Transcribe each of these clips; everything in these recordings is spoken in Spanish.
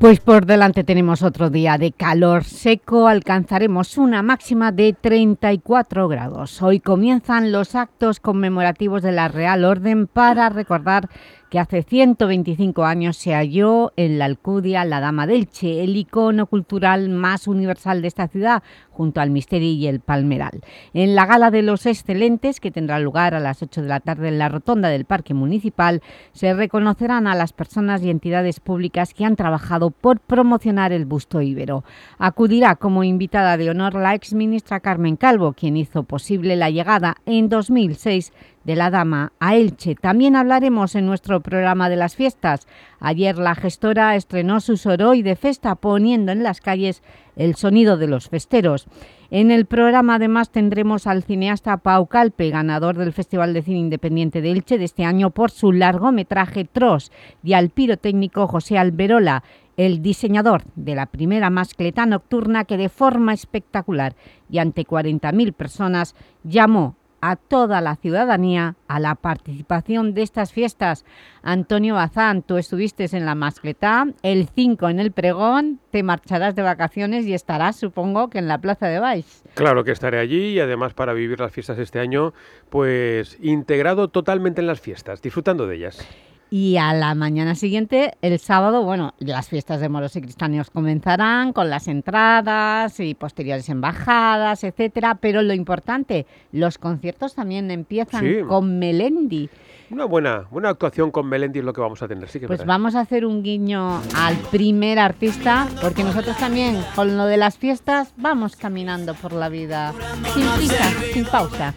Pues por delante tenemos otro día de calor seco, alcanzaremos una máxima de 34 grados. Hoy comienzan los actos conmemorativos de la Real Orden para recordar que hace 125 años se halló en la Alcudia la Dama delche, el icono cultural más universal de esta ciudad, junto al Misteri y el Palmeral. En la Gala de los Excelentes, que tendrá lugar a las 8 de la tarde en la rotonda del Parque Municipal, se reconocerán a las personas y entidades públicas que han trabajado por promocionar el busto íbero. Acudirá como invitada de honor la exministra Carmen Calvo, quien hizo posible la llegada en 2006 de la Dama a Elche. También hablaremos en nuestro programa de las fiestas. Ayer la gestora estrenó su Soroy de Festa poniendo en las calles el sonido de los festeros. En el programa además tendremos al cineasta Pau Calpe, ganador del Festival de Cine Independiente de Elche de este año por su largometraje Tros, y al pirotécnico José Alberola, el diseñador de la primera mascleta nocturna que de forma espectacular y ante 40.000 personas llamó a toda la ciudadanía a la participación de estas fiestas. Antonio Bazán, tú estuviste en la Mascletá, el 5 en el Pregón, te marcharás de vacaciones y estarás, supongo, que en la Plaza de Baix. Claro que estaré allí y además para vivir las fiestas este año, pues integrado totalmente en las fiestas, disfrutando de ellas. Y a la mañana siguiente, el sábado, bueno, las fiestas de moros y cristianos comenzarán con las entradas y posteriores embajadas, etcétera, pero lo importante, los conciertos también empiezan con Melendi. Una buena, buena actuación con Melendi es lo que vamos a tener, sí que Pues vamos a hacer un guiño al primer artista, porque nosotros también, con lo de las fiestas, vamos caminando por la vida, sin prisa, sin pausa.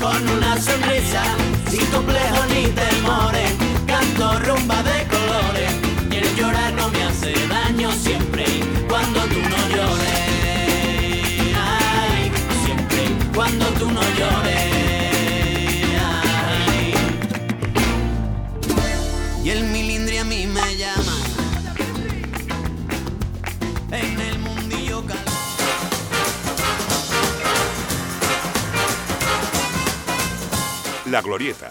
Con una sonrisa, sin complejo ni temores rumba de colores. Y el llorar no me hace daño siempre cuando tú no llores. Ay, siempre cuando tú no llores. Ay. Y el milindri a mí me llama. En el mundillo calor. La Glorieta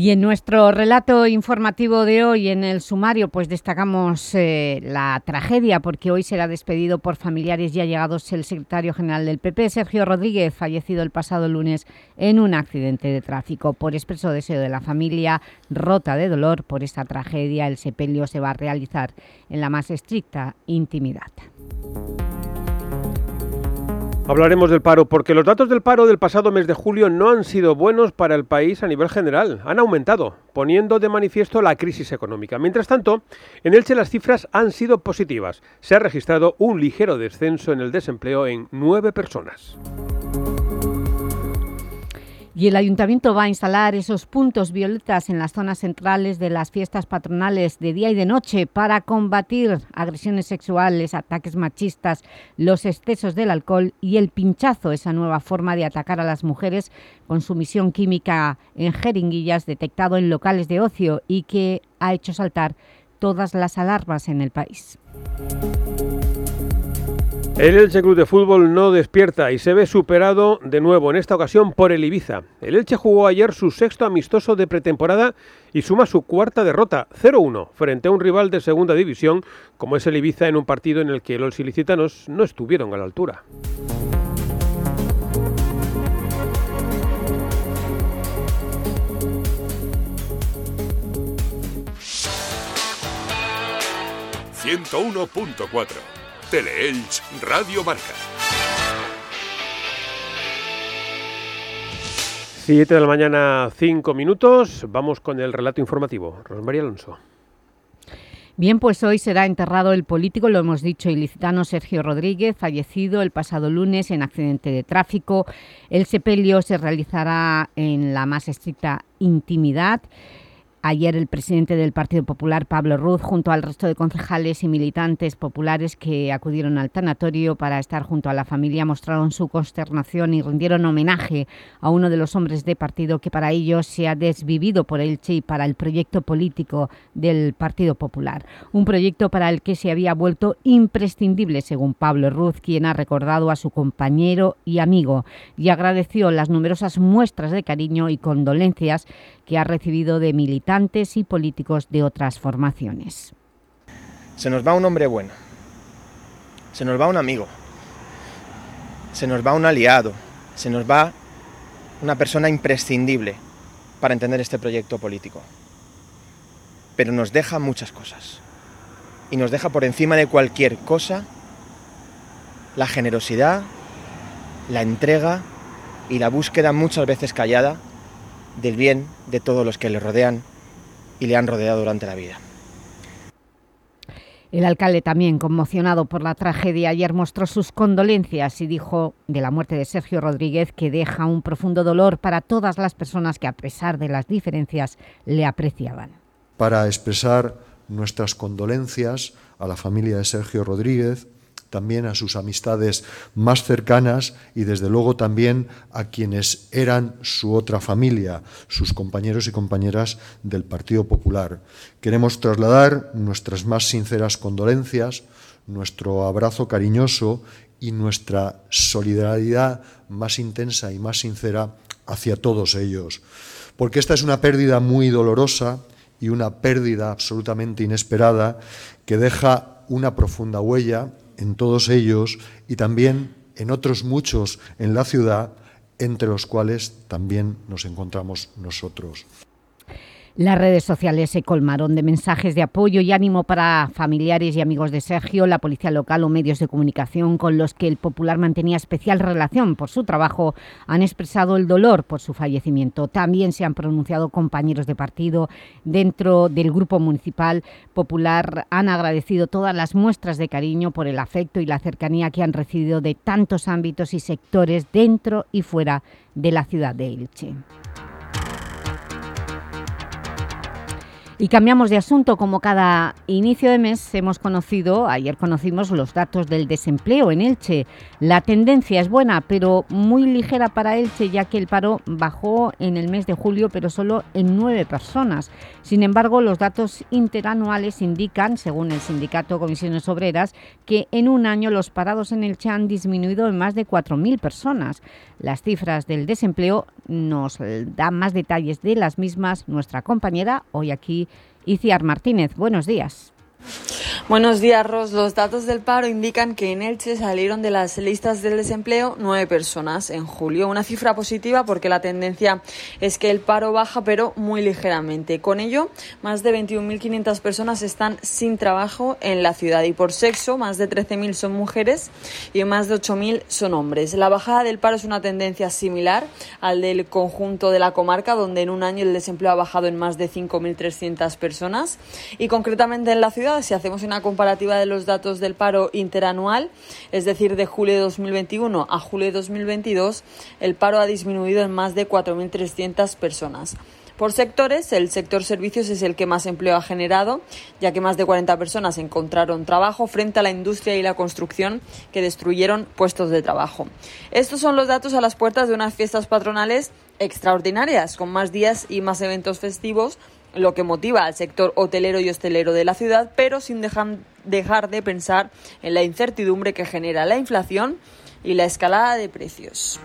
Y en nuestro relato informativo de hoy, en el sumario, pues destacamos eh, la tragedia, porque hoy será despedido por familiares ya llegados el secretario general del PP, Sergio Rodríguez, fallecido el pasado lunes en un accidente de tráfico. Por expreso deseo de la familia, rota de dolor por esta tragedia, el sepelio se va a realizar en la más estricta intimidad. Hablaremos del paro porque los datos del paro del pasado mes de julio no han sido buenos para el país a nivel general. Han aumentado, poniendo de manifiesto la crisis económica. Mientras tanto, en Elche las cifras han sido positivas. Se ha registrado un ligero descenso en el desempleo en nueve personas. Y el Ayuntamiento va a instalar esos puntos violetas en las zonas centrales de las fiestas patronales de día y de noche para combatir agresiones sexuales, ataques machistas, los excesos del alcohol y el pinchazo, esa nueva forma de atacar a las mujeres con sumisión química en jeringuillas detectado en locales de ocio y que ha hecho saltar todas las alarmas en el país. El Elche Club de Fútbol no despierta y se ve superado de nuevo, en esta ocasión por el Ibiza. El Elche jugó ayer su sexto amistoso de pretemporada y suma su cuarta derrota, 0-1, frente a un rival de segunda división como es el Ibiza en un partido en el que los ilicitanos no estuvieron a la altura. ...101.4 Teleelch Radio Marca. 7 de la mañana, 5 minutos. Vamos con el relato informativo. Rosmaría Alonso. Bien, pues hoy será enterrado el político, lo hemos dicho, ilicitano Sergio Rodríguez, fallecido el pasado lunes en accidente de tráfico. El sepelio se realizará en la más estricta intimidad. Ayer el presidente del Partido Popular, Pablo Ruz, junto al resto de concejales y militantes populares que acudieron al tanatorio para estar junto a la familia, mostraron su consternación y rindieron homenaje a uno de los hombres de partido que para ellos se ha desvivido por Elche y para el proyecto político del Partido Popular. Un proyecto para el que se había vuelto imprescindible, según Pablo Ruz, quien ha recordado a su compañero y amigo y agradeció las numerosas muestras de cariño y condolencias que ha recibido de militantes y políticos de otras formaciones. Se nos va un hombre bueno, se nos va un amigo, se nos va un aliado, se nos va una persona imprescindible para entender este proyecto político. Pero nos deja muchas cosas. Y nos deja por encima de cualquier cosa la generosidad, la entrega y la búsqueda muchas veces callada del bien de todos los que le rodean y le han rodeado durante la vida. El alcalde también, conmocionado por la tragedia, ayer mostró sus condolencias y dijo de la muerte de Sergio Rodríguez que deja un profundo dolor para todas las personas que, a pesar de las diferencias, le apreciaban. Para expresar nuestras condolencias a la familia de Sergio Rodríguez, también a sus amistades más cercanas y desde luego también a quienes eran su otra familia, sus compañeros y compañeras del Partido Popular. Queremos trasladar nuestras más sinceras condolencias, nuestro abrazo cariñoso y nuestra solidaridad más intensa y más sincera hacia todos ellos. Porque esta es una pérdida muy dolorosa y una pérdida absolutamente inesperada que deja una profunda huella en todos ellos y también en otros muchos en la ciudad, entre los cuales también nos encontramos nosotros. Las redes sociales se colmaron de mensajes de apoyo y ánimo para familiares y amigos de Sergio, la policía local o medios de comunicación con los que el Popular mantenía especial relación por su trabajo han expresado el dolor por su fallecimiento. También se han pronunciado compañeros de partido dentro del Grupo Municipal Popular. Han agradecido todas las muestras de cariño por el afecto y la cercanía que han recibido de tantos ámbitos y sectores dentro y fuera de la ciudad de Elche. Y cambiamos de asunto, como cada inicio de mes hemos conocido, ayer conocimos los datos del desempleo en Elche. La tendencia es buena, pero muy ligera para Elche, ya que el paro bajó en el mes de julio, pero solo en nueve personas. Sin embargo, los datos interanuales indican, según el sindicato Comisiones Obreras, que en un año los parados en Elche han disminuido en más de 4.000 personas. Las cifras del desempleo nos dan más detalles de las mismas nuestra compañera, hoy aquí, Iciar Martínez. Buenos días. Buenos días, Ros. Los datos del paro indican que en Elche salieron de las listas del desempleo nueve personas en julio. Una cifra positiva porque la tendencia es que el paro baja, pero muy ligeramente. Con ello, más de 21.500 personas están sin trabajo en la ciudad y por sexo, más de 13.000 son mujeres y más de 8.000 son hombres. La bajada del paro es una tendencia similar al del conjunto de la comarca, donde en un año el desempleo ha bajado en más de 5.300 personas y concretamente en la ciudad, si hacemos una comparativa de los datos del paro interanual, es decir, de julio de 2021 a julio de 2022, el paro ha disminuido en más de 4.300 personas. Por sectores, el sector servicios es el que más empleo ha generado, ya que más de 40 personas encontraron trabajo frente a la industria y la construcción que destruyeron puestos de trabajo. Estos son los datos a las puertas de unas fiestas patronales extraordinarias, con más días y más eventos festivos lo que motiva al sector hotelero y hostelero de la ciudad, pero sin dejar, de pensar en la incertidumbre que genera la inflación y la escalada de precios.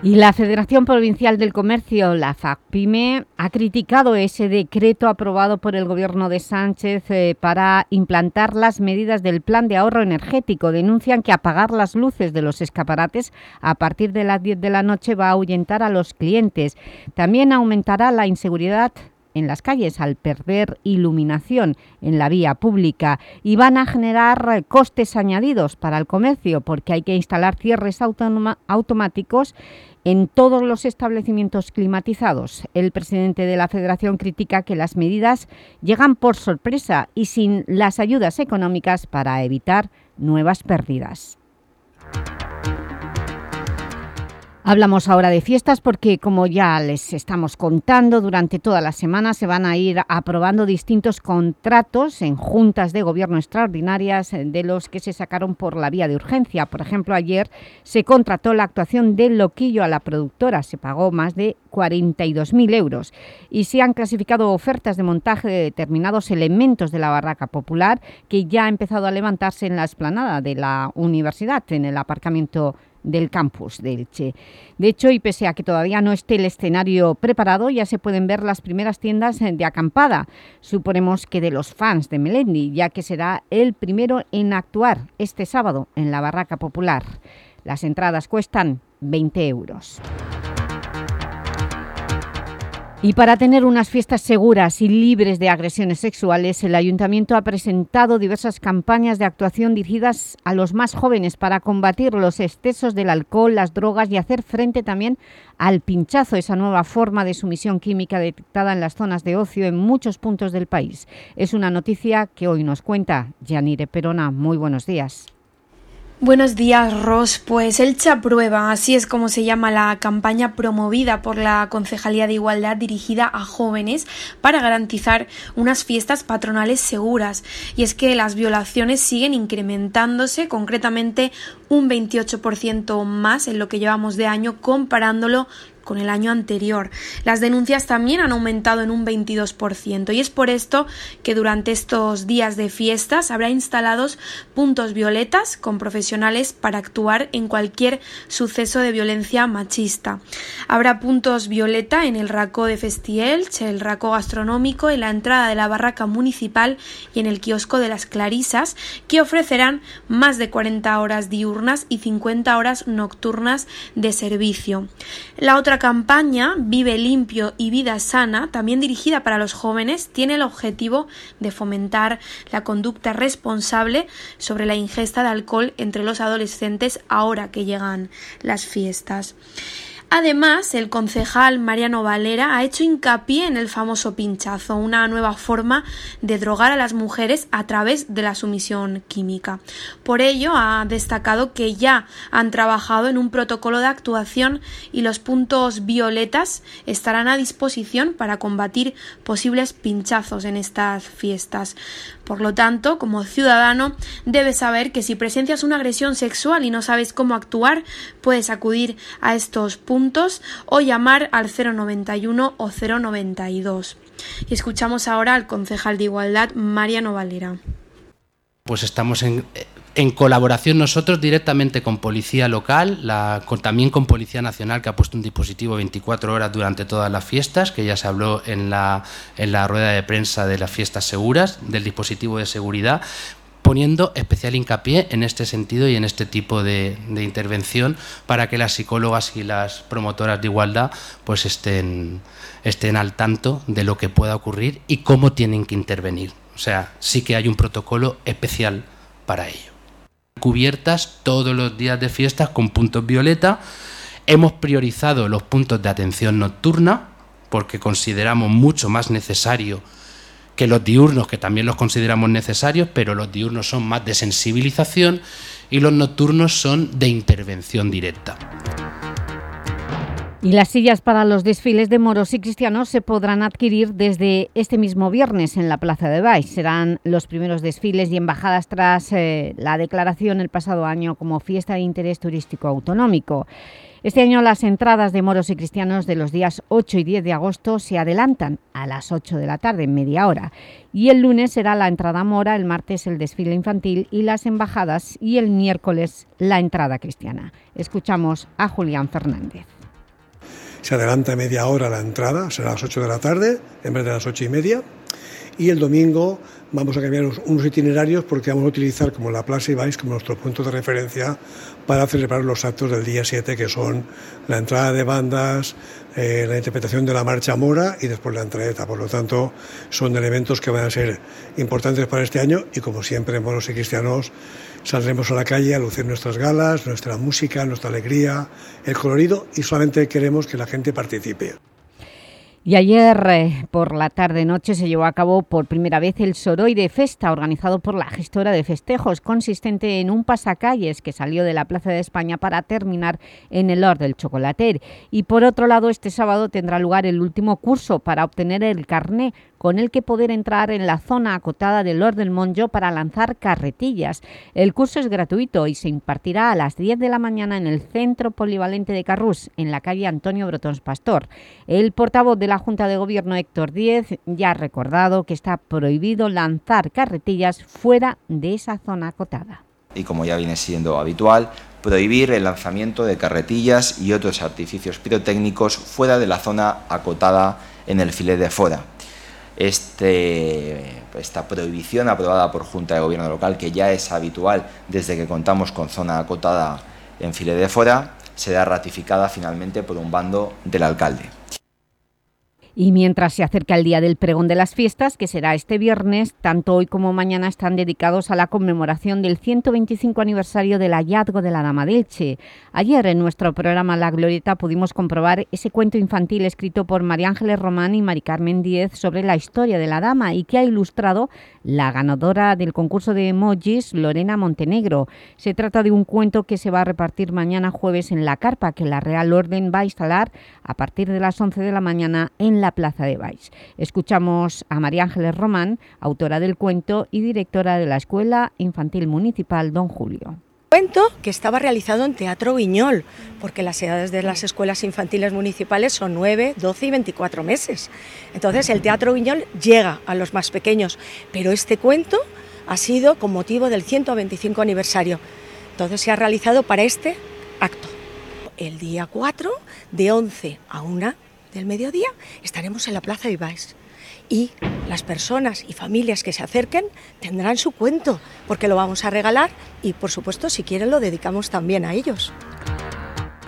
Y la Federación Provincial del Comercio, la FACPIME, ha criticado ese decreto aprobado por el Gobierno de Sánchez eh, para implantar las medidas del Plan de Ahorro Energético. Denuncian que apagar las luces de los escaparates a partir de las 10 de la noche va a ahuyentar a los clientes. También aumentará la inseguridad en las calles al perder iluminación en la vía pública y van a generar costes añadidos para el comercio porque hay que instalar cierres automáticos en todos los establecimientos climatizados. El presidente de la Federación critica que las medidas llegan por sorpresa y sin las ayudas económicas para evitar nuevas pérdidas. Hablamos ahora de fiestas porque, como ya les estamos contando, durante toda la semana se van a ir aprobando distintos contratos en juntas de gobierno extraordinarias de los que se sacaron por la vía de urgencia. Por ejemplo, ayer se contrató la actuación del Loquillo a la productora, se pagó más de 42.000 euros y se han clasificado ofertas de montaje de determinados elementos de la barraca popular que ya ha empezado a levantarse en la esplanada de la universidad, en el aparcamiento del campus de Elche. De hecho, y pese a que todavía no esté el escenario preparado, ya se pueden ver las primeras tiendas de acampada. Suponemos que de los fans de Melendi, ya que será el primero en actuar este sábado en la Barraca Popular. Las entradas cuestan 20 euros. Y para tener unas fiestas seguras y libres de agresiones sexuales, el Ayuntamiento ha presentado diversas campañas de actuación dirigidas a los más jóvenes para combatir los excesos del alcohol, las drogas y hacer frente también al pinchazo, esa nueva forma de sumisión química detectada en las zonas de ocio en muchos puntos del país. Es una noticia que hoy nos cuenta Yanire Perona. Muy buenos días. Buenos días, Ros. Pues Elcha Prueba, así es como se llama la campaña promovida por la Concejalía de Igualdad dirigida a jóvenes para garantizar unas fiestas patronales seguras. Y es que las violaciones siguen incrementándose, concretamente un 28% más en lo que llevamos de año comparándolo con el año anterior. Las denuncias también han aumentado en un 22% y es por esto que durante estos días de fiestas habrá instalados puntos violetas con profesionales para actuar en cualquier suceso de violencia machista. Habrá puntos violeta en el Raco de Festielch, el Raco Gastronómico, en la entrada de la barraca municipal y en el kiosco de las Clarisas, que ofrecerán más de 40 horas diurnas y 50 horas nocturnas de servicio. La otra campaña, Vive limpio y vida sana, también dirigida para los jóvenes, tiene el objetivo de fomentar la conducta responsable sobre la ingesta de alcohol entre los adolescentes ahora que llegan las fiestas. Además, el concejal Mariano Valera ha hecho hincapié en el famoso pinchazo, una nueva forma de drogar a las mujeres a través de la sumisión química. Por ello, ha destacado que ya han trabajado en un protocolo de actuación y los puntos violetas estarán a disposición para combatir posibles pinchazos en estas fiestas. Por lo tanto, como ciudadano, debes saber que si presencias una agresión sexual y no sabes cómo actuar, puedes acudir a estos puntos o llamar al 091 o 092. Y escuchamos ahora al concejal de Igualdad, Mariano Valera. Pues estamos en, en colaboración nosotros directamente con Policía Local, también con Policía Nacional, que ha puesto un dispositivo 24 horas durante todas las fiestas, que ya se habló en la, en la rueda de prensa de las fiestas seguras, del dispositivo de seguridad, poniendo especial hincapié en este sentido y en este tipo de, intervención para que las psicólogas y las promotoras de igualdad pues estén, estén al tanto de lo que pueda ocurrir y cómo tienen que intervenir. O sea, sí que hay un protocolo especial para ello cubiertas todos los días de fiestas con puntos violeta. Hemos priorizado los puntos de atención nocturna porque consideramos mucho más necesario que los diurnos, que también los consideramos necesarios, pero los diurnos son más de sensibilización y los nocturnos son de intervención directa. Y las sillas para los desfiles de moros y cristianos se podrán adquirir desde este mismo viernes en la Plaza de Baix. Serán los primeros desfiles y embajadas tras eh, la declaración el pasado año como fiesta de interés turístico autonómico. Este año las entradas de moros y cristianos de los días 8 y 10 de agosto se adelantan a las 8 de la tarde, en media hora. Y el lunes será la entrada mora, el martes el desfile infantil y las embajadas y el miércoles la entrada cristiana. Escuchamos a Julián Fernández se adelanta media hora la entrada, será a las 8 de la tarde en vez de las 8 y media. Y el domingo vamos a cambiar unos itinerarios porque vamos a utilizar como la Plaza Ibáis como nuestro punto de referencia para celebrar los actos del día 7, que son la entrada de bandas, eh, la interpretación de la marcha mora y después la entrega. Por lo tanto, son elementos que van a ser importantes para este año y como siempre, moros y cristianos, saldremos a la calle a lucir nuestras galas, nuestra música, nuestra alegría, el colorido y solamente queremos que la gente participe. Y ayer eh, por la tarde-noche se llevó a cabo por primera vez el Soroide Festa, organizado por la gestora de festejos, consistente en un pasacalles que salió de la Plaza de España para terminar en el Lord del Chocolater. Y por otro lado, este sábado tendrá lugar el último curso para obtener el carné con el que poder entrar en la zona acotada del Lord del Monjo para lanzar carretillas. El curso es gratuito y se impartirá a las 10 de la mañana en el Centro Polivalente de Carrús, en la calle Antonio Brotons Pastor. El portavoz de la Junta de Gobierno, Héctor Díez, ya ha recordado que está prohibido lanzar carretillas fuera de esa zona acotada. Y como ya viene siendo habitual, prohibir el lanzamiento de carretillas y otros artificios pirotécnicos fuera de la zona acotada en el filet de fora este, esta prohibición aprobada por Junta de Gobierno local, que ya es habitual desde que contamos con zona acotada en File de Fora, será ratificada finalmente por un bando del alcalde. Y mientras se acerca el día del pregón de las fiestas, que será este viernes, tanto hoy como mañana están dedicados a la conmemoración del 125 aniversario del hallazgo de la Dama de Elche. Ayer en nuestro programa La Glorieta pudimos comprobar ese cuento infantil escrito por María Ángeles Román y Mari Carmen Díez sobre la historia de la Dama y que ha ilustrado la ganadora del concurso de emojis, Lorena Montenegro. Se trata de un cuento que se va a repartir mañana jueves en la carpa que la Real Orden va a instalar a partir de las 11 de la mañana en la Plaza de Baix. Escuchamos a María Ángeles Román, autora del cuento y directora de la Escuela Infantil Municipal Don Julio cuento que estaba realizado en Teatro Viñol, porque las edades de las escuelas infantiles municipales son 9, 12 y 24 meses. Entonces el Teatro Viñol llega a los más pequeños, pero este cuento ha sido con motivo del 125 aniversario. Entonces se ha realizado para este acto. El día 4, de 11 a 1 del mediodía estaremos en la Plaza Ibáez y las personas y familias que se acerquen tendrán su cuento porque lo vamos a regalar y por supuesto si quieren lo dedicamos también a ellos.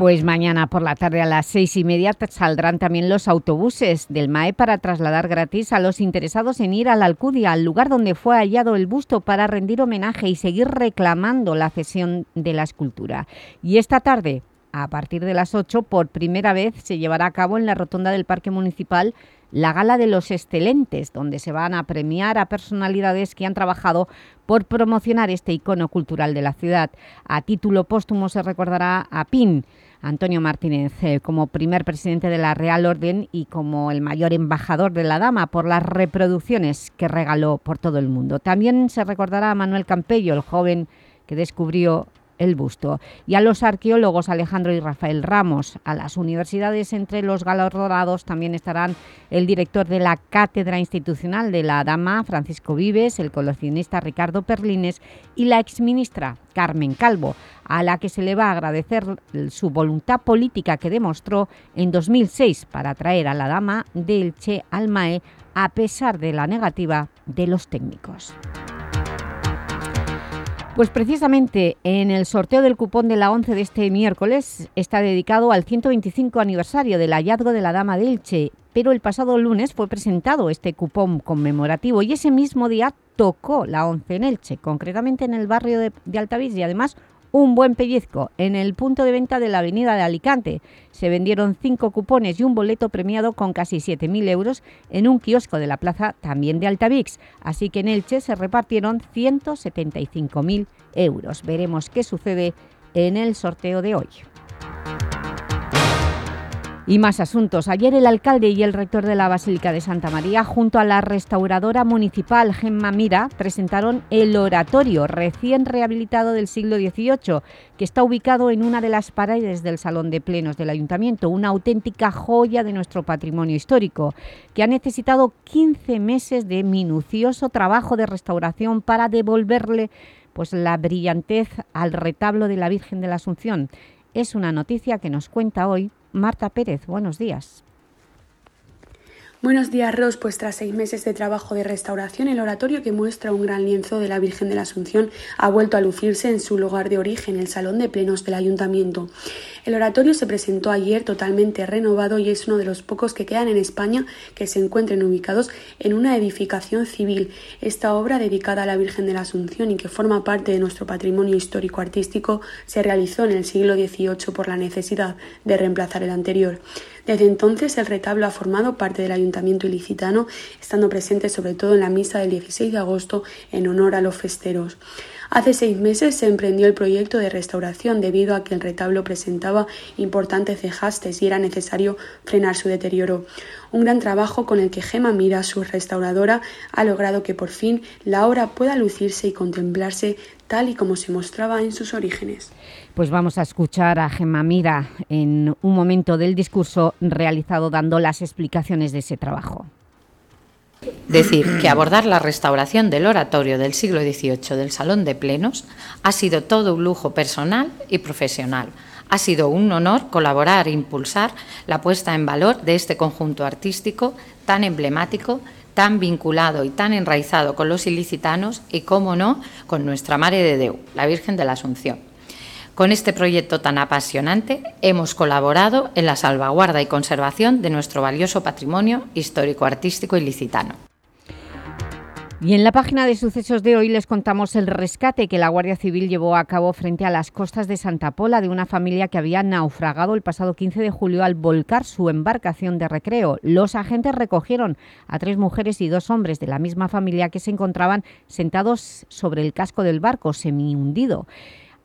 Pues mañana por la tarde a las seis y media saldrán también los autobuses del MAE para trasladar gratis a los interesados en ir a la Alcudia, al lugar donde fue hallado el busto para rendir homenaje y seguir reclamando la cesión de la escultura. Y esta tarde, a partir de las 8, por primera vez se llevará a cabo en la rotonda del Parque Municipal la Gala de los Excelentes, donde se van a premiar a personalidades que han trabajado por promocionar este icono cultural de la ciudad. A título póstumo se recordará a PIN, Antonio Martínez, eh, como primer presidente de la Real Orden y como el mayor embajador de la Dama por las reproducciones que regaló por todo el mundo. También se recordará a Manuel Campello, el joven que descubrió el busto. Y a los arqueólogos Alejandro y Rafael Ramos. A las universidades entre los galardonados también estarán el director de la Cátedra Institucional de la Dama, Francisco Vives, el coleccionista Ricardo Perlines y la exministra Carmen Calvo, a la que se le va a agradecer su voluntad política que demostró en 2006 para traer a la Dama del Che Almae a pesar de la negativa de los técnicos. Pues precisamente en el sorteo del cupón de la 11 de este miércoles está dedicado al 125 aniversario del hallazgo de la Dama de Elche, pero el pasado lunes fue presentado este cupón conmemorativo y ese mismo día tocó la 11 en Elche, concretamente en el barrio de, de y además un buen pellizco en el punto de venta de la avenida de Alicante. Se vendieron cinco cupones y un boleto premiado con casi 7.000 euros en un kiosco de la plaza también de Altavix. Así que en Elche se repartieron 175.000 euros. Veremos qué sucede en el sorteo de hoy. Y más asuntos. Ayer el alcalde y el rector de la Basílica de Santa María, junto a la restauradora municipal Gemma Mira, presentaron el oratorio recién rehabilitado del siglo XVIII, que está ubicado en una de las paredes del Salón de Plenos del Ayuntamiento, una auténtica joya de nuestro patrimonio histórico, que ha necesitado 15 meses de minucioso trabajo de restauración para devolverle pues, la brillantez al retablo de la Virgen de la Asunción. Es una noticia que nos cuenta hoy Marta Pérez, buenos días. Buenos días, Ros. Pues tras seis meses de trabajo de restauración, el oratorio que muestra un gran lienzo de la Virgen de la Asunción ha vuelto a lucirse en su lugar de origen, el Salón de Plenos del Ayuntamiento. El oratorio se presentó ayer totalmente renovado y es uno de los pocos que quedan en España que se encuentren ubicados en una edificación civil. Esta obra, dedicada a la Virgen de la Asunción y que forma parte de nuestro patrimonio histórico-artístico, se realizó en el siglo XVIII por la necesidad de reemplazar el anterior. Desde entonces el retablo ha formado parte del ayuntamiento ilicitano, estando presente sobre todo en la misa del 16 de agosto en honor a los festeros. Hace seis meses se emprendió el proyecto de restauración debido a que el retablo presentaba importantes desgastes y era necesario frenar su deterioro. Un gran trabajo con el que Gema Mira, su restauradora, ha logrado que por fin la obra pueda lucirse y contemplarse tal y como se mostraba en sus orígenes. Pues vamos a escuchar a Gema Mira en un momento del discurso realizado dando las explicaciones de ese trabajo. Decir que abordar la restauración del oratorio del siglo XVIII del Salón de Plenos ha sido todo un lujo personal y profesional. Ha sido un honor colaborar e impulsar la puesta en valor de este conjunto artístico tan emblemático, tan vinculado y tan enraizado con los ilicitanos y, cómo no, con nuestra Madre de Deu, la Virgen de la Asunción. Con este proyecto tan apasionante hemos colaborado en la salvaguarda y conservación de nuestro valioso patrimonio histórico-artístico ilicitano. Y en la página de sucesos de hoy les contamos el rescate que la Guardia Civil llevó a cabo frente a las costas de Santa Pola de una familia que había naufragado el pasado 15 de julio al volcar su embarcación de recreo. Los agentes recogieron a tres mujeres y dos hombres de la misma familia que se encontraban sentados sobre el casco del barco semi-hundido.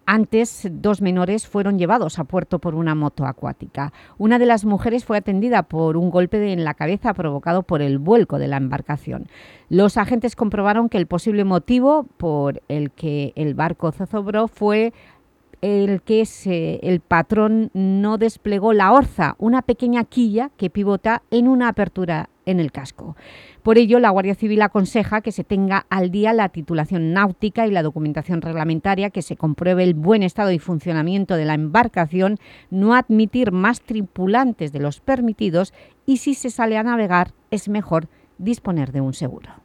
Antes, dos menores fueron llevados a puerto por una moto acuática. Una de las mujeres fue atendida por un golpe en la cabeza provocado por el vuelco de la embarcación. Los agentes comprobaron que el posible motivo por el que el barco zozobró fue el que el patrón no desplegó la orza, una pequeña quilla que pivota en una apertura en el casco. Por ello, la Guardia Civil aconseja que se tenga al día la titulación náutica y la documentación reglamentaria, que se compruebe el buen estado y funcionamiento de la embarcación, no admitir más tripulantes de los permitidos y si se sale a navegar es mejor disponer de un seguro.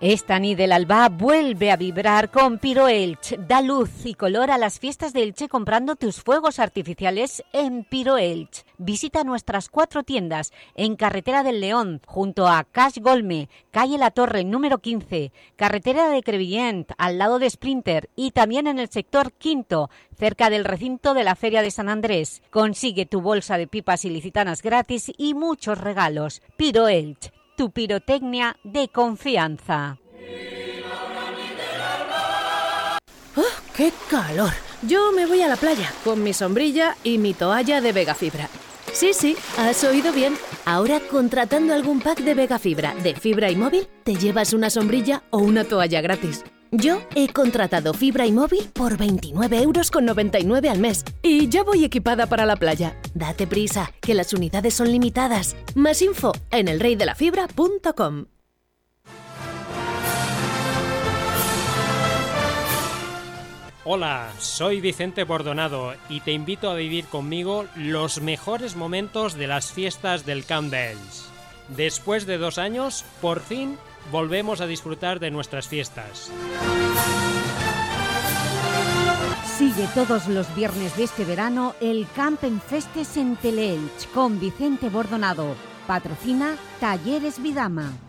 Esta ni del alba vuelve a vibrar con Piro Elche. Da luz y color a las fiestas de Elche comprando tus fuegos artificiales en Piro Elche. Visita nuestras cuatro tiendas en Carretera del León, junto a Cash Golme, Calle La Torre, número 15, Carretera de Crevillent, al lado de Sprinter y también en el sector quinto, cerca del recinto de la Feria de San Andrés. Consigue tu bolsa de pipas ilicitanas gratis y muchos regalos. Piro Elche tu pirotecnia de confianza. ¡Oh, qué calor! Yo me voy a la playa con mi sombrilla y mi toalla de Vega Fibra. Sí, sí, has oído bien. Ahora contratando algún pack de Vega Fibra de fibra y móvil, te llevas una sombrilla o una toalla gratis. Yo he contratado fibra y móvil por 29,99 euros al mes y ya voy equipada para la playa. Date prisa, que las unidades son limitadas. Más info en elreydelafibra.com. Hola, soy Vicente Bordonado y te invito a vivir conmigo los mejores momentos de las fiestas del Camp Bells. Después de dos años, por fin volvemos a disfrutar de nuestras fiestas. Sigue todos los viernes de este verano el Campen Festes en Teleelch con Vicente Bordonado. Patrocina Talleres Vidama.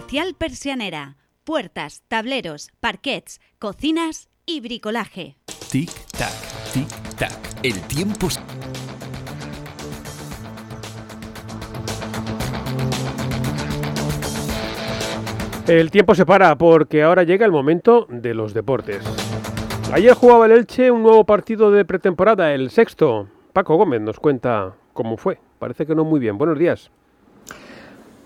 Comercial Persianera. Puertas, tableros, parquets, cocinas y bricolaje. Tic tac, tic tac. El tiempo El tiempo se para porque ahora llega el momento de los deportes. Ayer jugaba el Elche un nuevo partido de pretemporada, el sexto. Paco Gómez nos cuenta cómo fue. Parece que no muy bien. Buenos días.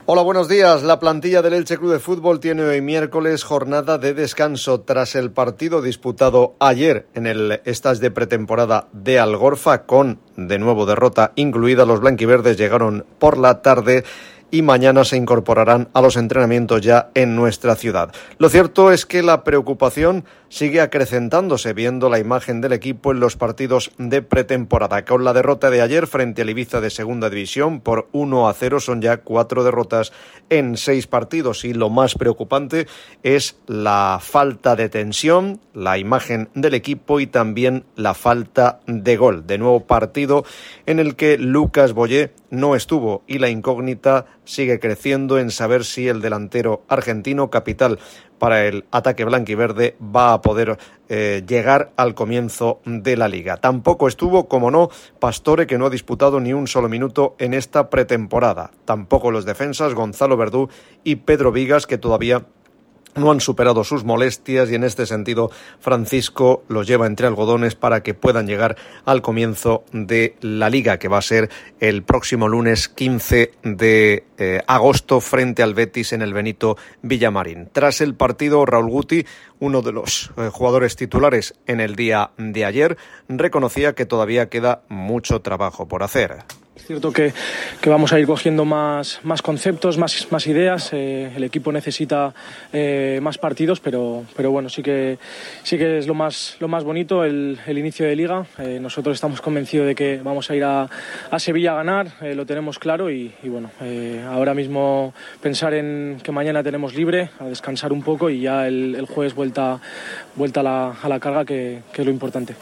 Hola, buenos días. La plantilla del Elche Club de Fútbol tiene hoy miércoles jornada de descanso tras el partido disputado ayer en el estas de pretemporada de Algorfa con de nuevo derrota incluida. Los blanquiverdes llegaron por la tarde y mañana se incorporarán a los entrenamientos ya en nuestra ciudad. Lo cierto es que la preocupación sigue acrecentándose viendo la imagen del equipo en los partidos de pretemporada. Con la derrota de ayer frente al Ibiza de Segunda División por 1 a 0 son ya cuatro derrotas en seis partidos y lo más preocupante es la falta de tensión, la imagen del equipo y también la falta de gol. De nuevo partido en el que Lucas Boyé no estuvo y la incógnita sigue creciendo en saber si el delantero argentino capital para el ataque blanquiverde va a poder eh, llegar al comienzo de la liga. Tampoco estuvo, como no, Pastore, que no ha disputado ni un solo minuto en esta pretemporada. Tampoco los defensas Gonzalo Verdú y Pedro Vigas, que todavía no han superado sus molestias y en este sentido Francisco los lleva entre algodones para que puedan llegar al comienzo de la liga que va a ser el próximo lunes 15 de eh, agosto frente al Betis en el Benito Villamarín. Tras el partido Raúl Guti, uno de los eh, jugadores titulares en el día de ayer, reconocía que todavía queda mucho trabajo por hacer. Es cierto que, que vamos a ir cogiendo más, más conceptos, más, más ideas. eh, el equipo necesita eh, más partidos, pero, pero bueno, sí que, sí que es lo más, lo más bonito el, el inicio de liga. Eh, nosotros estamos convencidos de que vamos a ir a, a Sevilla a ganar, lo tenemos claro y, bueno, ahora mismo pensar en que mañana tenemos libre, a descansar un poco y ya el, el jueves vuelta, vuelta a, la, a la carga, que, que es lo importante.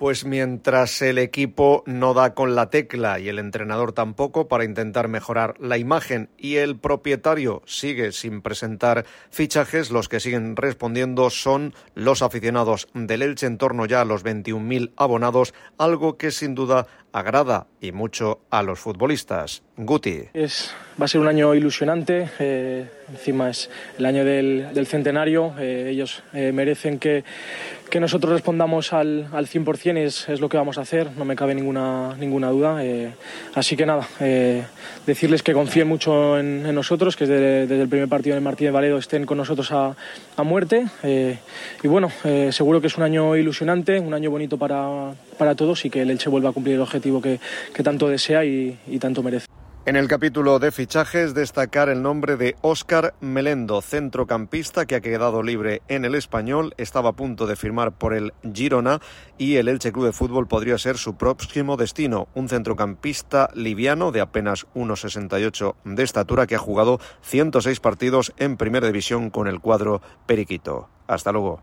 Pues mientras el equipo no da con la tecla y el entrenador tampoco para intentar mejorar la imagen y el propietario sigue sin presentar fichajes, los que siguen respondiendo son los aficionados del Elche en torno ya a los 21.000 abonados, algo que sin duda agrada y mucho a los futbolistas. Guti. Es, va a ser un año ilusionante, eh, encima es el año del, del centenario, eh, ellos eh, merecen que, que nosotros respondamos al, al 100%, es, es lo que vamos a hacer, no me cabe ninguna, ninguna duda. eh, así que nada, eh, decirles que confíen mucho en, en nosotros, que desde, desde el primer partido en el Martínez Valedo estén con nosotros a, a muerte. eh, y bueno, seguro que es un año ilusionante, un año bonito para, para todos y que el Elche vuelva a cumplir el objetivo que, tanto desea y, y tanto merece. En el capítulo de fichajes, destacar el nombre de Óscar Melendo, centrocampista que ha quedado libre en el español, estaba a punto de firmar por el Girona y el Elche Club de Fútbol podría ser su próximo destino. Un centrocampista liviano de apenas 1,68 de estatura que ha jugado 106 partidos en primera división con el cuadro Periquito. Hasta luego.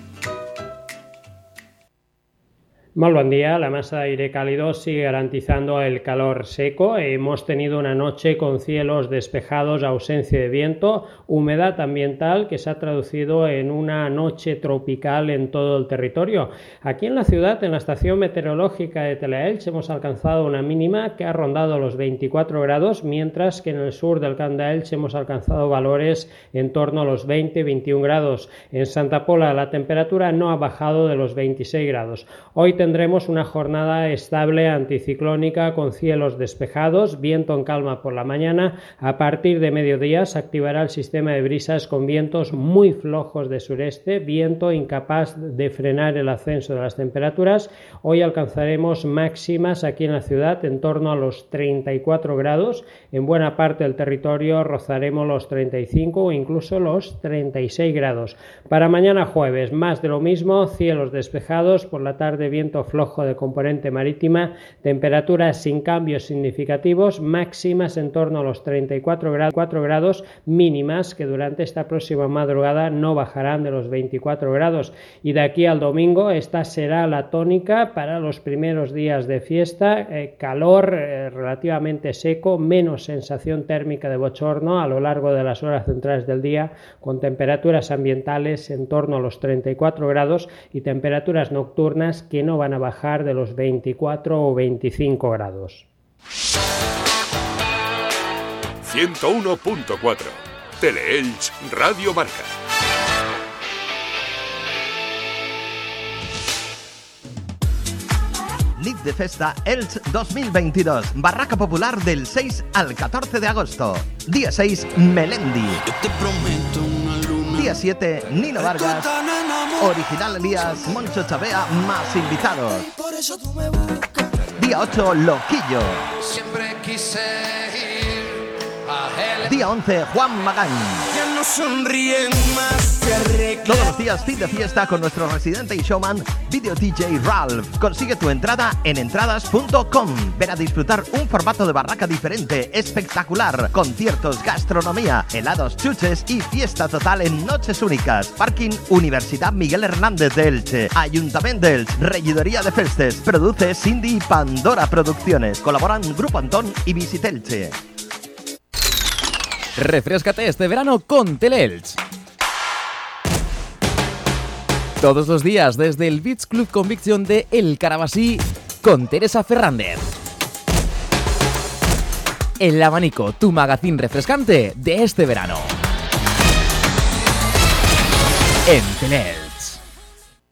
Muy buen día, la masa de aire cálido sigue garantizando el calor seco. Hemos tenido una noche con cielos despejados, ausencia de viento, humedad ambiental que se ha traducido en una noche tropical en todo el territorio. Aquí en la ciudad, en la estación meteorológica de Teleelch, hemos alcanzado una mínima que ha rondado los 24 grados, mientras que en el sur del Camp de Elche hemos alcanzado valores en torno a los 20-21 grados. En Santa Pola la temperatura no ha bajado de los 26 grados. Hoy tendremos una jornada estable anticiclónica con cielos despejados, viento en calma por la mañana. A partir de mediodía se activará el sistema de brisas con vientos muy flojos de sureste, viento incapaz de frenar el ascenso de las temperaturas. Hoy alcanzaremos máximas aquí en la ciudad en torno a los 34 grados. En buena parte del territorio rozaremos los 35 o incluso los 36 grados. Para mañana jueves, más de lo mismo, cielos despejados, por la tarde viento flojo de componente marítima, temperaturas sin cambios significativos, máximas en torno a los 34 grados, 4 grados mínimas que durante esta próxima madrugada no bajarán de los 24 grados. Y de aquí al domingo esta será la tónica para los primeros días de fiesta, eh, calor eh, relativamente seco, menos sensación térmica de bochorno a lo largo de las horas centrales del día con temperaturas ambientales en torno a los 34 grados y temperaturas nocturnas que no van a bajar de los 24 o 25 grados. 101.4 Teleelch Radio Marca. Nit de Festa Elch 2022. Barraca Popular del 6 al 14 de agosto. Día 6, Melendi. Día 7, Nino Vargas. Original Elías, Moncho Chavea, más invitados. Día 8, Loquillo. Siempre quise ir a Día 11, Juan Magán. No sonríen más, se. Todos los días fin de fiesta con nuestro residente y showman, Video DJ Ralph. Consigue tu entrada en entradas.com. Ven a disfrutar un formato de barraca diferente, espectacular. Conciertos, gastronomía, helados, chuches y fiesta total en noches únicas. Parking Universidad Miguel Hernández de Elche. Ayuntamiento Elche. Regidoría de Festes. Produce Cindy Pandora Producciones. Colaboran Grupo Antón y Visitelche. Refrescate este verano con Teleelch. Todos los días desde el Beach Club Conviction de El Carabasí con Teresa Fernández. El abanico, tu magazín refrescante de este verano. En Teleelch.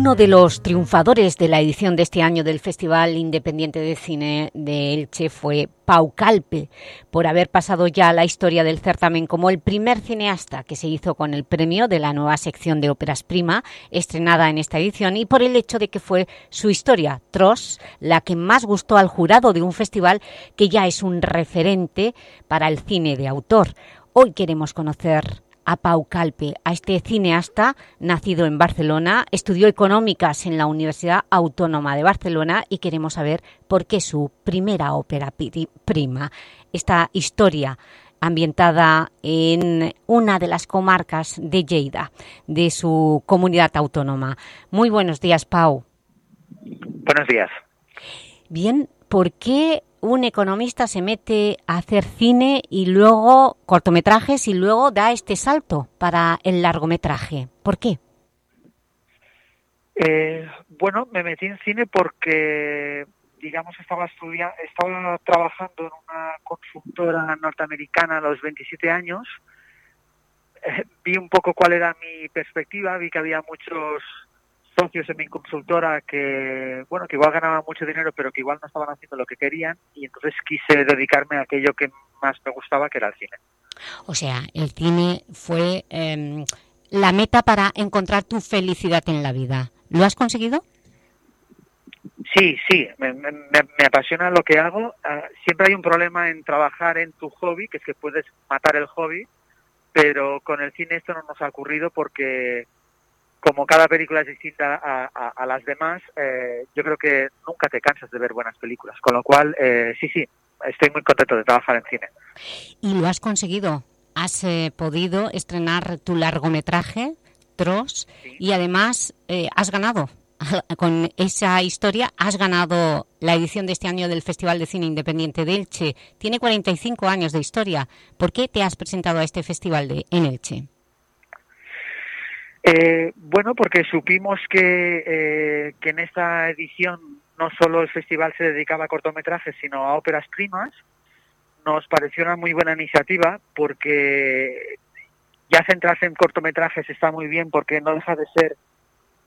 Uno de los triunfadores de la edición de este año del Festival Independiente de Cine de Elche fue Pau Calpe, por haber pasado ya la historia del certamen como el primer cineasta que se hizo con el premio de la nueva sección de óperas prima, estrenada en esta edición, y por el hecho de que fue su historia, Tros, la que más gustó al jurado de un festival que ya es un referente para el cine de autor. Hoy queremos conocer a Pau Calpe, a este cineasta nacido en Barcelona, estudió económicas en la Universidad Autónoma de Barcelona y queremos saber por qué su primera ópera prima, esta historia ambientada en una de las comarcas de Lleida, de su comunidad autónoma. Muy buenos días, Pau. Buenos días. Bien, ¿por qué un economista se mete a hacer cine y luego cortometrajes y luego da este salto para el largometraje? ¿Por qué? Eh, bueno, me metí en cine porque, digamos, estaba estaba trabajando en una consultora norteamericana a los 27 años. Eh, vi un poco cuál era mi perspectiva, vi que había muchos socios en mi consultora que, bueno, que igual ganaban mucho dinero, pero que igual no estaban haciendo lo que querían, y entonces quise dedicarme a aquello que más me gustaba, que era el cine. O sea, el cine fue em, la meta para encontrar tu felicidad en la vida. ¿Lo has conseguido? Sí, sí, me, apasiona lo que hago. Ah, siempre hay un problema en trabajar en tu hobby, que es que puedes matar el hobby, pero con el cine esto no nos ha ocurrido porque como cada película es distinta a, las demás, eh, yo creo que nunca te cansas de ver buenas películas. Con lo cual, eh, sí, sí, estoy muy contento de trabajar en cine. ¿Y lo has conseguido? ¿Has eh, podido estrenar tu largometraje, Tross, y además has ganado? Con esa historia has ganado la edición de este año del Festival de Cine Independiente de Elche. Tiene 45 años de historia. ¿Por qué te has presentado a este festival de, en Elche? Eh, bueno, porque supimos que, eh, que en esta edición no solo el festival se dedicaba a cortometrajes, sino a óperas primas. Nos pareció una muy buena iniciativa porque ya centrarse en cortometrajes está muy bien porque no deja de ser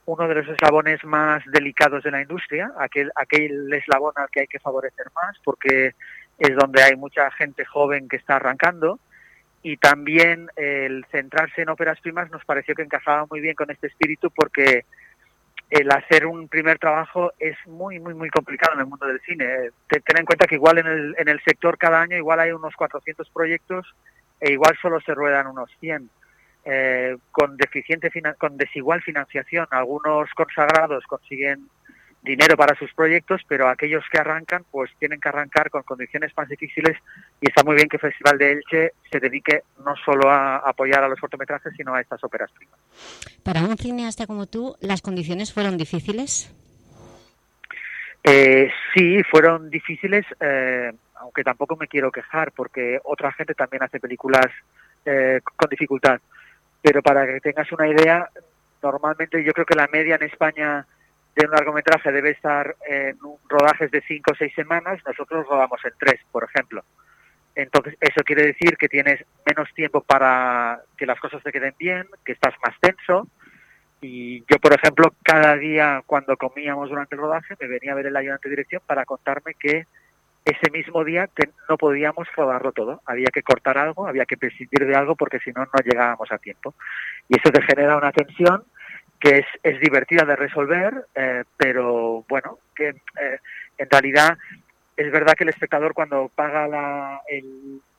uno de los eslabones más delicados de la industria, aquel, aquel eslabón al que hay que favorecer más porque es donde hay mucha gente joven que está arrancando y también el centrarse en óperas primas nos pareció que encajaba muy bien con este espíritu porque el hacer un primer trabajo es muy, muy, muy complicado en el mundo del cine. Ten en cuenta que igual en el, en el sector cada año igual hay unos 400 proyectos e igual solo se ruedan unos 100. Eh, con deficiente con desigual financiación algunos consagrados consiguen dinero para sus proyectos, pero aquellos que arrancan, pues tienen que arrancar con condiciones más difíciles y está muy bien que el Festival de Elche se dedique no solo a apoyar a los cortometrajes, sino a estas óperas primas. Para un cineasta como tú, ¿las condiciones fueron difíciles? Eh, sí, fueron difíciles, eh, aunque tampoco me quiero quejar, porque otra gente también hace películas eh, con dificultad. Pero para que tengas una idea, normalmente yo creo que la media en España de un largometraje debe estar en rodajes de cinco o seis semanas, nosotros rodamos en tres, por ejemplo. Entonces, eso quiere decir que tienes menos tiempo para que las cosas te queden bien, que estás más tenso. Y yo, por ejemplo, cada día cuando comíamos durante el rodaje, me venía a ver el ayudante de dirección para contarme que ese mismo día que no podíamos rodarlo todo. Había que cortar algo, había que prescindir de algo porque si no, no llegábamos a tiempo. Y eso te genera una tensión que es, es divertida de resolver, eh, pero bueno, que eh, en realidad es verdad que el espectador cuando paga la,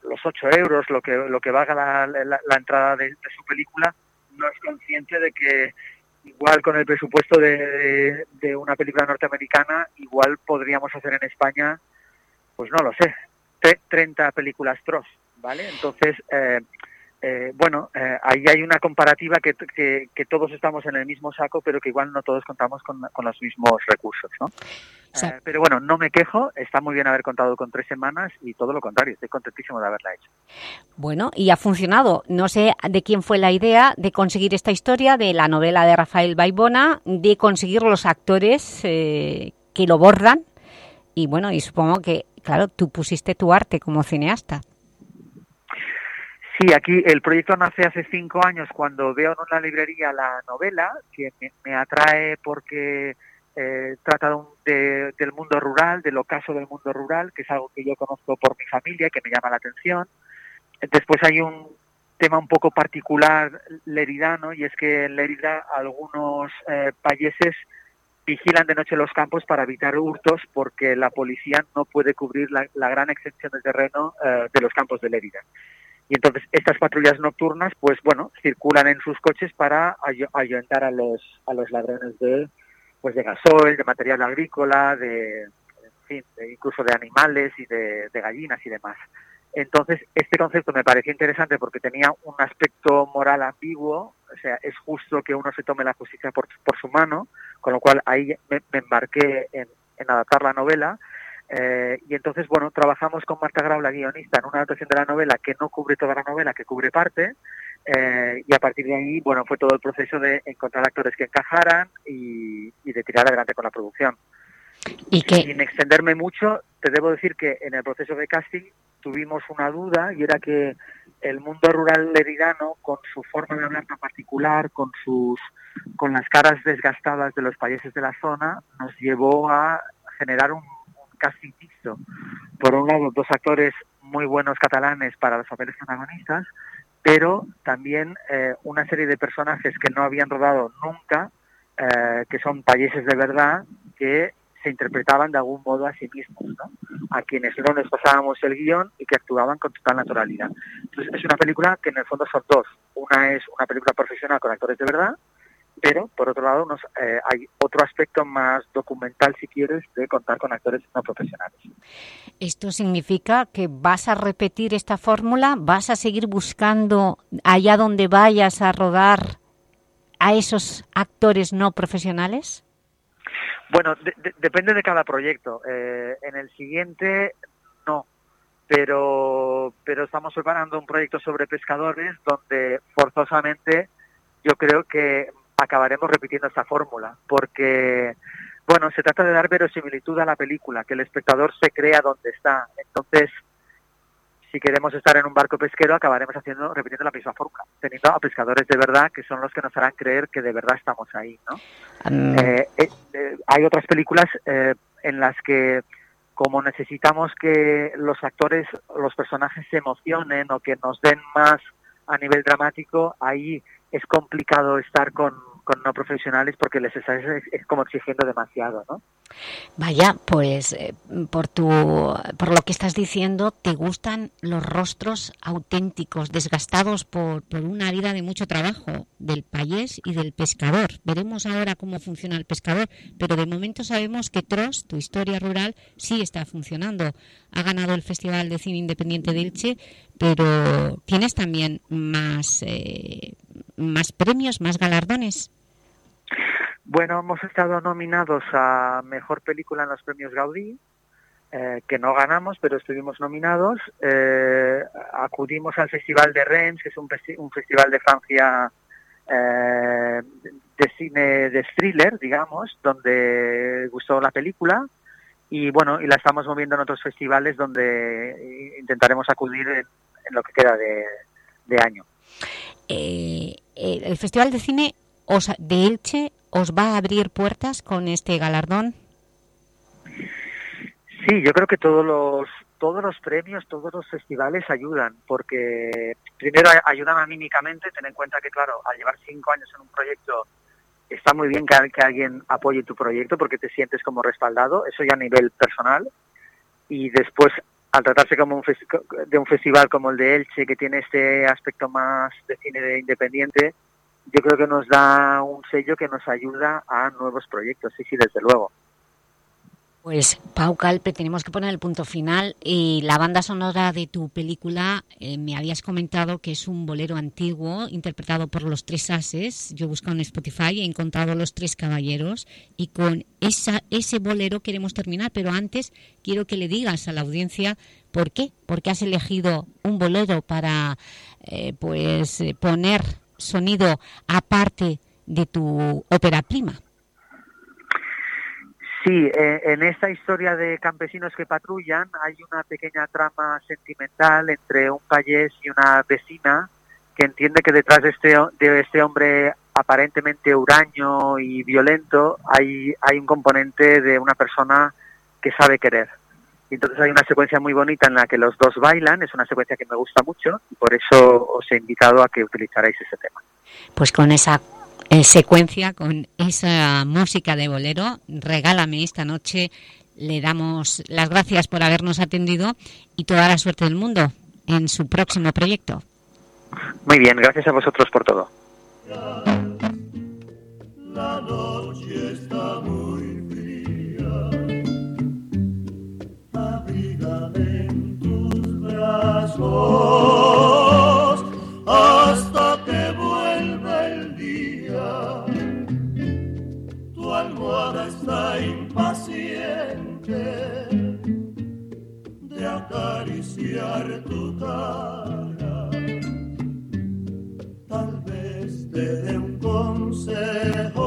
los 8 euros, lo que, lo que valga la, la, entrada de, su película, no es consciente de que igual con el presupuesto de, de, una película norteamericana, igual podríamos hacer en España, pues no lo sé, 30 películas TROS, ¿vale? Entonces, eh, eh, bueno, eh, ahí hay una comparativa que, que, todos estamos en el mismo saco, pero que igual no todos contamos con, los mismos recursos, ¿no? Eh, pero bueno, no me quejo, está muy bien haber contado con tres semanas y todo lo contrario, estoy contentísimo de haberla hecho. Bueno, y ha funcionado. No sé de quién fue la idea de conseguir esta historia, de la novela de Rafael Baibona, de conseguir los actores que lo bordan, y bueno, y supongo que, claro, tú pusiste tu arte como cineasta. Sí, aquí el proyecto nace hace cinco años cuando veo en una librería la novela, que me, atrae porque eh, trata de, del mundo rural, del ocaso del mundo rural, que es algo que yo conozco por mi familia, que me llama la atención. Después hay un tema un poco particular leridano, y es que en Lerida algunos eh, payeses vigilan de noche los campos para evitar hurtos porque la policía no puede cubrir la, gran extensión de terreno eh, de los campos de Lérida. Y entonces estas patrullas nocturnas, pues bueno, circulan en sus coches para ayudar a los, a los ladrones de, pues de gasoil, de material agrícola, de, en fin, incluso de animales y de, gallinas y demás. Entonces, este concepto me pareció interesante porque tenía un aspecto moral ambiguo, o sea, es justo que uno se tome la justicia por, por su mano, con lo cual ahí me, me embarqué en, en adaptar la novela. Eh, y entonces, bueno, trabajamos con Marta Grau, la guionista, en una adaptación de la novela que no cubre toda la novela, que cubre parte, eh, y a partir de ahí, bueno, fue todo el proceso de encontrar actores que encajaran y, y de tirar adelante con la producción. Y que Sin extenderme mucho, te debo decir que en el proceso de casting tuvimos una duda y era que el mundo rural leridano, con su forma de hablar tan particular, con sus con las caras desgastadas de los países de la zona, nos llevó a generar un, casting mixto. Por un lado, dos actores muy buenos catalanes para los papeles protagonistas, pero también eh, una serie de personajes que no habían rodado nunca, eh, que son países de verdad, que se interpretaban de algún modo a sí mismos, a quienes no les pasábamos el guion y que actuaban con total naturalidad. Entonces es una película que en el fondo son dos. Una es una película profesional con actores de verdad, pero por otro lado nos, eh, hay otro aspecto más documental, si quieres, de contar con actores no profesionales. ¿Esto significa que vas a repetir esta fórmula? ¿Vas a seguir buscando allá donde vayas a rodar a esos actores no profesionales? Bueno, de- de- depende de cada proyecto. Eh, en el siguiente, no. Pero, pero estamos preparando un proyecto sobre pescadores donde forzosamente yo creo que acabaremos repitiendo esta fórmula. Porque, bueno, se trata de dar verosimilitud a la película, que el espectador se crea donde está. Entonces, si queremos estar en un barco pesquero, acabaremos haciendo, repitiendo la misma fórmula, teniendo a pescadores de verdad que son los que nos harán creer que de verdad estamos ahí, ¿no? Eh, eh, eh, hay otras películas eh, en las que como necesitamos que los actores, los personajes se emocionen o que nos den más a nivel dramático, ahí es complicado estar con, con no profesionales porque les estás es, como exigiendo demasiado, ¿no? Vaya, pues eh, por, tu, por lo que estás diciendo, te gustan los rostros auténticos, desgastados por, por una vida de mucho trabajo del payés y del pescador. Veremos ahora cómo funciona el pescador, pero de momento sabemos que Tros, tu historia rural, sí está funcionando. Ha ganado el Festival de Cine Independiente de Elche, pero tienes también más, eh, más premios, más galardones. Bueno, hemos estado nominados a Mejor Película en los Premios Gaudí, eh, que no ganamos, pero estuvimos nominados. Eh, acudimos al Festival de Rennes, que es un, un festival de Francia eh, de cine de thriller, digamos, donde gustó la película. Y bueno, y la estamos moviendo en otros festivales donde intentaremos acudir en, en lo que queda de, de año. Eh, el el Festival de Cine os- de Elche os va a abrir puertas con este galardón. Sí, yo creo que todos los todos los premios, todos los festivales ayudan, porque primero a- ayudan anímicamente, ten en cuenta que claro, al llevar cinco años en un proyecto está muy bien que, que alguien apoye tu proyecto porque te sientes como respaldado, eso ya a nivel personal, y después al tratarse como un de un festival como el de Elche que tiene este aspecto más de cine de independiente, yo creo que nos da un sello que nos ayuda a nuevos proyectos, sí, sí, desde luego. Pues Pau Calpe, tenemos que poner el punto final y la banda sonora de tu película eh, me habías comentado que es un bolero antiguo interpretado por los tres ases. Yo he buscado en Spotify he encontrado los tres caballeros y con esa, ese bolero queremos terminar, pero antes quiero que le digas a la audiencia por qué, por qué has elegido un bolero para eh, pues eh, poner sonido aparte de tu ópera prima. Sí, eh, en esta historia de campesinos que patrullan hay una pequeña trama sentimental entre un payés y una vecina que entiende que detrás de este, de este hombre aparentemente huraño y violento hay, hay un componente de una persona que sabe querer. Entonces hay una secuencia muy bonita en la que los dos bailan, es una secuencia que me gusta mucho y por eso os he invitado a que utilizarais ese tema. Pues con esa eh, secuencia, con esa música de bolero, regálame esta noche. Le damos las gracias por habernos atendido y toda la suerte del mundo en su próximo proyecto. Muy bien, gracias a vosotros por todo. La noche está muy fría. Abrígame en tus brazos. impaciente de acariciar tu cara. Tal vez te dé un consejo.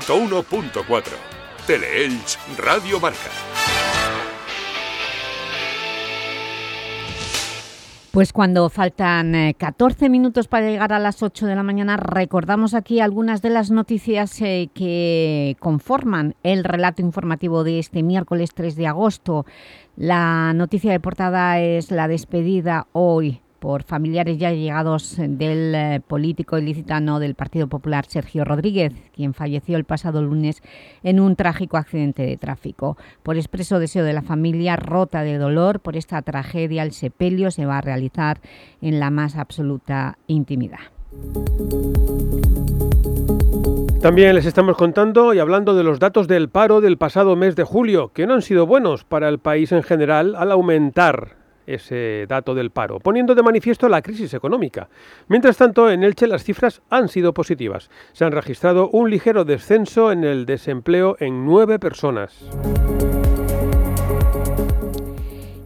101.4. Teleelch Radio Marca. Pues cuando faltan 14 eh, minutos para llegar a las 8 de la mañana, recordamos aquí algunas de las noticias eh, que conforman el relato informativo de este miércoles 3 de agosto. La noticia de portada es la despedida hoy por familiares ya llegados del eh, político ilicitano del Partido Popular Sergio Rodríguez, quien falleció el pasado lunes en un trágico accidente de tráfico. Por expreso deseo de la familia, rota de dolor por esta tragedia, el sepelio se va a realizar en la más absoluta intimidad. También les estamos contando y hablando de los datos del paro del pasado mes de julio, que no han sido buenos para el país en general al aumentar ese dato del paro, poniendo de manifiesto la crisis económica. Mientras tanto, en Elche las cifras han sido positivas. Se han registrado un ligero descenso en el desempleo en nueve personas.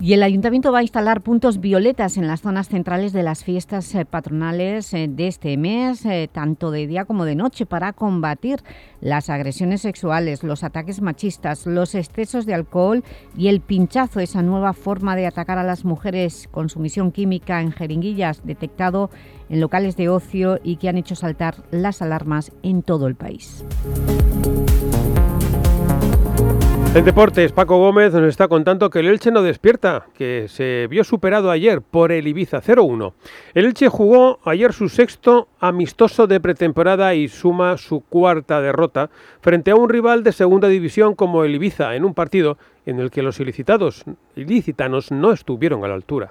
Y el Ayuntamiento va a instalar puntos violetas en las zonas centrales de las fiestas eh, patronales eh, de este mes, eh, tanto de día como de noche, para combatir las agresiones sexuales, los ataques machistas, los excesos de alcohol y el pinchazo, esa nueva forma de atacar a las mujeres con sumisión química en jeringuillas, detectado en locales de ocio y que han hecho saltar las alarmas en todo el país. En deportes, Paco Gómez nos está contando que el Elche no despierta, que se vio superado ayer por el Ibiza 0-1. El Elche jugó ayer su sexto amistoso de pretemporada y suma su cuarta derrota frente a un rival de segunda división como el Ibiza en un partido en el que los ilicitados, ilicitanos no estuvieron a la altura.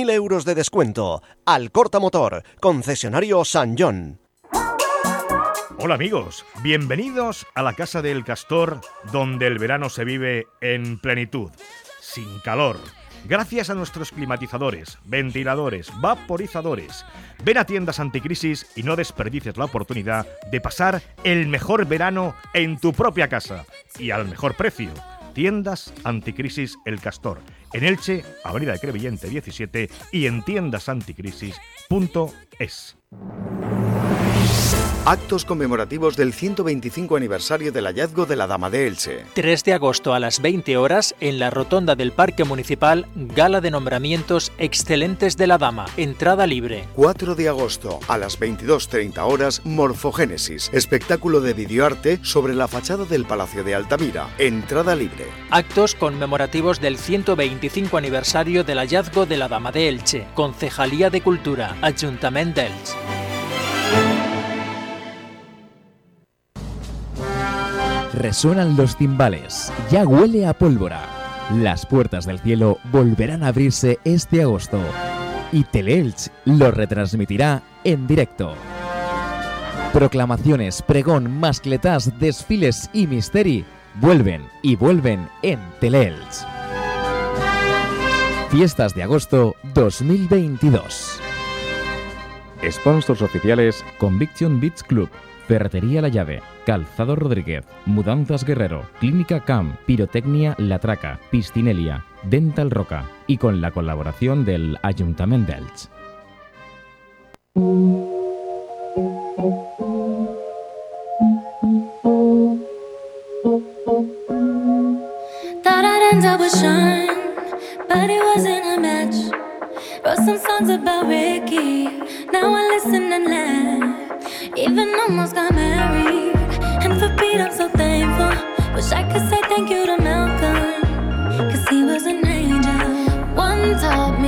euros de descuento. Al Corta Motor, concesionario San John. Hola amigos, bienvenidos a la Casa del Castor, donde el verano se vive en plenitud, sin calor. Gracias a nuestros climatizadores, ventiladores, vaporizadores. Ven a tiendas anticrisis y no desperdicies la oportunidad de pasar el mejor verano en tu propia casa y al mejor precio. Tiendas Anticrisis El Castor en Elche, Avenida de Crevillente 17 y en tiendasanticrisis.es. Actos conmemorativos del 125 aniversario del hallazgo de la Dama de Elche. 3 de agosto a las 20 horas en la rotonda del Parque Municipal, gala de nombramientos excelentes de la Dama. Entrada libre. 4 de agosto a las 22.30 horas, Morfogénesis, espectáculo de videoarte sobre la fachada del Palacio de Altamira. Entrada libre. Actos conmemorativos del 125 aniversario del hallazgo de la Dama de Elche. Concejalía de Cultura, Ayuntamiento d'Elche. Resuenan los timbales, ya huele a pólvora. Las puertas del cielo volverán a abrirse este agosto y Teleelch lo retransmitirá en directo. Proclamaciones, pregón, mascletas, desfiles y misteri vuelven y vuelven en Teleelch. Fiestas de agosto 2022. Sponsors oficiales Conviction Beach Club, Ferretería La Llave, Calzado Rodríguez, Mudanzas Guerrero, Clínica CAM, Pirotecnia La Traca, Piscinelia, Dental Roca y con la colaboración del Ayuntamiento de. Even almost got married, and for Pete I'm so thankful. Wish I could say thank you to Malcolm, cause he was an angel. One taught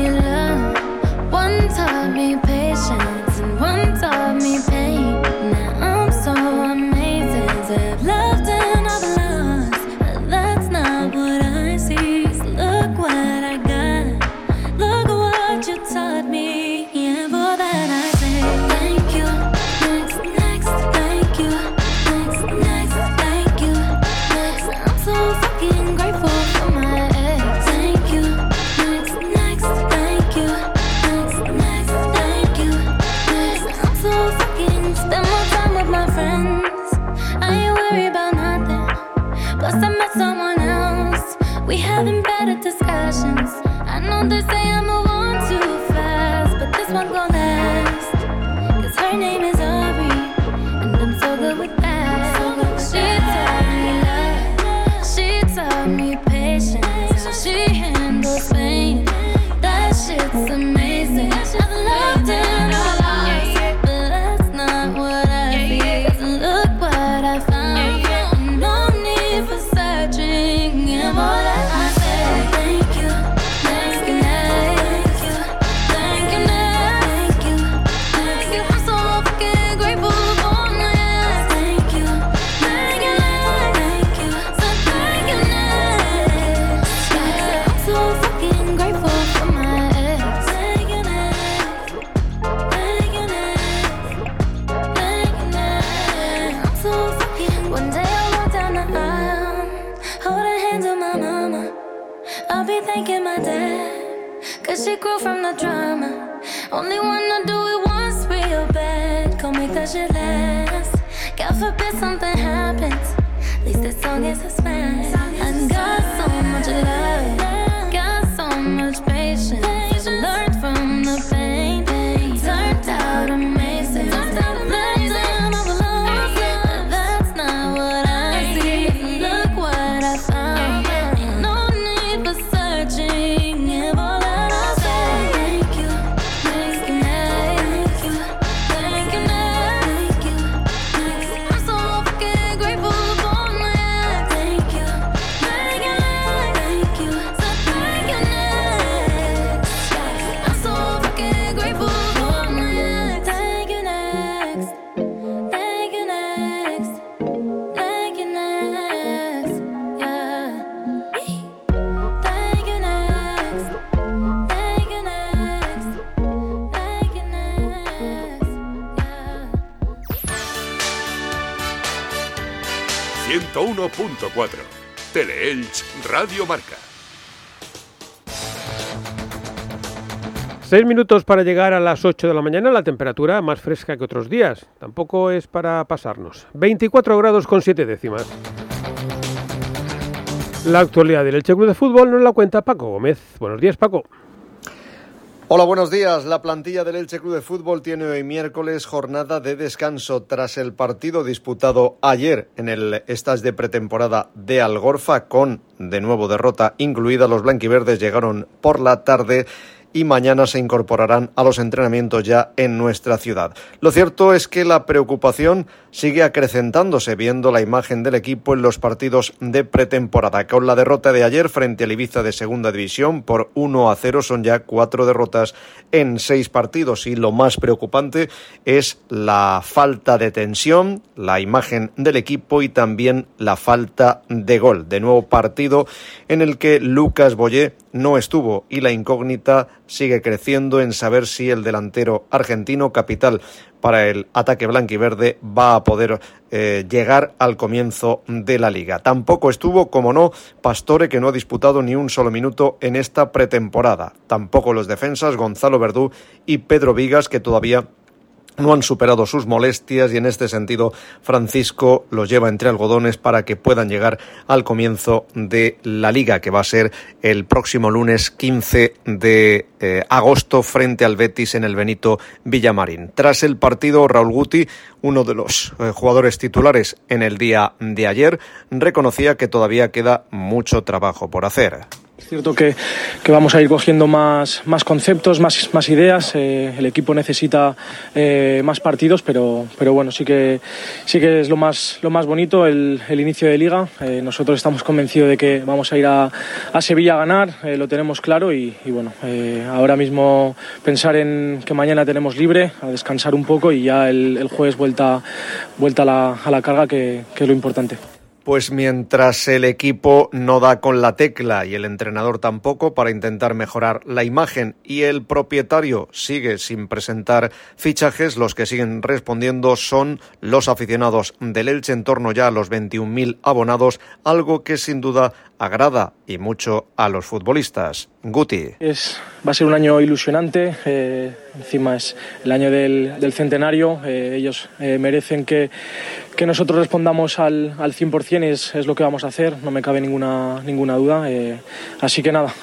101.4. Teleelch Radio Marca. Seis minutos para llegar a las 8 de la mañana, la temperatura más fresca que otros días. Tampoco es para pasarnos. 24 grados con 7 décimas. La actualidad del Elche Club de Fútbol nos la cuenta Paco Gómez. Buenos días, Paco. Hola, buenos días. La plantilla del Elche Club de Fútbol tiene hoy miércoles jornada de descanso tras el partido disputado ayer en el estás de pretemporada de Algorfa con de nuevo derrota incluida. Los blanquiverdes llegaron por la tarde y mañana se incorporarán a los entrenamientos ya en nuestra ciudad. Lo cierto es que la preocupación sigue acrecentándose viendo la imagen del equipo en los partidos de pretemporada. Con la derrota de ayer frente al Ibiza de Segunda División por 1 a 0 son ya cuatro derrotas en seis partidos y lo más preocupante es la falta de tensión, la imagen del equipo y también la falta de gol. De nuevo partido en el que Lucas Boyé no estuvo y la incógnita sigue creciendo en saber si el delantero argentino capital para el ataque blanquiverde va a poder eh, llegar al comienzo de la liga. Tampoco estuvo, como no, Pastore, que no ha disputado ni un solo minuto en esta pretemporada. Tampoco los defensas Gonzalo Verdú y Pedro Vigas, que todavía no han superado sus molestias y en este sentido Francisco los lleva entre algodones para que puedan llegar al comienzo de la liga que va a ser el próximo lunes 15 de eh, agosto frente al Betis en el Benito Villamarín. Tras el partido Raúl Guti, uno de los eh, jugadores titulares en el día de ayer, reconocía que todavía queda mucho trabajo por hacer. Es cierto que, que, vamos a ir cogiendo más, más conceptos, más, más ideas. Eh, el equipo necesita eh, más partidos, pero, pero bueno, sí que, sí que es lo más, lo más bonito el, el inicio de liga. Eh, nosotros estamos convencidos de que vamos a ir a, a Sevilla a ganar, lo tenemos claro y, y bueno, ahora mismo pensar en que mañana tenemos libre, a descansar un poco y ya el, el jueves vuelta, vuelta a, la, a la carga, que, que es lo importante. Pues mientras el equipo no da con la tecla y el entrenador tampoco para intentar mejorar la imagen y el propietario sigue sin presentar fichajes, los que siguen respondiendo son los aficionados del Elche en torno ya a los 21.000 abonados, algo que sin duda agrada y mucho a los futbolistas. Guti. Es, va a ser un año ilusionante, eh, encima es el año del, centenario, eh, ellos eh, merecen que, que, nosotros respondamos al, al 100%, es, es lo que vamos a hacer, no me cabe ninguna, ninguna duda. así que nada,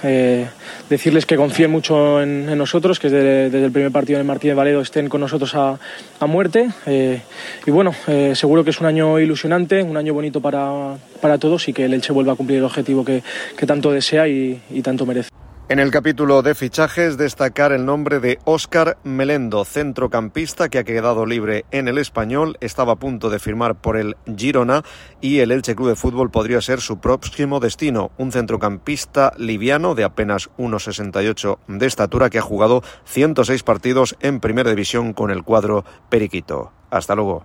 decirles que confíen mucho en, nosotros, que desde, desde, el primer partido en el Martínez Valedo estén con nosotros a, a muerte. y bueno, seguro que es un año ilusionante, un año bonito para, para todos y que el Elche vuelva a cumplir el objetivo que, tanto desea y, y tanto merece. En el capítulo de fichajes, destacar el nombre de Óscar Melendo, centrocampista que ha quedado libre en el español, estaba a punto de firmar por el Girona y el Elche Club de Fútbol podría ser su próximo destino. Un centrocampista liviano de apenas 1,68 de estatura que ha jugado 106 partidos en primera división con el cuadro Periquito. Hasta luego.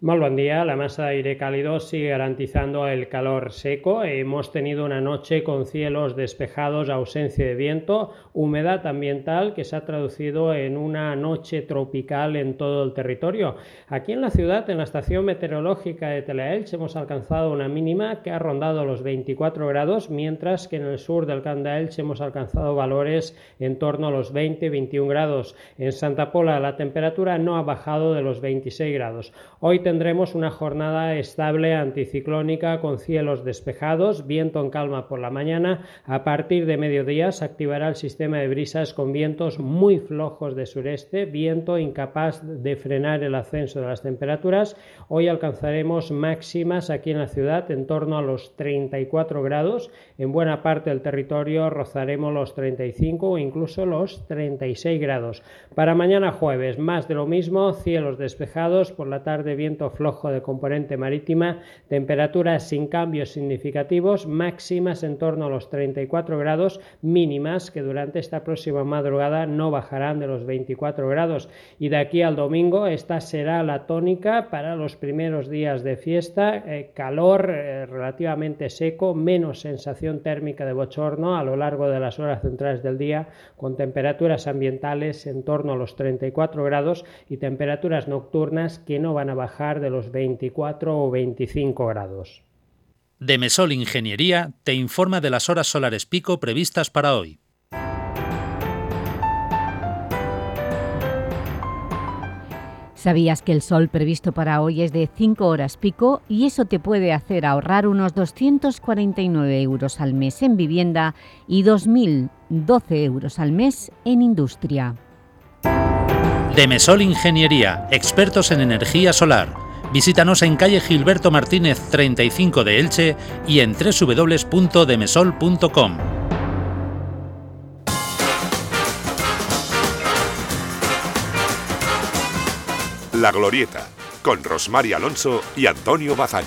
Muy buen día. La masa de aire cálido sigue garantizando el calor seco. Hemos tenido una noche con cielos despejados, ausencia de viento, humedad ambiental que se ha traducido en una noche tropical en todo el territorio. Aquí en la ciudad, en la estación meteorológica de Telaelch, hemos alcanzado una mínima que ha rondado los 24 grados, mientras que en el sur del Camp hemos alcanzado valores en torno a los 20-21 grados. En Santa Pola la temperatura no ha bajado de los 26 grados. Hoy tendremos una jornada estable anticiclónica con cielos despejados, viento en calma por la mañana. A partir de mediodía se activará el sistema de brisas con vientos muy flojos de sureste, viento incapaz de frenar el ascenso de las temperaturas. Hoy alcanzaremos máximas aquí en la ciudad en torno a los 34 grados. En buena parte del territorio rozaremos los 35 o incluso los 36 grados. Para mañana jueves, más de lo mismo, cielos despejados, por la tarde viento flojo de componente marítima, temperaturas sin cambios significativos, máximas en torno a los 34 grados, mínimas que durante esta próxima madrugada no bajarán de los 24 grados. Y de aquí al domingo esta será la tónica para los primeros días de fiesta, eh, calor eh, relativamente seco, menos sensación térmica de bochorno a lo largo de las horas centrales del día, con temperaturas ambientales en torno a los 34 grados y temperaturas nocturnas que no van a bajar de los 24 o 25 grados. Demesol Ingeniería te informa de las horas solares pico previstas para hoy. ¿Sabías que el sol previsto para hoy es de 5 horas pico y eso te puede hacer ahorrar unos 249 euros al mes en vivienda y 2.012 euros al mes en industria? Demesol Ingeniería, expertos en energía solar. Visítanos en calle Gilberto Martínez 35 de Elche y en www.demesol.com. La Glorieta, con Rosmar Alonso y Antonio Bazán.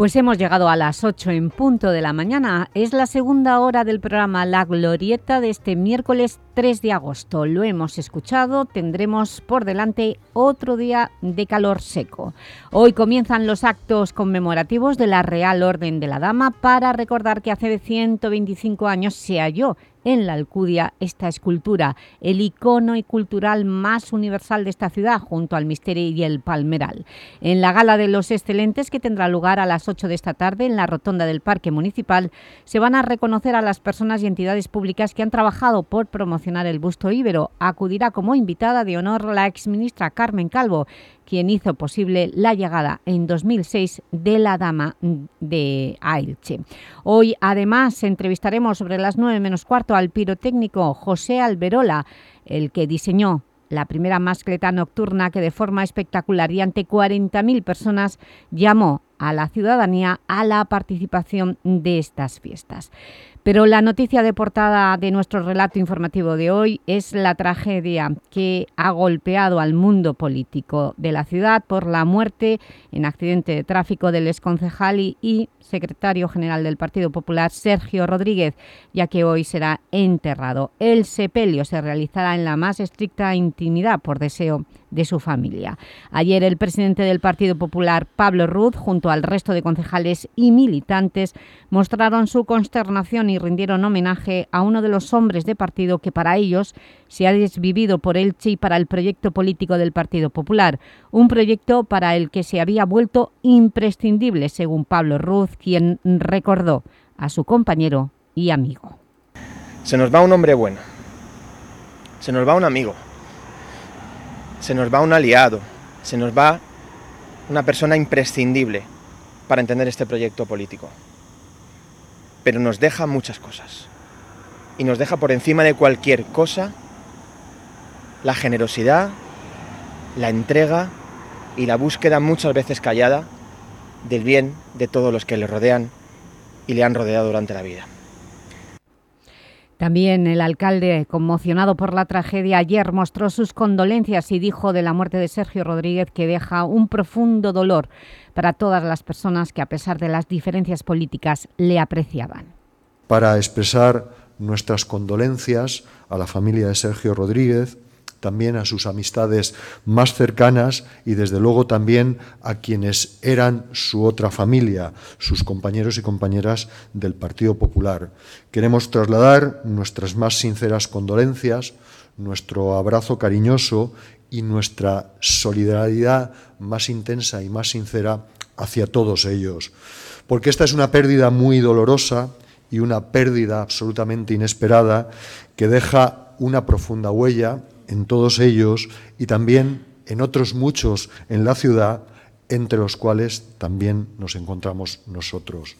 Pues hemos llegado a las 8 en punto de la mañana. Es la segunda hora del programa La Glorieta de este miércoles 3 de agosto. Lo hemos escuchado, tendremos por delante otro día de calor seco. Hoy comienzan los actos conmemorativos de la Real Orden de la Dama para recordar que hace 125 años se halló en la Alcudia esta escultura, el icono y cultural más universal de esta ciudad, junto al Misterio y el Palmeral. En la Gala de los Excelentes, que tendrá lugar a las 8 de esta tarde en la Rotonda del Parque Municipal, se van a reconocer a las personas y entidades públicas que han trabajado por promocionar el busto íbero. Acudirá como invitada de honor la exministra Carmen Calvo, quien hizo posible la llegada en 2006 de la Dama de Ailche. Hoy, además, entrevistaremos sobre las 9 menos cuarto al pirotécnico José Alberola, el que diseñó la primera mascleta nocturna que de forma espectacular y ante 40.000 personas llamó a la ciudadanía a la participación de estas fiestas. Pero la noticia de portada de nuestro relato informativo de hoy es la tragedia que ha golpeado al mundo político de la ciudad por la muerte en accidente de tráfico del exconcejal y secretario general del Partido Popular, Sergio Rodríguez, ya que hoy será enterrado. El sepelio se realizará en la más estricta intimidad por deseo de su familia. Ayer el presidente del Partido Popular, Pablo Ruz, junto al resto de concejales y militantes, mostraron su consternación y rindieron homenaje a uno de los hombres de partido que para ellos se ha desvivido por Elche y para el proyecto político del Partido Popular, un proyecto para el que se había vuelto imprescindible, según Pablo Ruz, quien recordó a su compañero y amigo. Se nos va un hombre bueno, se nos va un amigo, se nos va un aliado, se nos va una persona imprescindible para entender este proyecto político. Pero nos deja muchas cosas. Y nos deja por encima de cualquier cosa la generosidad, la entrega y la búsqueda muchas veces callada del bien de todos los que le rodean y le han rodeado durante la vida. También el alcalde, conmocionado por la tragedia, ayer mostró sus condolencias y dijo de la muerte de Sergio Rodríguez que deja un profundo dolor para todas las personas que, a pesar de las diferencias políticas, le apreciaban. Para expresar nuestras condolencias a la familia de Sergio Rodríguez, también a sus amistades más cercanas y desde luego también a quienes eran su otra familia, sus compañeros y compañeras del Partido Popular. Queremos trasladar nuestras más sinceras condolencias, nuestro abrazo cariñoso y nuestra solidaridad más intensa y más sincera hacia todos ellos. Porque esta es una pérdida muy dolorosa y una pérdida absolutamente inesperada que deja una profunda huella en todos ellos y también en otros muchos en la ciudad, entre los cuales también nos encontramos nosotros.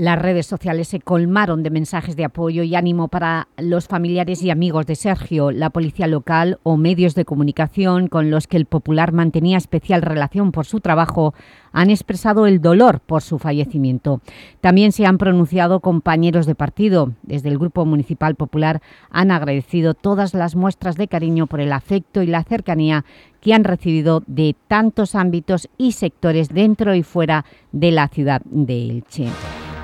Las redes sociales se colmaron de mensajes de apoyo y ánimo para los familiares y amigos de Sergio, la policía local o medios de comunicación con los que el Popular mantenía especial relación por su trabajo han expresado el dolor por su fallecimiento. También se han pronunciado compañeros de partido. Desde el Grupo Municipal Popular han agradecido todas las muestras de cariño por el afecto y la cercanía que han recibido de tantos ámbitos y sectores dentro y fuera de la ciudad de Elche.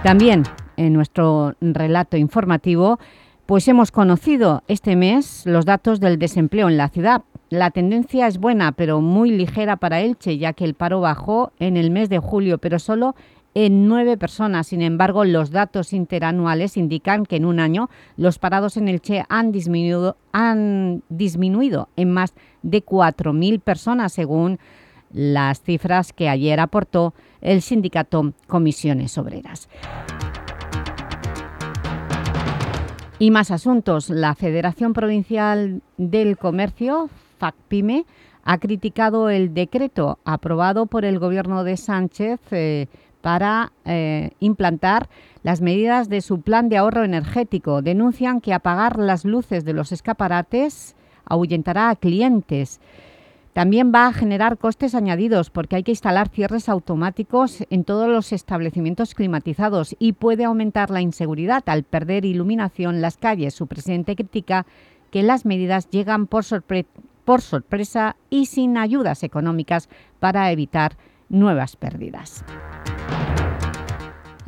También en nuestro relato informativo pues hemos conocido este mes los datos del desempleo en la ciudad. La tendencia es buena, pero muy ligera para Elche, ya que el paro bajó en el mes de julio, pero solo en nueve personas. Sin embargo, los datos interanuales indican que en un año los parados en Elche han disminuido, han disminuido en más de 4.000 personas, según las cifras que ayer aportó el sindicato Comisiones Obreras. Y más asuntos. La Federación Provincial del Comercio, FACPIME, ha criticado el decreto aprobado por el Gobierno de Sánchez eh, para eh, implantar las medidas de su plan de ahorro energético. Denuncian que apagar las luces de los escaparates ahuyentará a clientes. También va a generar costes añadidos porque hay que instalar cierres automáticos en todos los establecimientos climatizados y puede aumentar la inseguridad al perder iluminación las calles. Su presidente critica que las medidas llegan por, sorpresa y sin ayudas económicas para evitar nuevas pérdidas.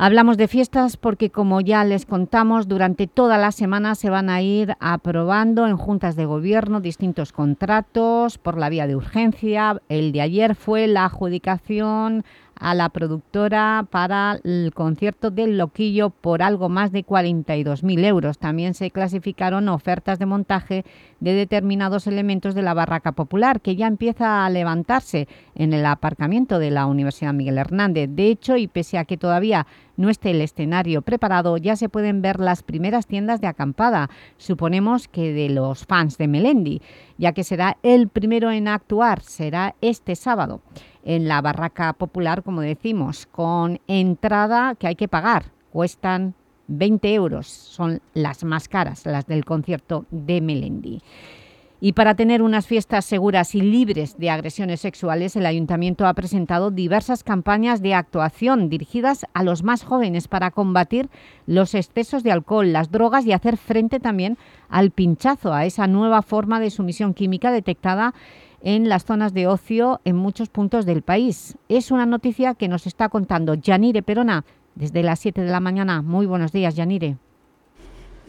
Hablamos de fiestas porque, como ya les contamos, durante toda la semana se van a ir aprobando en juntas de gobierno distintos contratos por la vía de urgencia. El de ayer fue la adjudicación a la productora para el concierto del Loquillo por algo más de 42.000 euros. También se clasificaron ofertas de montaje de determinados elementos de la barraca popular, que ya empieza a levantarse en el aparcamiento de la Universidad Miguel Hernández. De hecho, y pese a que todavía no esté el escenario preparado, ya se pueden ver las primeras tiendas de acampada, suponemos que de los fans de Melendi, ya que será el primero en actuar, será este sábado en la barraca popular, como decimos, con entrada que hay que pagar. Cuestan 20 euros, son las más caras, las del concierto de Melendi. Y para tener unas fiestas seguras y libres de agresiones sexuales, el Ayuntamiento ha presentado diversas campañas de actuación dirigidas a los más jóvenes para combatir los excesos de alcohol, las drogas y hacer frente también al pinchazo, a esa nueva forma de sumisión química detectada las zonas de ocio en muchos puntos del país. Es una noticia que nos está contando Yanire Perona desde las 7 de la mañana. Muy buenos días, Yanire.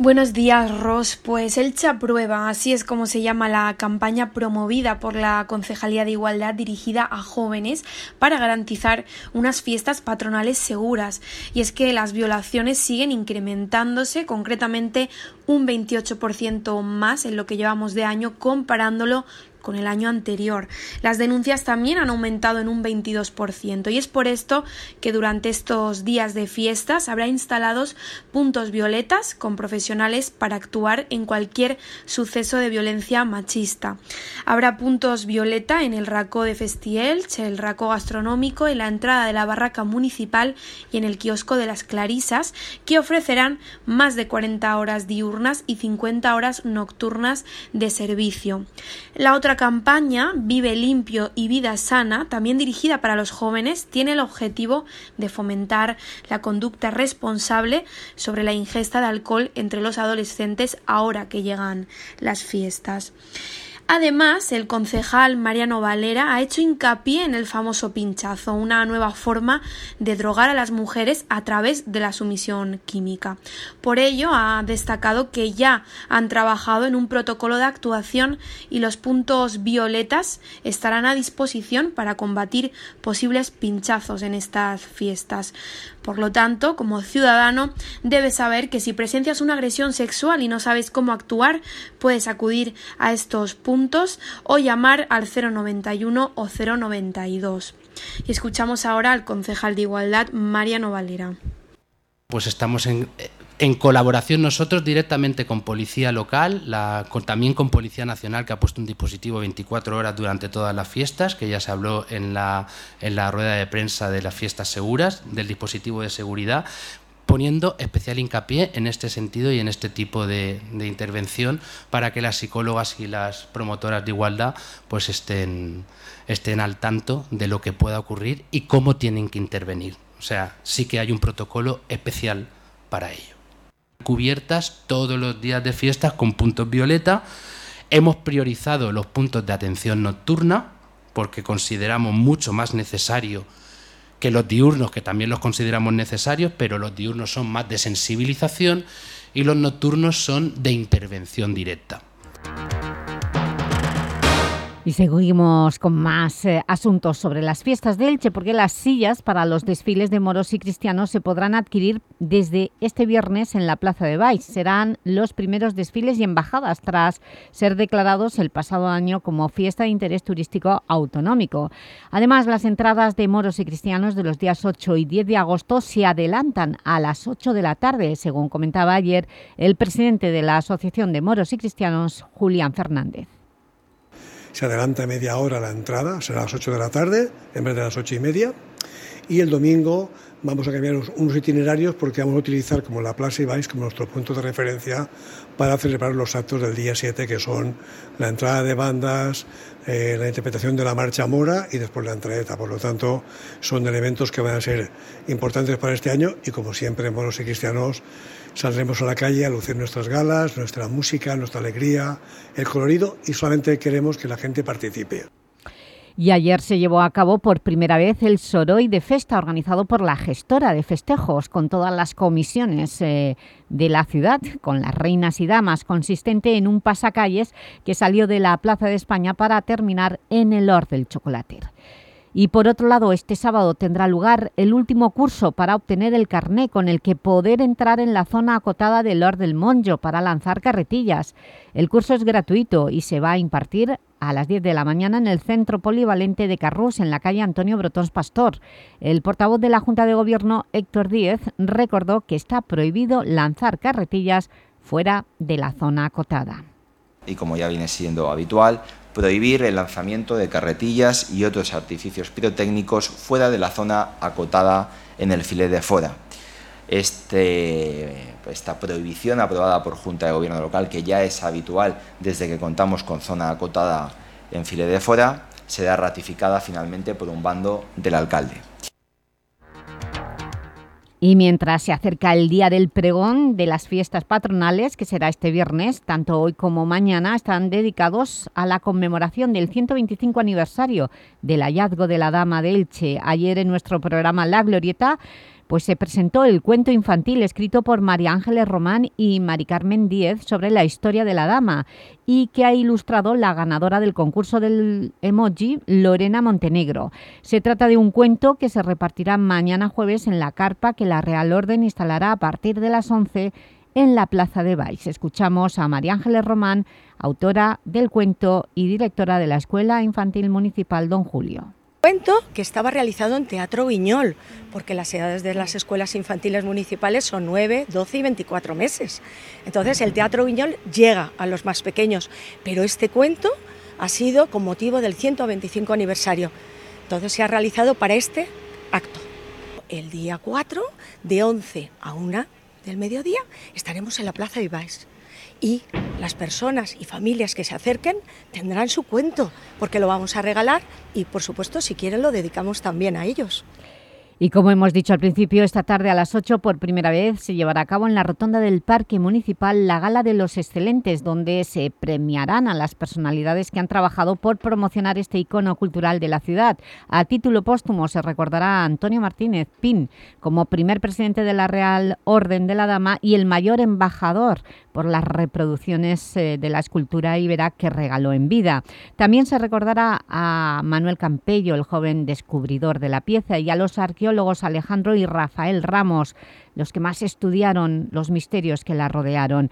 Buenos días, Ros. Pues Elcha Prueba, así es como se llama la campaña promovida por la Concejalía de Igualdad dirigida a jóvenes para garantizar unas fiestas patronales seguras. Y es que las violaciones siguen incrementándose, concretamente un 28% más en lo que llevamos de año comparándolo el año anterior. Las denuncias también han aumentado en un 22% y es por esto que durante estos días de fiestas habrá instalados puntos violetas con profesionales para actuar en cualquier suceso de violencia machista. Habrá puntos violeta en el Raco de Festielch, el Raco Gastronómico, en la entrada de la barraca municipal y en el kiosco de las Clarisas, que ofrecerán más de 40 horas diurnas y 50 horas nocturnas de servicio. La otra campaña, Vive limpio y vida sana, también dirigida para los jóvenes, tiene el objetivo de fomentar la conducta responsable sobre la ingesta de alcohol entre los adolescentes ahora que llegan las fiestas. Además, el concejal Mariano Valera ha hecho hincapié en el famoso pinchazo, una nueva forma de drogar a las mujeres a través de la sumisión química. Por ello, ha destacado que ya han trabajado en un protocolo de actuación y los puntos violetas estarán a disposición para combatir posibles pinchazos en estas fiestas. Por lo tanto, como ciudadano, debes saber que si presencias una agresión sexual y no sabes cómo actuar, puedes acudir a estos puntos o llamar al 091 o 092. Y escuchamos ahora al concejal de Igualdad, Mariano Valera. Pues estamos en, en colaboración nosotros directamente con Policía Local, también con Policía Nacional, que ha puesto un dispositivo 24 horas durante todas las fiestas, que ya se habló en la, en la rueda de prensa de las fiestas seguras, del dispositivo de seguridad, poniendo especial hincapié en este sentido y en este tipo de, intervención para que las psicólogas y las promotoras de igualdad pues estén, estén al tanto de lo que pueda ocurrir y cómo tienen que intervenir. O sea, sí que hay un protocolo especial para ello cubiertas todos los días de fiestas con puntos violeta. Hemos priorizado los puntos de atención nocturna porque consideramos mucho más necesario que los diurnos, que también los consideramos necesarios, pero los diurnos son más de sensibilización y los nocturnos son de intervención directa. Y seguimos con más eh, asuntos sobre las fiestas de Elche, porque las sillas para los desfiles de moros y cristianos se podrán adquirir desde este viernes en la Plaza de Baix. Serán los primeros desfiles y embajadas tras ser declarados el pasado año como fiesta de interés turístico autonómico. Además, las entradas de moros y cristianos de los días 8 y 10 de agosto se adelantan a las 8 de la tarde, según comentaba ayer el presidente de la Asociación de Moros y Cristianos, Julián Fernández se adelanta media hora la entrada, será a las 8 de la tarde en vez de las 8 y media. Y el domingo vamos a cambiar unos itinerarios porque vamos a utilizar como la Plaza Ibáis como nuestro punto de referencia para celebrar los actos del día 7, que son la entrada de bandas, eh, la interpretación de la marcha mora y después la entrega. Por lo tanto, son elementos que van a ser importantes para este año y como siempre, moros y cristianos, saldremos a la calle a lucir nuestras galas, nuestra música, nuestra alegría, el colorido y solamente queremos que la gente participe. Y ayer se llevó a cabo por primera vez el Soroy de Festa, organizado por la gestora de festejos, con todas las comisiones eh, de la ciudad, con las reinas y damas, consistente en un pasacalles que salió de la Plaza de España para terminar en el Or del Chocolater. Y por otro lado, este sábado tendrá lugar el último curso para obtener el carné con el que poder entrar en la zona acotada del Lord del Monjo para lanzar carretillas. El curso es gratuito y se va a impartir a las 10 de la mañana en el Centro Polivalente de Carrús, en la calle Antonio Brotons Pastor. El portavoz de la Junta de Gobierno, Héctor Díez, recordó que está prohibido lanzar carretillas fuera de la zona acotada. Y como ya viene siendo habitual, prohibir el lanzamiento de carretillas y otros artificios pirotécnicos fuera de la zona acotada en el filet de fora. este, esta prohibición aprobada por Junta de Gobierno local, que ya es habitual desde que contamos con zona acotada en Filedéfora, será ratificada finalmente por un bando del alcalde. Y mientras se acerca el día del pregón de las fiestas patronales, que será este viernes, tanto hoy como mañana, están dedicados a la conmemoración del 125 aniversario del hallazgo de la Dama de Elche. Ayer en nuestro programa La Glorieta pues se presentó el cuento infantil escrito por María Ángeles Román y Mari Carmen Díez sobre la historia de la dama y que ha ilustrado la ganadora del concurso del emoji, Lorena Montenegro. Se trata de un cuento que se repartirá mañana jueves en la carpa que la Real Orden instalará a partir de las 11 en la Plaza de Baix. Escuchamos a María Ángeles Román, autora del cuento y directora de la Escuela Infantil Municipal Don Julio. Cuento que estaba realizado en Teatro Viñol, porque las edades de las escuelas infantiles municipales son 9, 12 y 24 meses. Entonces el Teatro Viñol llega a los más pequeños, pero este cuento ha sido con motivo del 125 aniversario. Entonces se ha realizado para este acto. El día 4, de 11 a 1 del mediodía, estaremos en la Plaza Ibáez y las personas y familias que se acerquen tendrán su cuento, porque lo vamos a regalar y, por supuesto, si quieren lo dedicamos también a ellos. Y como hemos dicho al principio, esta tarde a las 8 por primera vez se llevará a cabo en la rotonda del Parque Municipal la Gala de los Excelentes, donde se premiarán a las personalidades que han trabajado por promocionar este icono cultural de la ciudad. A título póstumo se recordará a Antonio Martínez Pin como primer presidente de la Real Orden de la Dama y el mayor embajador por las reproducciones eh, de la escultura ibera que regaló en vida. También se recordará a Manuel Campello, el joven descubridor de la pieza, y a los arqueólogos Alejandro y Rafael Ramos, los que más estudiaron los misterios que la rodearon.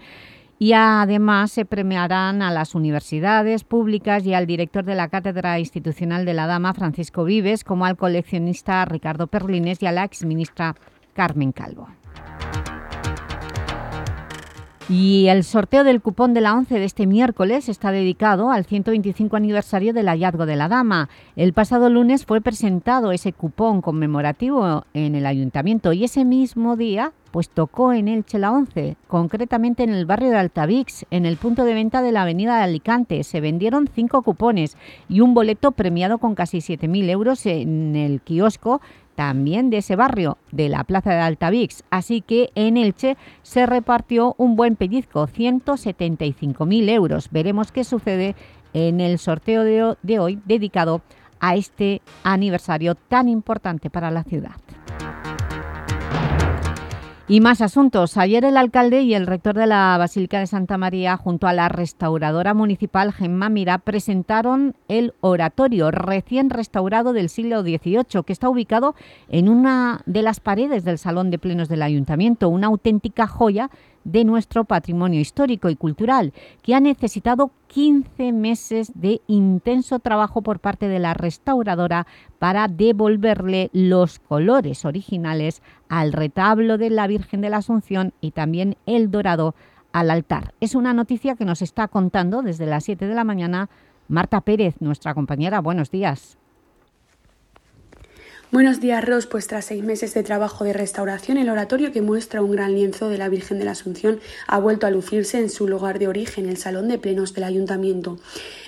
Y además se premiarán a las universidades públicas y al director de la Cátedra Institucional de la Dama, Francisco Vives, como al coleccionista Ricardo Perlines y a la exministra Carmen Calvo. Y el sorteo del cupón de la 11 de este miércoles está dedicado al 125 aniversario del hallazgo de la dama. El pasado lunes fue presentado ese cupón conmemorativo en el Ayuntamiento y ese mismo día pues tocó en Elche la 11, concretamente en el barrio de Altavix, en el punto de venta de la avenida de Alicante. Se vendieron cinco cupones y un boleto premiado con casi 7.000 euros en el kiosco también de ese barrio, de la plaza de Altavix. Así que en Elche se repartió un buen pellizco, 175.000 euros. Veremos qué sucede en el sorteo de hoy dedicado a este aniversario tan importante para la ciudad. Y más asuntos. Ayer el alcalde y el rector de la Basílica de Santa María, junto a la restauradora municipal Gemma Mira, presentaron el oratorio recién restaurado del siglo XVIII, que está ubicado en una de las paredes del Salón de Plenos del Ayuntamiento, una auténtica joya de nuestro patrimonio histórico y cultural, que ha necesitado 15 meses de intenso trabajo por parte de la restauradora para devolverle los colores originales al retablo de la Virgen de la Asunción y también el dorado al altar. Es una noticia que nos está contando desde las 7 de la mañana Marta Pérez, nuestra compañera. Buenos días. Buenos días, Ros. Pues tras seis meses de trabajo de restauración, el oratorio que muestra un gran lienzo de la Virgen de la Asunción ha vuelto a lucirse en su lugar de origen, el Salón de Plenos del Ayuntamiento.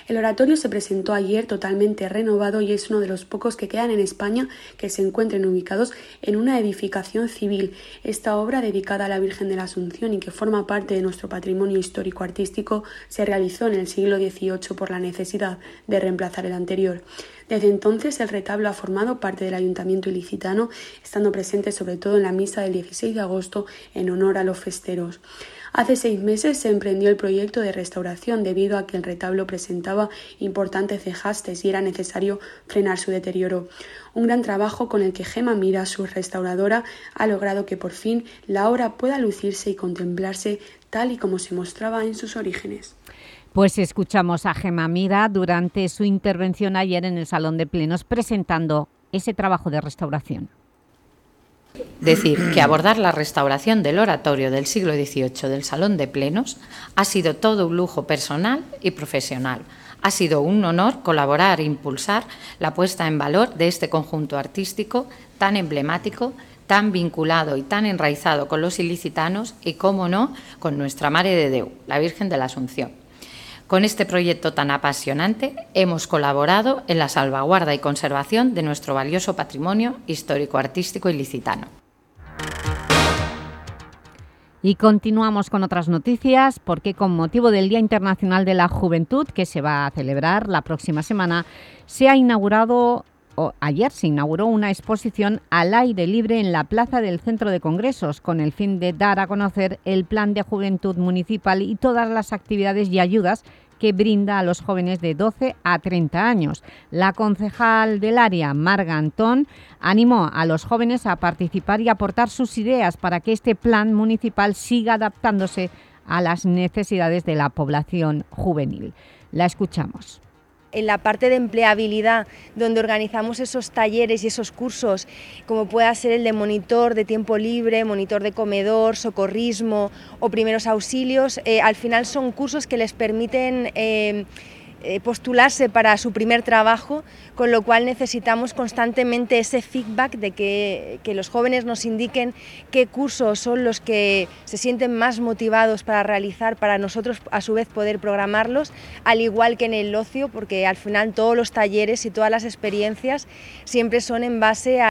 El oratorio se presentó ayer totalmente renovado y es uno de los pocos que quedan en España que se encuentren ubicados en una edificación civil. Esta obra, dedicada a la Virgen de la Asunción y que forma parte de nuestro patrimonio histórico-artístico, se realizó en el siglo XVIII por la necesidad de reemplazar el anterior. Desde entonces el retablo ha formado parte del ayuntamiento ilicitano, estando presente sobre todo en la misa del 16 de agosto en honor a los festeros. Hace seis meses se emprendió el proyecto de restauración debido a que el retablo presentaba importantes cejastes y era necesario frenar su deterioro. Un gran trabajo con el que Gema Mira, su restauradora, ha logrado que por fin la obra pueda lucirse y contemplarse tal y como se mostraba en sus orígenes. Pues escuchamos a Gemma Mira durante su intervención ayer en el Salón de Plenos presentando ese trabajo de restauración. Decir que abordar la restauración del oratorio del siglo XVIII del Salón de Plenos ha sido todo un lujo personal y profesional. Ha sido un honor colaborar e impulsar la puesta en valor de este conjunto artístico tan emblemático tan vinculado y tan enraizado con los ilicitanos y, cómo no, con nuestra Madre de Deu, la Virgen de la Asunción. Con este proyecto tan apasionante hemos colaborado en la salvaguarda y conservación de nuestro valioso patrimonio histórico-artístico ilicitano. Y continuamos con otras noticias porque con motivo del Día Internacional de la Juventud que se va a celebrar la próxima semana se ha inaugurado ayer se inauguró una exposición al aire libre en la plaza del Centro de Congresos con el fin de dar a conocer el Plan de Juventud Municipal y todas las actividades y ayudas que brinda a los jóvenes de 12 a 30 años. La concejal del área, Marga Antón, animó a los jóvenes a participar y aportar sus ideas para que este plan municipal siga adaptándose a las necesidades de la población juvenil. La escuchamos en la parte de empleabilidad, donde organizamos esos talleres y esos cursos, como pueda ser el de monitor de tiempo libre, monitor de comedor, socorrismo o primeros auxilios, eh, al final son cursos que les permiten... Eh, postularse para su primer trabajo, con lo cual necesitamos constantemente ese feedback de que, que, los jóvenes nos indiquen qué cursos son los que se sienten más motivados para realizar, para nosotros a su vez poder programarlos, al igual que en el ocio, porque al final todos los talleres y todas las experiencias siempre son en base a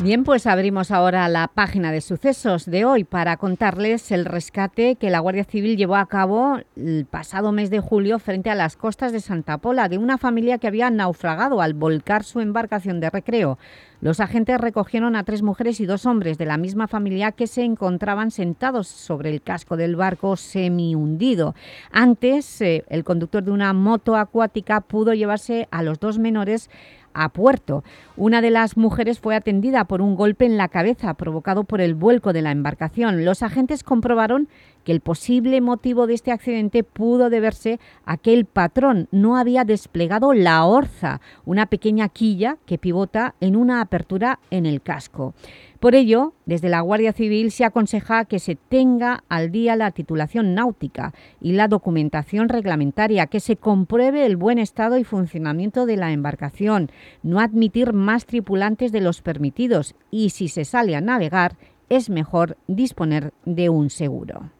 Bien, pues abrimos ahora la página de sucesos de hoy para contarles el rescate que la Guardia Civil llevó a cabo el pasado mes de julio frente a las costas de Santa Pola de una familia que había naufragado al volcar su embarcación de recreo. Los agentes recogieron a tres mujeres y dos hombres de la misma familia que se encontraban sentados sobre el casco del barco semi-hundido. Antes, eh, el conductor de una moto acuática pudo llevarse a los dos menores a puerto. Una de las mujeres fue atendida por un golpe en la cabeza provocado por el vuelco de la embarcación. Los agentes comprobaron que el posible motivo de este accidente pudo deberse a que el patrón no había desplegado la orza, una pequeña quilla que pivota en una apertura en el casco. Por ello, desde la Guardia Civil se aconseja que se tenga al día la titulación náutica y la documentación reglamentaria, que se compruebe el buen estado y funcionamiento de la embarcación, no admitir más tripulantes de los permitidos y, si se sale a navegar, es mejor disponer de un seguro.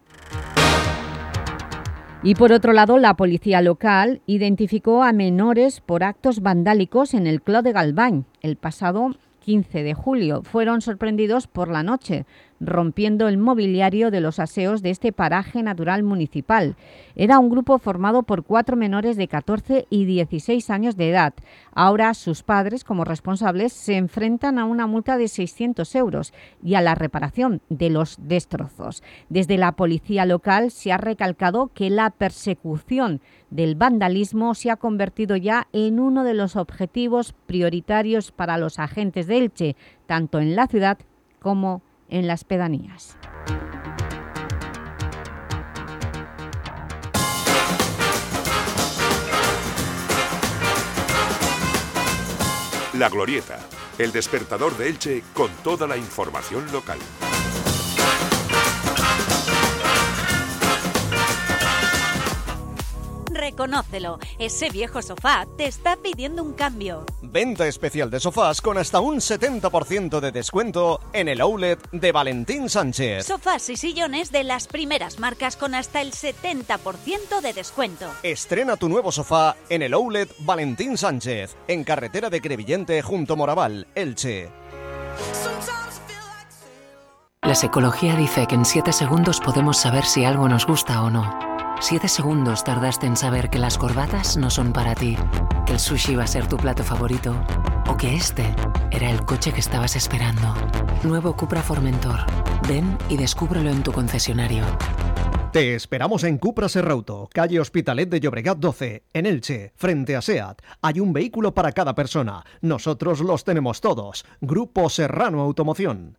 Y por otro lado, la policía local identificó a menores por actos vandálicos en el Clos de Galván el pasado 15 de julio. Fueron sorprendidos por la noche rompiendo el mobiliario de los aseos de este paraje natural municipal. Era un grupo formado por cuatro menores de 14 y 16 años de edad. Ahora sus padres, como responsables, se enfrentan a una multa de 600 euros y a la reparación de los destrozos. Desde la policía local se ha recalcado que la persecución del vandalismo se ha convertido ya en uno de los objetivos prioritarios para los agentes de Elche, tanto en la ciudad como en las pedanías. La Glorieta, el despertador de Elche con toda la información local. Reconócelo, ese viejo sofá te está pidiendo un cambio. Venta especial de sofás con hasta un 70% de descuento en el outlet de Valentín Sánchez. Sofás y sillones de las primeras marcas con hasta el 70% de descuento. Estrena tu nuevo sofá en el outlet Valentín Sánchez, en carretera de Crevillente junto Moraval, Elche. La psicología dice que en 7 segundos podemos saber si algo nos gusta o no. Siete segundos tardaste en saber que las corbatas no son para ti, que el sushi va a ser tu plato favorito o que este era el coche que estabas esperando. Nuevo Cupra Formentor. Ven y descúbrelo en tu concesionario. Te esperamos en Cupra Serrauto, calle Hospitalet de Llobregat 12, en Elche, frente a SEAT. Hay un vehículo para cada persona. Nosotros los tenemos todos. Grupo Serrano Automoción.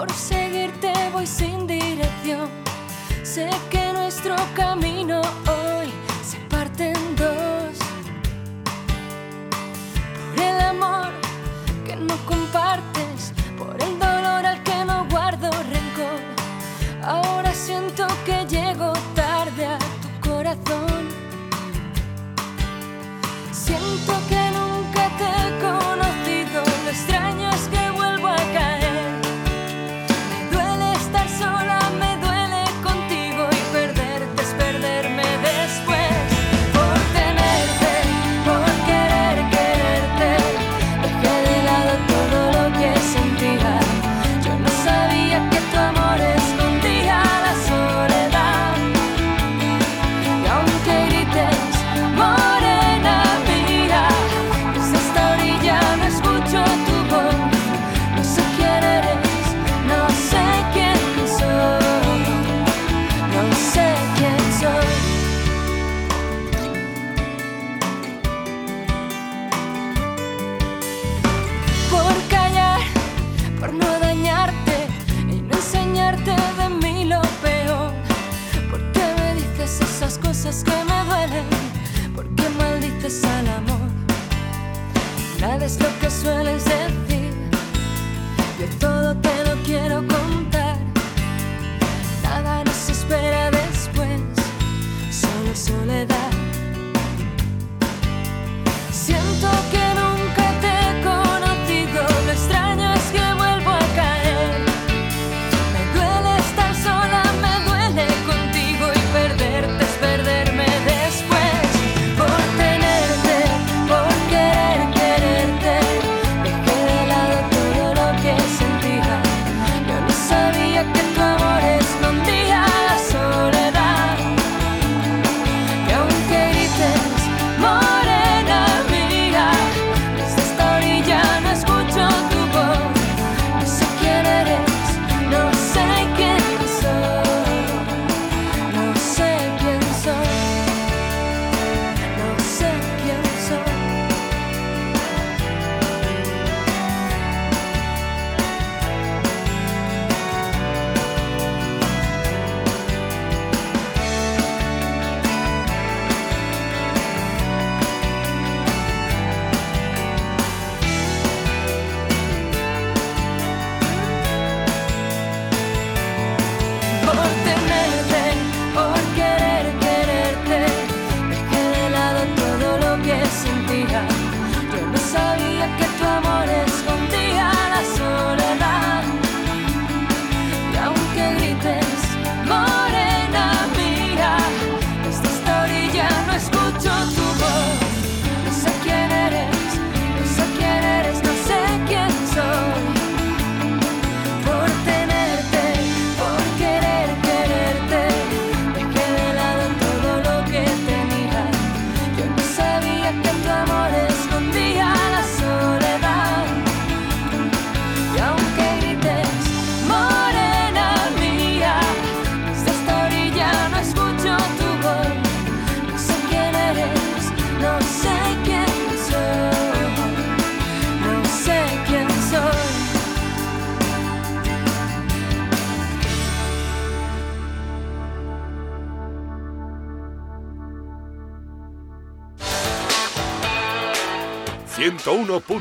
Por seguirte voy sin dirección. Sé que nuestro camino hoy se parte en dos. Por el amor que no compartes, por el dolor al que no guardo rencor. Ahora siento que llego tarde a tu corazón. Siento que nunca te he conocido. Lo extraño es que vuelvo a caer.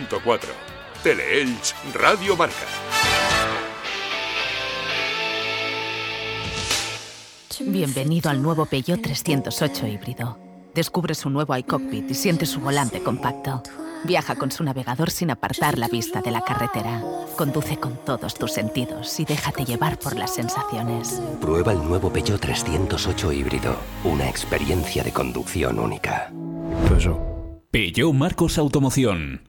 101.4. Radio Marca. Bienvenido al nuevo Peugeot 308 híbrido. Descubre su nuevo iCockpit y siente su volante compacto. Viaja con su navegador sin apartar la vista de la carretera. Conduce con todos tus sentidos y déjate llevar por las sensaciones. Prueba el nuevo Peugeot 308 híbrido. Una experiencia de conducción única. Peugeot. Marcos Automoción.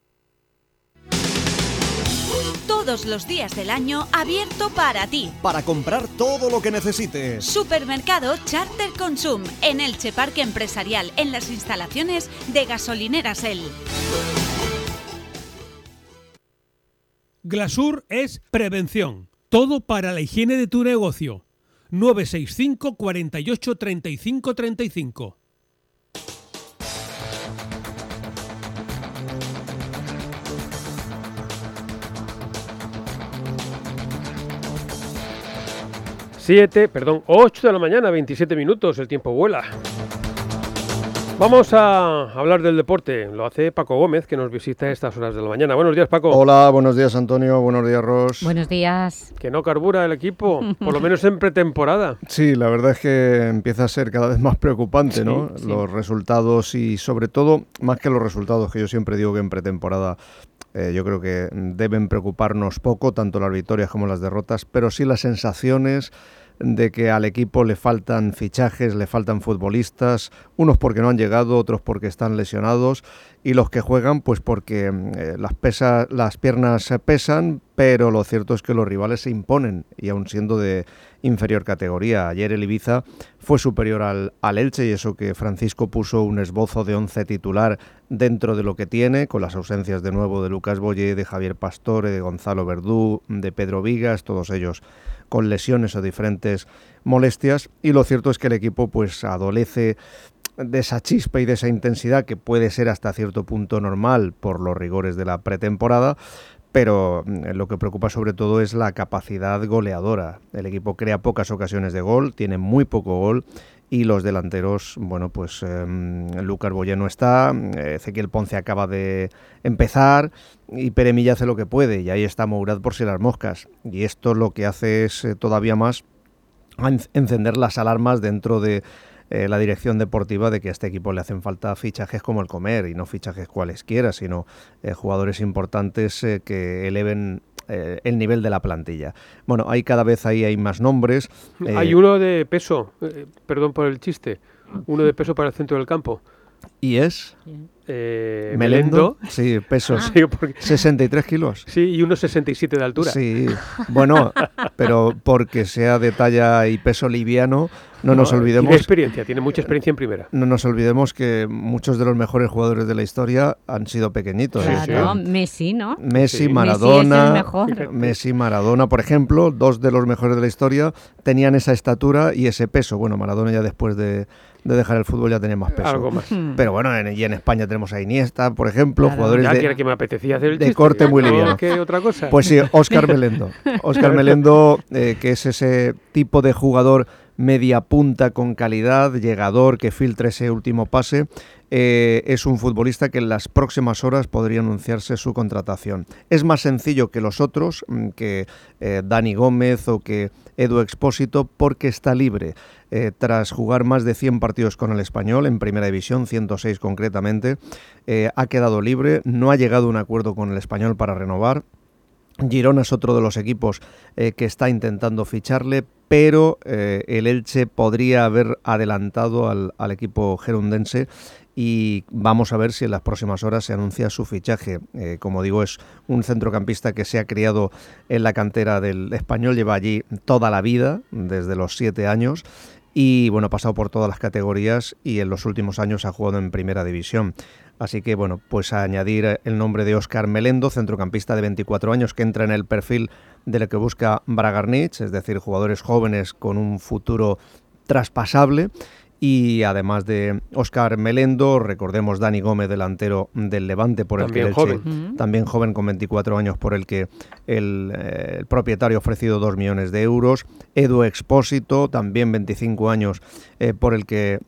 Todos los días del año abierto para ti. Para comprar todo lo que necesites. Supermercado Charter Consum en Elche Parque Empresarial en las instalaciones de Gasolineras El. Glasur es prevención. Todo para la higiene de tu negocio. 965 48 35 35. Siete, perdón, 8 de la mañana, 27 minutos, el tiempo vuela. Vamos a hablar del deporte. Lo hace Paco Gómez, que nos visita a estas horas de la mañana. Buenos días, Paco. Hola, buenos días, Antonio. Buenos días, Ros. Buenos días. Que no carbura el equipo, por lo menos en pretemporada. Sí, la verdad es que empieza a ser cada vez más preocupante, Sí, ¿no? sí. Los resultados y sobre todo, más que los resultados, que yo siempre digo que en pretemporada eh, yo creo que deben preocuparnos poco, tanto las victorias como las derrotas, pero sí las sensaciones de que al equipo le faltan fichajes, le faltan futbolistas, unos porque no han llegado, otros porque están lesionados y los que juegan pues porque mm, eh, las, pesa, las piernas pesan, pero lo cierto es que los rivales se imponen y aun siendo de inferior categoría. Ayer el Ibiza fue superior al, al Elche y eso que Francisco puso un esbozo de 11 titular dentro de lo que tiene, con las ausencias de nuevo de Lucas Boye, de Javier Pastore, de Gonzalo Verdú, de Pedro Vigas, todos ellos con lesiones o diferentes molestias y lo cierto es que el equipo pues adolece de esa chispa y de esa intensidad que puede ser hasta cierto punto normal por los rigores de la pretemporada, pero mm, lo que preocupa sobre todo es la capacidad goleadora. El equipo crea pocas ocasiones de gol, tiene muy poco gol y los delanteros, bueno, pues eh, Lucas Boye no está, Ezequiel Ponce acaba de empezar y Pere Milla hace lo que puede y ahí está Mourad por si las moscas. Y esto lo que hace es eh, todavía más en- encender las alarmas dentro de eh, la dirección deportiva de que a este equipo le hacen falta fichajes como el comer y no fichajes cualesquiera, sino eh, jugadores importantes que eleven eh, el nivel de la plantilla. Bueno, hay cada vez ahí hay más nombres. eh, Hay uno de peso, eh, perdón por el chiste, uno de peso para el centro del campo. ¿Y es? Eh, Melendo, Melendo. sí, peso, Sí, porque- 63 kilos. Sí, y unos 67 de altura. Sí, bueno, pero porque sea de talla y peso liviano, no, nos Tiene olvidemos experiencia, tiene mucha experiencia en primera. no nos olvidemos que muchos de los mejores jugadores de la historia han sido pequeñitos. Claro, ¿eh? Messi, ¿no? Messi, Messi Maradona, es el mejor. Messi, Maradona, por ejemplo, dos de los mejores de la historia tenían esa estatura y ese peso. Bueno, Maradona ya después de, de dejar el fútbol ya tenía más peso. Algo más. Hmm. Pero bueno, en, y en España tenemos a Iniesta, por ejemplo, jugadores Ya de, que era que me apetecía hacer el de chiste, corte muy no, liviano. que otra cosa. Pues sí, Óscar Melendo. Óscar Melendo, eh, que es ese tipo de jugador media punta con calidad, llegador, que filtre ese último pase, eh, es un futbolista que en las próximas horas podría anunciarse su contratación. Es más sencillo que los otros, mm, que eh, Dani Gómez o que Edu Expósito, porque está libre. Eh, tras jugar más de 100 partidos con el español en primera división, 106 concretamente, ha quedado libre, no ha llegado a un acuerdo con el español para renovar. Girona es otro de los equipos eh, que está intentando ficharle, pero eh, el Elche podría haber adelantado al, al equipo gerundense y vamos a ver si en las próximas horas se anuncia su fichaje. Eh, como digo, es un centrocampista que se ha criado en la cantera del español, lleva allí toda la vida, desde los siete años, y bueno, ha pasado por todas las categorías y en los últimos años ha jugado en primera división. Así que bueno, pues a añadir el nombre de Óscar Melendo, centrocampista de 24 años que entra en el perfil de lo que busca Bragarnich, es decir, jugadores jóvenes con un futuro traspasable y además de Óscar Melendo, recordemos Dani Gómez, delantero del Levante, por el que el joven. también joven con 24 años, por el que el, eh, propietario ha ofrecido 2 millones de euros, Edu Expósito, también 25 años, eh, por el que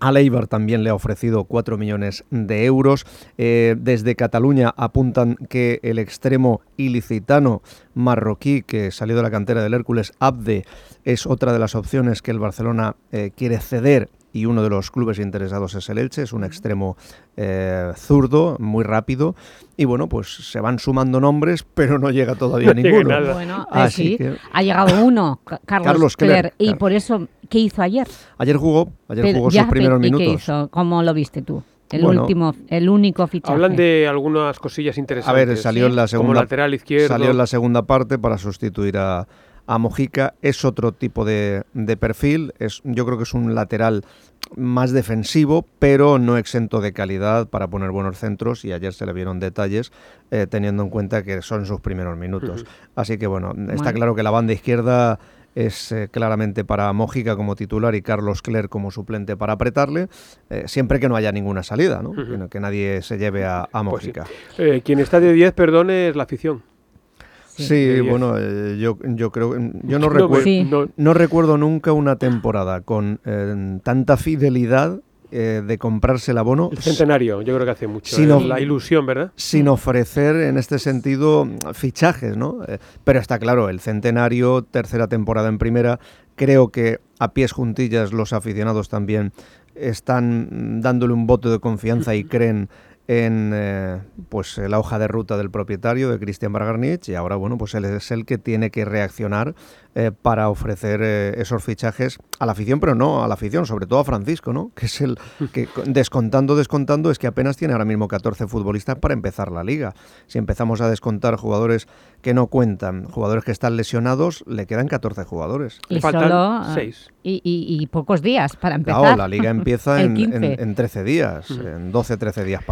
a Leibar también le ha ofrecido 4 millones de euros. Eh, desde Cataluña apuntan que el extremo ilicitano marroquí que salió de la cantera del Hércules, Abde, es otra de las opciones que el Barcelona eh, quiere ceder y uno de los clubes interesados es el Elche, es un extremo eh, zurdo, muy rápido, y bueno, pues se van sumando nombres, pero no llega todavía ninguno. Bueno, Así ha llegado uno, Carlos, Carlos y por eso, ¿qué hizo ayer? Ayer jugó, ayer jugó sus primeros minutos. ¿y qué hizo? ¿Cómo lo viste tú? El último, el único fichaje. Hablan de algunas cosillas interesantes. A ver, salió en la segunda, como lateral izquierdo. Salió en la segunda parte para sustituir a, a Mojica. Es otro tipo de, de, perfil. Es, yo creo que es un lateral más defensivo, pero no exento de calidad para poner buenos centros. Y ayer se le vieron detalles, eh, teniendo en cuenta que son sus primeros minutos. Así que bueno, está claro que la banda izquierda es eh, claramente para Mójica como titular y Carlos Cler como suplente para apretarle, eh, siempre que no haya ninguna salida, ¿no? que, nadie se lleve a, a pues eh, quien está de 10, perdón, es la afición. Sí, bueno, yo, yo creo yo no, recuerdo, no, recuerdo nunca una temporada con tanta fidelidad eh, de comprarse el abono. El centenario, yo creo que hace mucho. ¿eh? la ilusión, ¿verdad? Sin ofrecer en este sentido fichajes, ¿no? Eh, pero está claro, el centenario, tercera temporada en primera, creo que a pies juntillas los aficionados también están dándole un voto de confianza y creen en eh, pues la hoja de ruta del propietario de Cristian Bragarnich y ahora bueno pues él es el que tiene que reaccionar eh, para ofrecer eh, esos fichajes a la afición pero no a la afición sobre todo a Francisco no que es el que descontando descontando es que apenas tiene ahora mismo 14 futbolistas para empezar la liga. Si empezamos a descontar jugadores que no cuentan jugadores que están lesionados le quedan 14 jugadores. Y solo 6 y, pocos días para empezar. la liga empieza en, en, 13 días en 12 13 días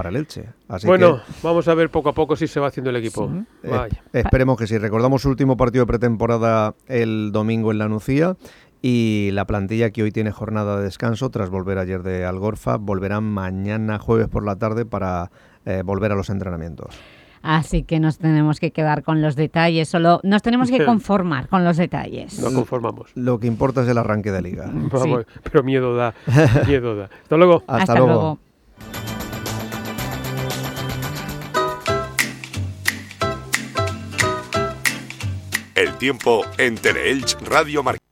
bueno, vamos a ver poco a poco si se va haciendo el equipo. Eh, esperemos que sí. Recordamos su último partido de pretemporada el domingo en la Nucía y la plantilla que hoy tiene jornada de descanso tras volver ayer de Algorfa volverán mañana jueves por la tarde para eh, volver a los entrenamientos. Así que nos tenemos que quedar con los detalles, solo nos tenemos que conformar con los detalles. No conformamos. Lo que importa es el arranque de liga. pero miedo da, miedo da. Hasta luego. Hasta, luego. El tiempo en Teleelch Radio Marca.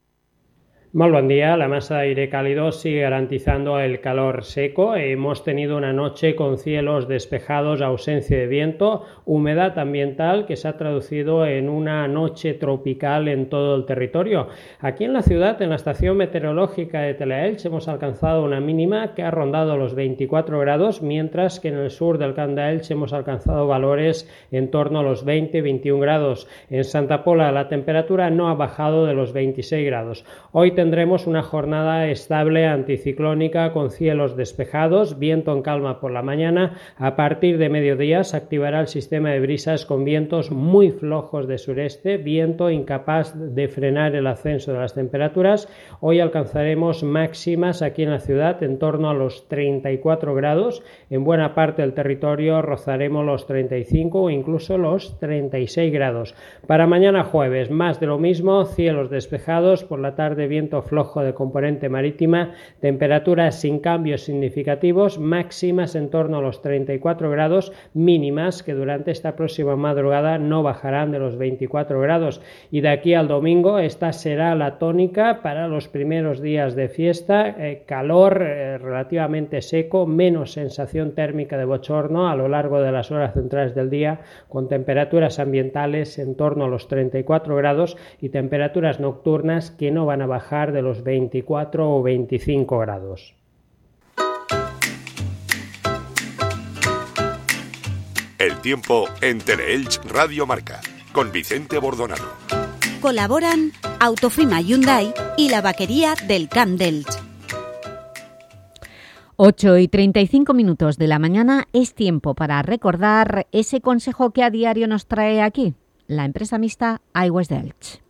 Mal buen día, la masa de aire cálido sigue garantizando el calor seco. Hemos tenido una noche con cielos despejados, ausencia de viento, humedad ambiental que se ha traducido en una noche tropical en todo el territorio. Aquí en la ciudad, en la estación meteorológica de Telaelch, hemos alcanzado una mínima que ha rondado los 24 grados, mientras que en el sur del Candaelch hemos alcanzado valores en torno a los 20-21 grados. En Santa Pola la temperatura no ha bajado de los 26 grados. Hoy tendremos una jornada estable anticiclónica con cielos despejados, viento en calma por la mañana. A partir de mediodía se activará el sistema de brisas con vientos muy flojos de sureste, viento incapaz de frenar el ascenso de las temperaturas. Hoy alcanzaremos máximas aquí en la ciudad en torno a los 34 grados. En buena parte del territorio rozaremos los 35 o incluso los 36 grados. Para mañana jueves, más de lo mismo, cielos despejados, por la tarde viento flojo de componente marítima, temperaturas sin cambios significativos, máximas en torno a los 34 grados, mínimas que durante esta próxima madrugada no bajarán de los 24 grados. Y de aquí al domingo esta será la tónica para los primeros días de fiesta, eh, calor eh, relativamente seco, menos sensación térmica de bochorno a lo largo de las horas centrales del día, con temperaturas ambientales en torno a los 34 grados y temperaturas nocturnas que no van a bajar de los 24 o 25 grados. El tiempo en Teleelch Radio Marca con Vicente Bordonado. Colaboran Autofima Hyundai y la vaquería del Camp Delch. 8 y 35 minutos de la mañana es tiempo para recordar ese consejo que a diario nos trae aquí, la empresa mixta iWest Delch.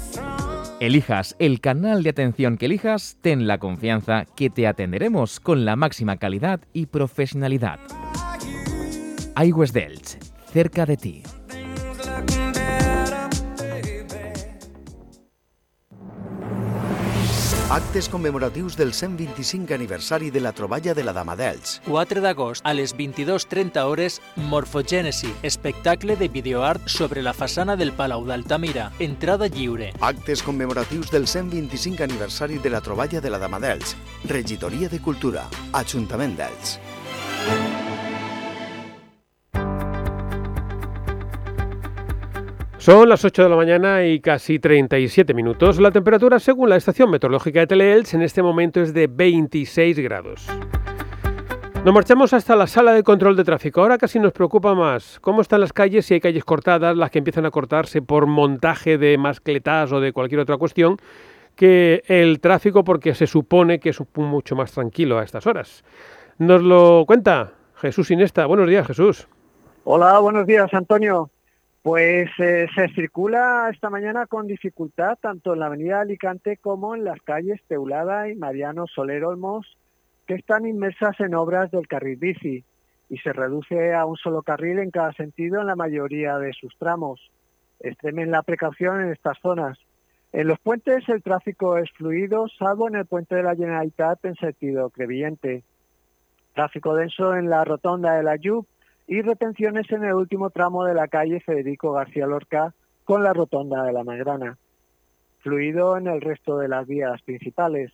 Elijas el canal de atención que elijas, ten la confianza que te atenderemos con la máxima calidad y profesionalidad. iWest Delch, cerca de ti. Actes conmemoratius del 125 aniversari de la troballa de la Dama d'Elx. 4 d'agost, a les 22.30 hores, Morfogènesi, espectacle de videoart sobre la façana del Palau d'Altamira. Entrada lliure. Actes conmemoratius del 125 aniversari de la troballa de la Dama d'Elx. Regidoria de Cultura. Ajuntament d'Elx. Son las 8 de la mañana y casi 37 minutos. La temperatura, según la estación meteorológica de Teleelch, en este momento es de 26 grados. Nos marchamos hasta la sala de control de tráfico. Ahora casi nos preocupa más cómo están las calles, si hay calles cortadas, las que empiezan a cortarse por montaje de mascletas o de cualquier otra cuestión, que el tráfico porque se supone que es mucho más tranquilo a estas horas. Nos lo cuenta Jesús Inesta. Buenos días, Jesús. Hola, buenos días, Antonio. Pues eh, se circula esta mañana con dificultad tanto en la avenida Alicante como en las calles Teulada y Mariano Soler Olmos, que están inmersas en obras del carril bici y se reduce a un solo carril en cada sentido en la mayoría de sus tramos. Extremen la precaución en estas zonas. En los puentes el tráfico es fluido, salvo en el puente de la Generalitat en sentido crevillente. Tráfico denso en la rotonda de la Yub y retenciones en el último tramo de la calle Federico García Lorca con la rotonda de la Magrana. Fluido en el resto de las vías principales.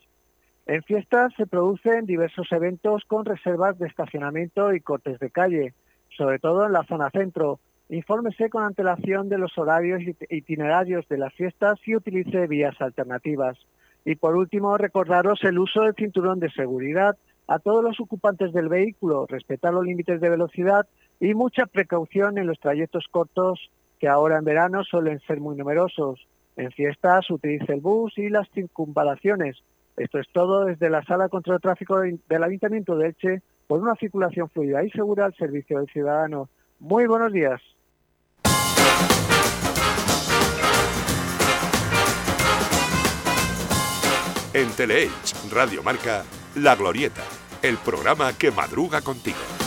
En fiestas se producen diversos eventos con reservas de estacionamiento y cortes de calle, sobre todo en la zona centro. Infórmese con antelación de los horarios itinerarios de las fiestas y utilice vías alternativas. Y por último, recordaros el uso del cinturón de seguridad a todos los ocupantes del vehículo, respetar los límites de velocidad y mucha precaución en los trayectos cortos que ahora en verano suelen ser muy numerosos. En fiestas utilice el bus y las circunvalaciones. Esto es todo desde la Sala contra el Tráfico del Ayuntamiento de Elche por una circulación fluida y segura al servicio del ciudadano. Muy buenos días. En Teleelch, Radio Marca, La Glorieta, el programa que madruga contigo.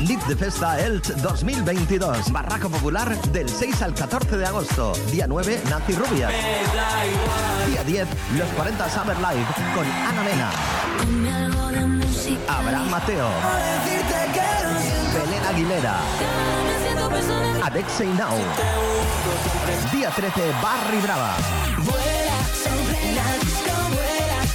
Nit de Festa Elch 2022. Barraco Popular del 6 al 14 de agosto. Día 9, Nancy Rubias. Día 10, Los 40 Summer Live con Ana Mena. Abraham Mateo. Belén Aguilera. Adexei Now. Día 13, Barry Brava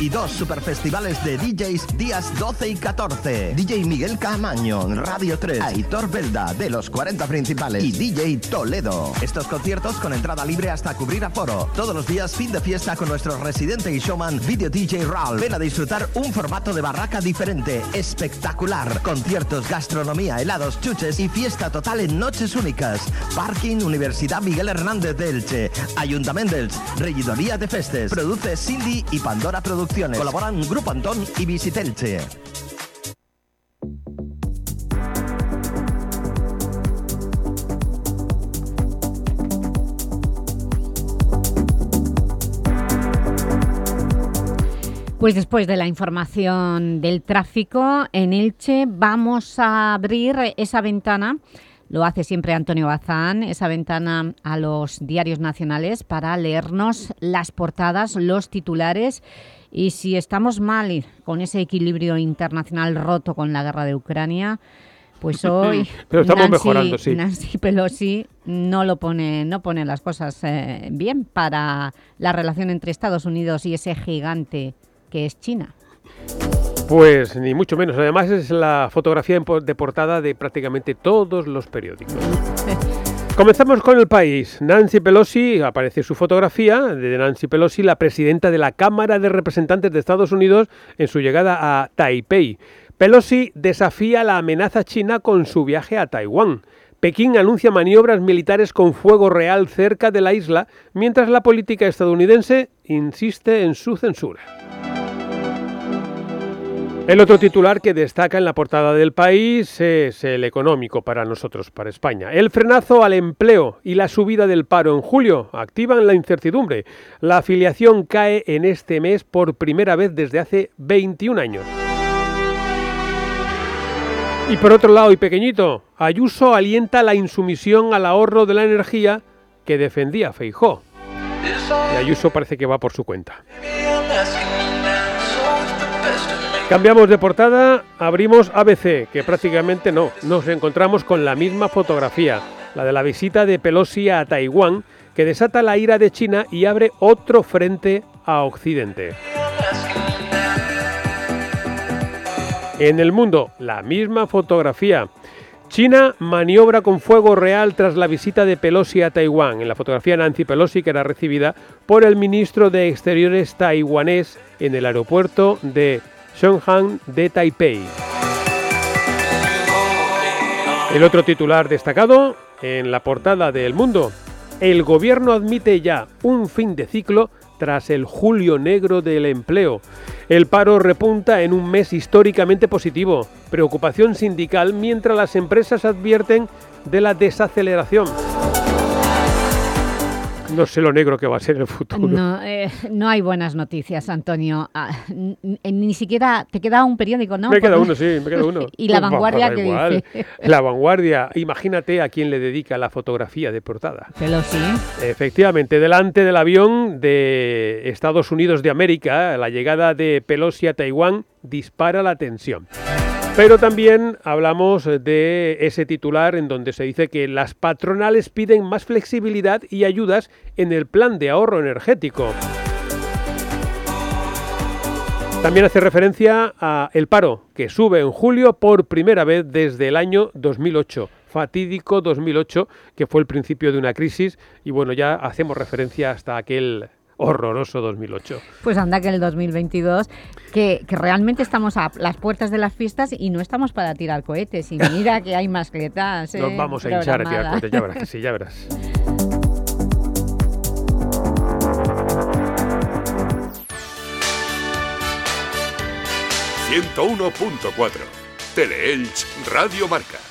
y dos superfestivales de DJs días 12 y 14. DJ Miguel Camaño, Radio 3, Aitor Belda, de los 40 principales, y DJ Toledo. Estos conciertos con entrada libre hasta cubrir aforo. Todos los días fin de fiesta con nuestro residente y showman Video DJ Raul. Ven a disfrutar un formato de barraca diferente, espectacular. Conciertos, gastronomía, helados, chuches y fiesta total en noches únicas. Parking Universidad Miguel Hernández de Elche. Ayuntamiento de. Regidoría de Festes. Produce Cindy y Pandora Producciones. Colaboran Grupo Antón y Visitelche. Pues después de la información del tráfico en Elche vamos a abrir esa ventana, lo hace siempre Antonio Bazán, esa ventana a los diarios nacionales para leernos las portadas, los titulares y si estamos mal con ese equilibrio internacional roto con la guerra de Ucrania, pues hoy Pero estamos mejorando, sí. Nancy Pelosi no lo pone, no pone las cosas eh, bien para la relación entre Estados Unidos y ese gigante que es China. Pues ni mucho menos. Además es la fotografía de portada de prácticamente todos los periódicos. Comenzamos con el país. Nancy Pelosi, aparece su fotografía de Nancy Pelosi, la presidenta de la Cámara de Representantes de Estados Unidos en su llegada a Taipei. Pelosi desafía la amenaza china con su viaje a Taiwán. Pekín anuncia maniobras militares con fuego real cerca de la isla, mientras la política estadounidense insiste en su censura. El otro titular que destaca en la portada del país es el económico para nosotros, para España. El frenazo al empleo y la subida del paro en julio activan la incertidumbre. La afiliación cae en este mes por primera vez desde hace 21 años. Y por otro lado, y pequeñito, Ayuso alienta la insumisión al ahorro de la energía que defendía Feijó. Y Ayuso parece que va por su cuenta. Cambiamos de portada, abrimos ABC, que prácticamente no, nos encontramos con la misma fotografía, la de la visita de Pelosi a Taiwán, que desata la ira de China y abre otro frente a Occidente. En el mundo, la misma fotografía. China maniobra con fuego real tras la visita de Pelosi a Taiwán. En la fotografía Nancy Pelosi, que era recibida por el ministro de Exteriores taiwanés en el aeropuerto de Shenzhen de Taipei. El otro titular destacado en la portada de El Mundo. El gobierno admite ya un fin de ciclo tras el julio negro del empleo. El paro repunta en un mes históricamente positivo. Preocupación sindical mientras las empresas advierten de la desaceleración. No sé lo negro que va a ser el futuro. No, eh, no hay buenas noticias, Antonio. Ah, ni siquiera... Te queda un periódico, ¿no? Me queda uno, sí, me queda uno. ¿Y La Vanguardia qué dice? La Vanguardia, imagínate a quién le dedica la fotografía de portada. Pero sí. Efectivamente, delante del avión de Estados Unidos de América, la llegada de Pelosi a Taiwán dispara la tensión. Pero también hablamos de ese titular en donde se dice que las patronales piden más flexibilidad y ayudas en el plan de ahorro energético. También hace referencia a el paro, que sube en julio por primera vez desde el año 2008 fatídico 2008, que fue el principio de una crisis, y bueno, ya hacemos referencia hasta aquel horroroso 2008. Pues anda que el 2022, que, que, realmente estamos a las puertas de las fiestas y no estamos para tirar cohetes. Y mira que hay mascletas. Nos vamos a hinchar a tirar cohetes, ya verás que sí, ya verás. ...101.4... Teleelch Radio Marca.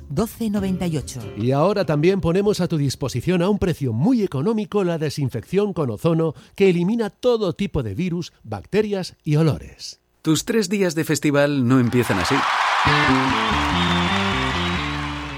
1298. Y ahora también ponemos a tu disposición a un precio muy económico la desinfección con ozono que elimina todo tipo de virus, bacterias y olores. Tus tres días de festival no empiezan así.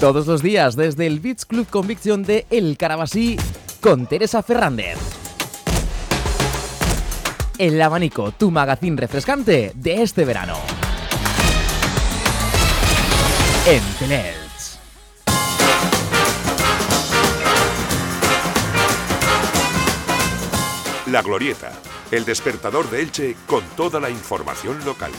Todos los días desde el Beach Club Conviction de El Carabasí con Teresa Fernández. El abanico, tu magazín refrescante de este verano. En Teleelch. La Glorieta, el despertador de Elche con toda la información local.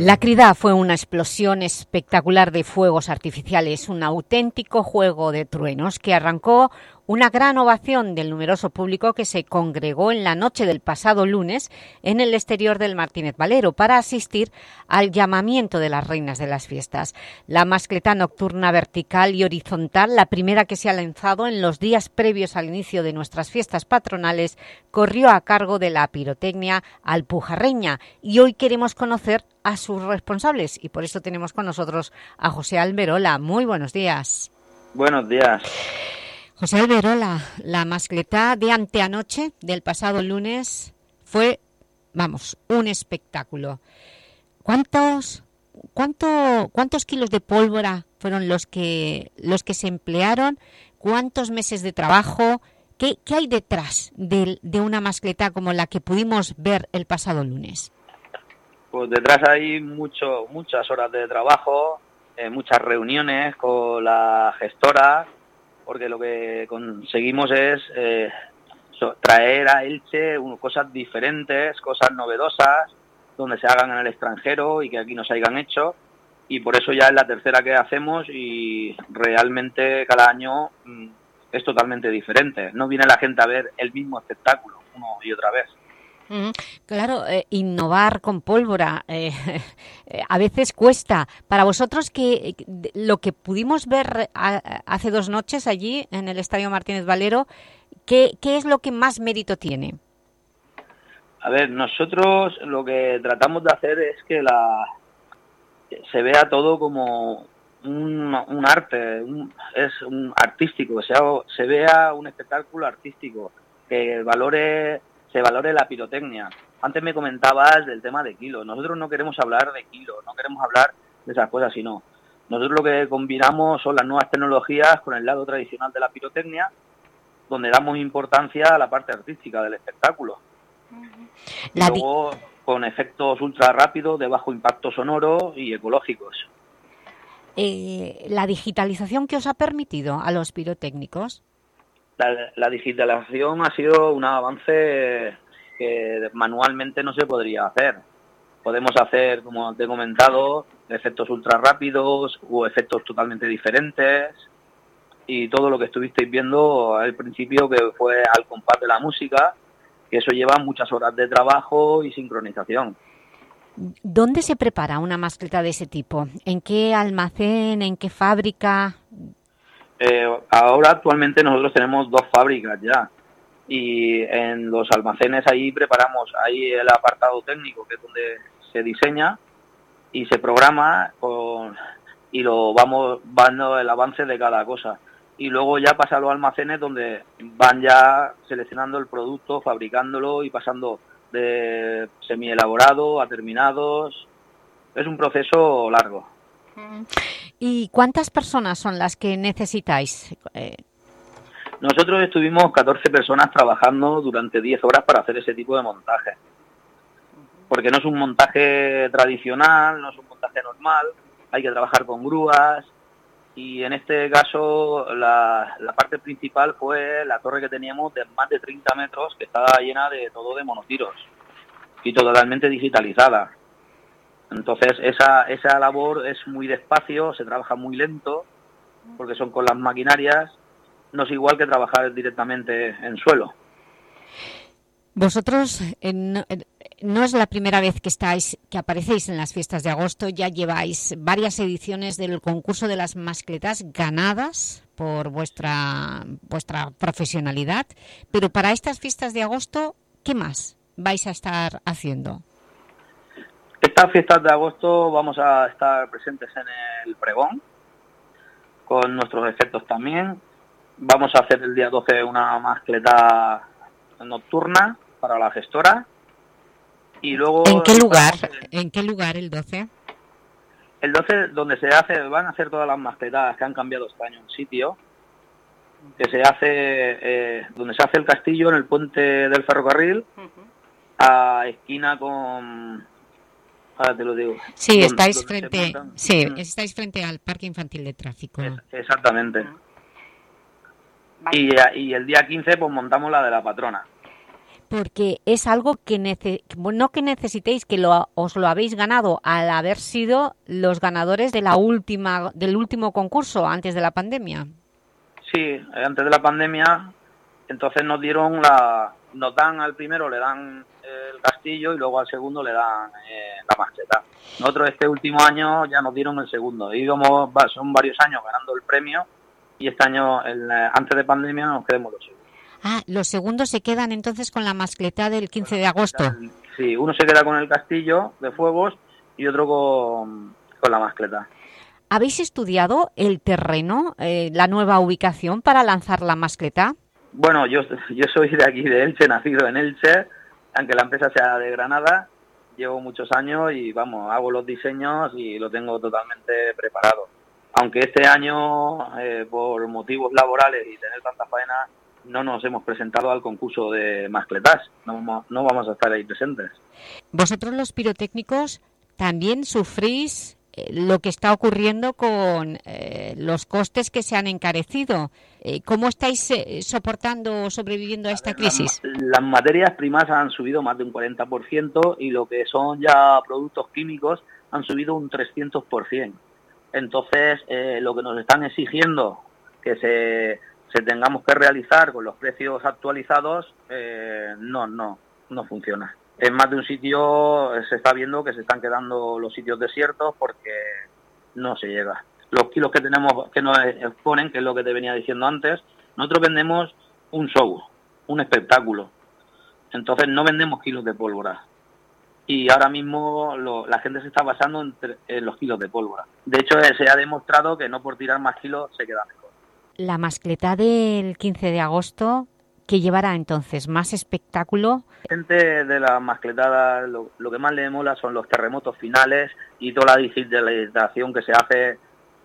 La Crida fue una explosión espectacular de fuegos artificiales, un auténtico juego de truenos que arrancó una gran ovación del numeroso público que se congregó en la noche del pasado lunes en el exterior del Martínez Valero para asistir al llamamiento de las reinas de las fiestas. La mascleta nocturna vertical y horizontal, la primera que se ha lanzado en los días previos al inicio de nuestras fiestas patronales, corrió a cargo de la pirotecnia Alpujarreña y hoy queremos conocer a sus responsables y por eso tenemos con nosotros a José Alberola. Muy buenos días. Buenos días. José Alberola, la mascleta de anteanoche del pasado lunes fue, vamos, un espectáculo. ¿Cuántos, cuánto, cuántos kilos de pólvora fueron los que, los que se emplearon? ¿Cuántos meses de trabajo? ¿Qué, qué hay detrás de, de una mascleta como la que pudimos ver el pasado lunes? Pues detrás hay mucho, muchas horas de trabajo, eh, muchas reuniones con la gestora, porque lo que conseguimos es eh, traer a Elche cosas diferentes, cosas novedosas, donde se hagan en el extranjero y que aquí no se hayan hecho. Y por eso ya es la tercera que hacemos y realmente cada año mm, es totalmente diferente. No viene la gente a ver el mismo espectáculo una y otra vez. Claro, eh, innovar con pólvora eh, eh, a veces cuesta. Para vosotros, que lo que pudimos ver hace dos noches allí en el Estadio Martínez Valero, ¿qué, ¿qué es lo que más mérito tiene? A ver, nosotros lo que tratamos de hacer es que la se vea todo como un, un arte, es un artístico, sea, se vea un espectáculo artístico, que valore se valore la pirotecnia. Antes me comentabas del tema de kilo. Nosotros no queremos hablar de kilo, no queremos hablar de esas cosas, sino nosotros lo que combinamos son las nuevas tecnologías con el lado tradicional de la pirotecnia, donde damos importancia a la parte artística del espectáculo. Y luego con efectos ultra rápidos, de bajo impacto sonoro y ecológicos. Eh, ¿La digitalización que os ha permitido a los pirotécnicos? La, digitalización ha sido un avance que manualmente no se podría hacer. Podemos hacer, como te he comentado, efectos ultra rápidos o efectos totalmente diferentes y todo lo que estuvisteis viendo al principio que fue al compás de la música, que eso lleva muchas horas de trabajo y sincronización. ¿Dónde se prepara una mascleta de ese tipo? ¿En qué almacén? ¿En qué fábrica? Eh, ahora actualmente nosotros tenemos dos fábricas ya y en los almacenes ahí preparamos ahí el apartado técnico que es donde se diseña y se programa y lo vamos dando el avance de cada cosa y luego ya pasa a los almacenes donde van ya seleccionando el producto, fabricándolo y pasando de semi elaborado a terminados. Es un proceso largo. ¿Y cuántas personas son las que necesitáis? Eh, Nosotros estuvimos 14 personas trabajando durante 10 horas para hacer ese tipo de montaje. Porque no es un montaje tradicional, no es un montaje normal, hay que trabajar con grúas y en este caso la, la parte principal fue la torre que teníamos de más de 30 metros que estaba llena de todo de monotiros y totalmente digitalizada. Entonces esa, esa labor es muy despacio, se trabaja muy lento, porque son con las maquinarias, no es igual que trabajar directamente en suelo. Vosotros no es la primera vez que estáis, que aparecéis en las fiestas de agosto, ya lleváis varias ediciones del concurso de las mascletas ganadas por vuestra, vuestra profesionalidad, pero para estas fiestas de agosto, ¿qué más vais a estar haciendo? Estas fiestas de agosto vamos a estar presentes en el pregón, con nuestros efectos también. Vamos a hacer el día 12 una mascleta nocturna para la gestora. Y luego ¿En qué lugar? ¿En qué lugar el 12? El 12, donde se hace, van a hacer todas las mascletadas que han cambiado este año en sitio, que se hace, eh, donde se hace el castillo en el puente del ferrocarril, a esquina con, ahora te lo digo. Sí, donde- estáis donde frente, sí, Mm, estáis frente al Parque Infantil de Tráfico. Exactamente. Y, y el día 15 pues montamos la de la patrona. Porque es algo que nece- no que necesitéis, que lo, os lo habéis ganado al haber sido los ganadores de la última, del último concurso antes de la pandemia. Sí, eh, antes de la pandemia, entonces nos dieron la, nos dan al primero le dan el castillo y luego al segundo le dan eh, la mascleta. Nosotros este último año ya nos dieron el segundo. Íbamos, va- son varios años ganando el premio y este año, el, eh, antes de pandemia, nos quedamos los segundos. Ah, los segundos se quedan entonces con la mascleta del 15 de agosto. Sí, uno se queda con el castillo de fuegos y otro con, con la mascleta. ¿Habéis estudiado el terreno, eh, la nueva ubicación para lanzar la mascleta? Bueno, yo, yo soy de aquí, de Elche, nacido en Elche, aunque la empresa sea de Granada, llevo muchos años y vamos, hago los diseños y lo tengo totalmente preparado. Aunque este año, eh, por motivos laborales y tener tanta faena, no nos hemos presentado al concurso de mascletas, no vamos, no vamos a estar ahí presentes. Vosotros los pirotécnicos también sufrís eh, lo que está ocurriendo con eh, los costes que se han encarecido. Eh, ¿Cómo estáis eh, soportando o sobreviviendo a esta crisis? Las materias primas han subido más de un 40% y lo que son ya productos químicos han subido un 300%. Entonces, eh, lo que nos están exigiendo que se, se tengamos que realizar con los precios actualizados, no, no, no funciona. En más de un sitio se está viendo que se están quedando los sitios desiertos porque no se llega. Los kilos que tenemos, que nos exponen, que es lo que te venía diciendo antes, nosotros vendemos un show, un espectáculo. Entonces no vendemos kilos de pólvora. Y ahora mismo lo- la gente se está basando en, los kilos de pólvora. De hecho, eh, se ha demostrado que no por tirar más kilos se queda mejor. La mascleta del 15 de agosto, que llevará entonces más espectáculo, Gente de la mascletada, lo, lo que más le mola son los terremotos finales y toda la digitalización que se hace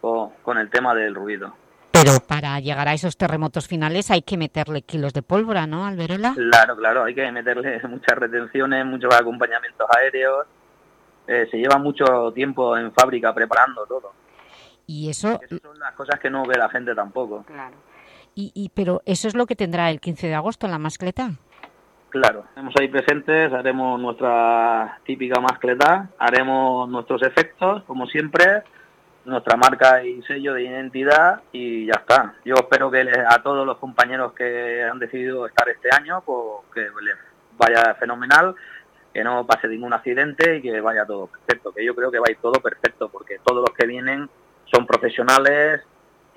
con, con el tema del ruido. pero para llegar a esos terremotos finales hay que meterle kilos de pólvora, ¿no, Alberola? Claro, claro, hay que meterle muchas retenciones, muchos acompañamientos aéreos. Eh, se lleva mucho tiempo en fábrica preparando todo. Y eso, Esas son las cosas que no ve la gente tampoco. y, y- pero eso es lo que tendrá el 15 de agosto en la mascleta. Claro, estamos ahí presentes, haremos nuestra típica mascleta, haremos nuestros efectos, como siempre, nuestra marca y sello de identidad y ya está. Yo espero que les- a todos los compañeros que han decidido estar este año, pues que les vaya fenomenal, que no pase ningún accidente y que vaya todo perfecto, que yo creo que va a ir todo perfecto, porque todos los que vienen son profesionales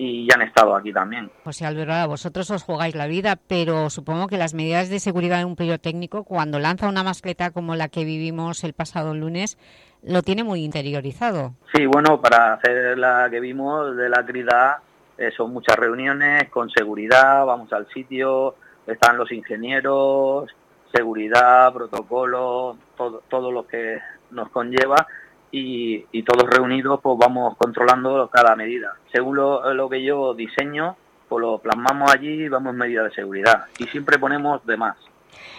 y ya han estado aquí también. José Alberola, vosotros os jugáis la vida, pero supongo que las medidas de seguridad de un pirotécnico, cuando lanza una mascleta como la que vivimos el pasado lunes, lo tiene muy interiorizado. Sí, bueno, para hacer la que vimos de la crida eh, son muchas reuniones con seguridad, vamos al sitio, están los ingenieros, seguridad, protocolo, todo, todo lo que nos conlleva y, y todos reunidos pues vamos controlando cada medida. Según lo, lo que yo diseño, pues lo plasmamos allí y vamos en medida de seguridad y siempre ponemos de más.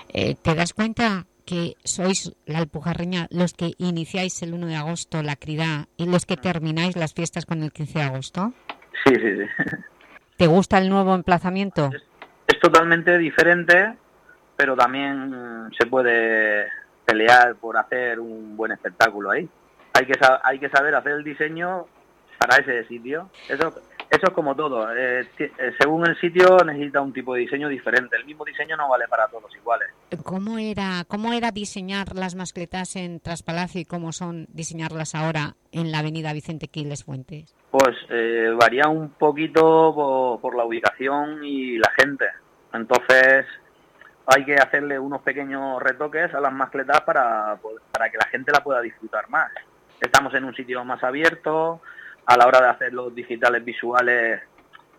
Eh, ¿Te das cuenta que sois la Alpujarreña los que iniciáis el 1 de agosto la crida y los que termináis las fiestas con el 15 de agosto? Sí, sí, sí. ¿Te gusta el nuevo emplazamiento? es totalmente diferente, pero también se puede pelear por hacer un buen espectáculo ahí. Hay que hay que saber hacer el diseño para ese sitio. Eso eso es como todo. eh, eh, según el sitio necesita un tipo de diseño diferente. El mismo diseño no vale para todos iguales. ¿Cómo era, ¿Cómo era diseñar las mascletas en Traspalacio y cómo son diseñarlas ahora en la avenida Vicente Quiles Fuentes? Pues eh, varía un poquito por, por la ubicación y la gente. Entonces hay que hacerle unos pequeños retoques a las mascletas para, para que la gente la pueda disfrutar más. Estamos en un sitio más abierto, a la hora de hacer los digitales visuales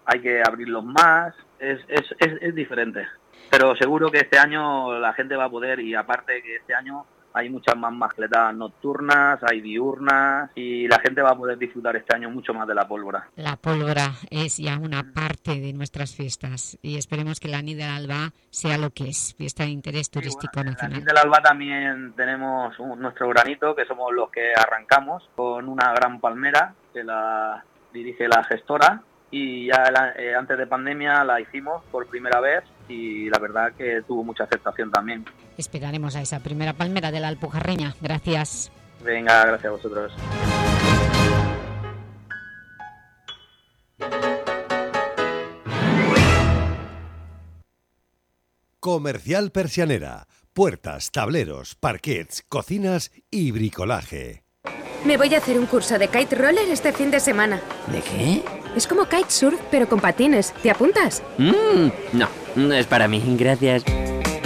hay que abrirlos más, es, es, es, es diferente. Pero seguro que este año la gente va a poder y aparte que este año hay muchas más mascletas nocturnas, hay diurnas y la gente va a poder disfrutar este año mucho más de la pólvora. La pólvora es ya una parte de nuestras fiestas y esperemos que la Nid del Alba sea lo que es, fiesta de interés turístico nacional. En la Nid del Alba también tenemos nuestro granito, que somos los que arrancamos con una gran palmera que la dirige la gestora y ya eh, antes de pandemia la hicimos por primera vez y la verdad que tuvo mucha aceptación también. Esperaremos a esa primera palmera de la Alpujarreña. Gracias. Venga, gracias a vosotros. Comercial Persianera. Puertas, tableros, parquets, cocinas y bricolaje. Me voy a hacer un curso de kite roller este fin de semana. ¿De qué? Es como kitesurf, pero con patines. ¿Te apuntas? Mm, no, no es para mí, gracias.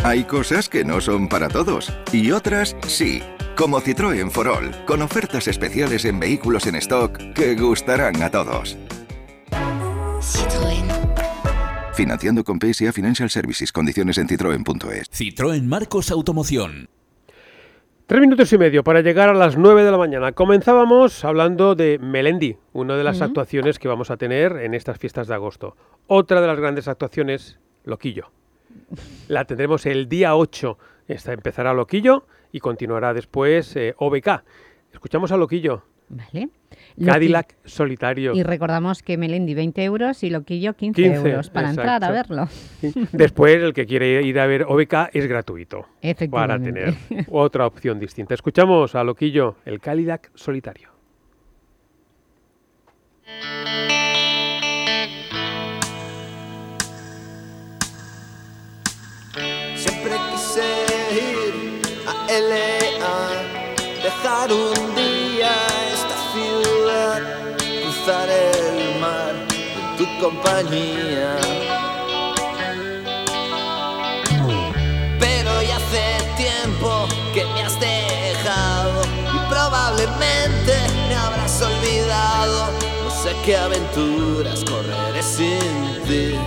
Hay cosas que no son para todos y otras sí. Como Citroën Forol, con ofertas especiales en vehículos en stock que gustarán a todos. Citroën. Financiando con PSA Financial Services. Condiciones en citroen.es. Citroën Marcos Automoción. Tres minutos y medio para llegar a las nueve de la mañana. Comenzábamos hablando de Melendi, una de las actuaciones que vamos a tener en estas fiestas de agosto. Otra de las grandes actuaciones, Loquillo. La tendremos el día 8. Esta empezará Loquillo y continuará después eh, OBK. Escuchamos a Loquillo. Vale. Cadillac solitario. Y recordamos que Melendi 20 euros y Loquillo 15, 15 euros para entrar a verlo. Después, el que quiere ir a ver OBK es gratuito. Para tener otra opción distinta. Escuchamos a Loquillo, el Cadillac solitario. Siempre quise ir a LA, dejar un compañía. Pero ya hace tiempo que me has dejado y probablemente me habrás olvidado. No sé qué aventuras correré sin ti.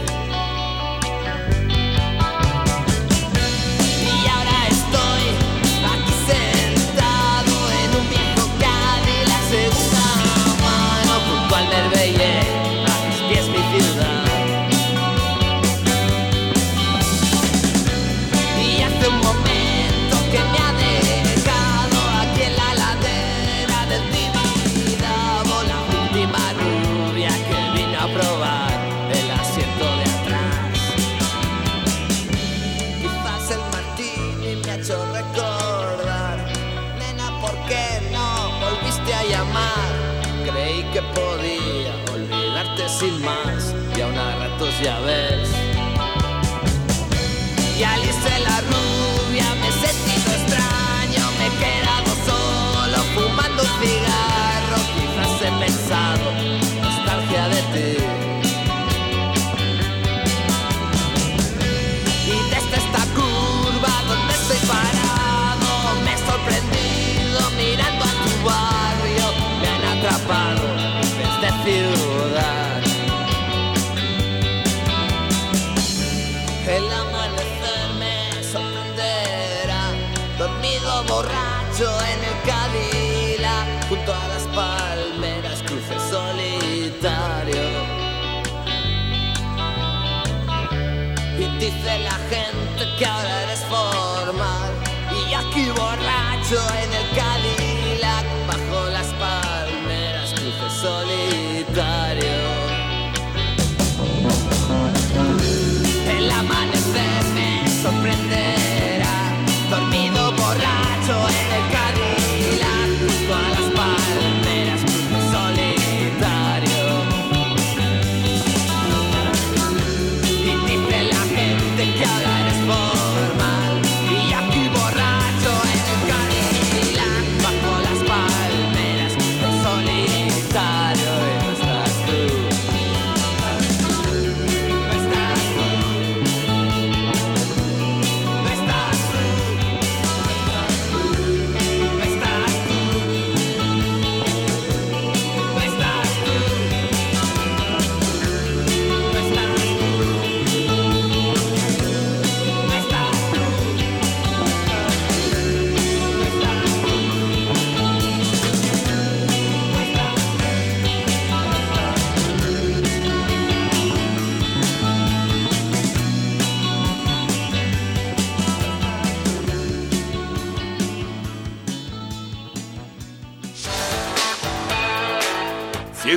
Ya ves Y al irse la rubia me he sentido extraño Me he quedado solo fumando un gente que ahora eres formal Y yo aquí borracho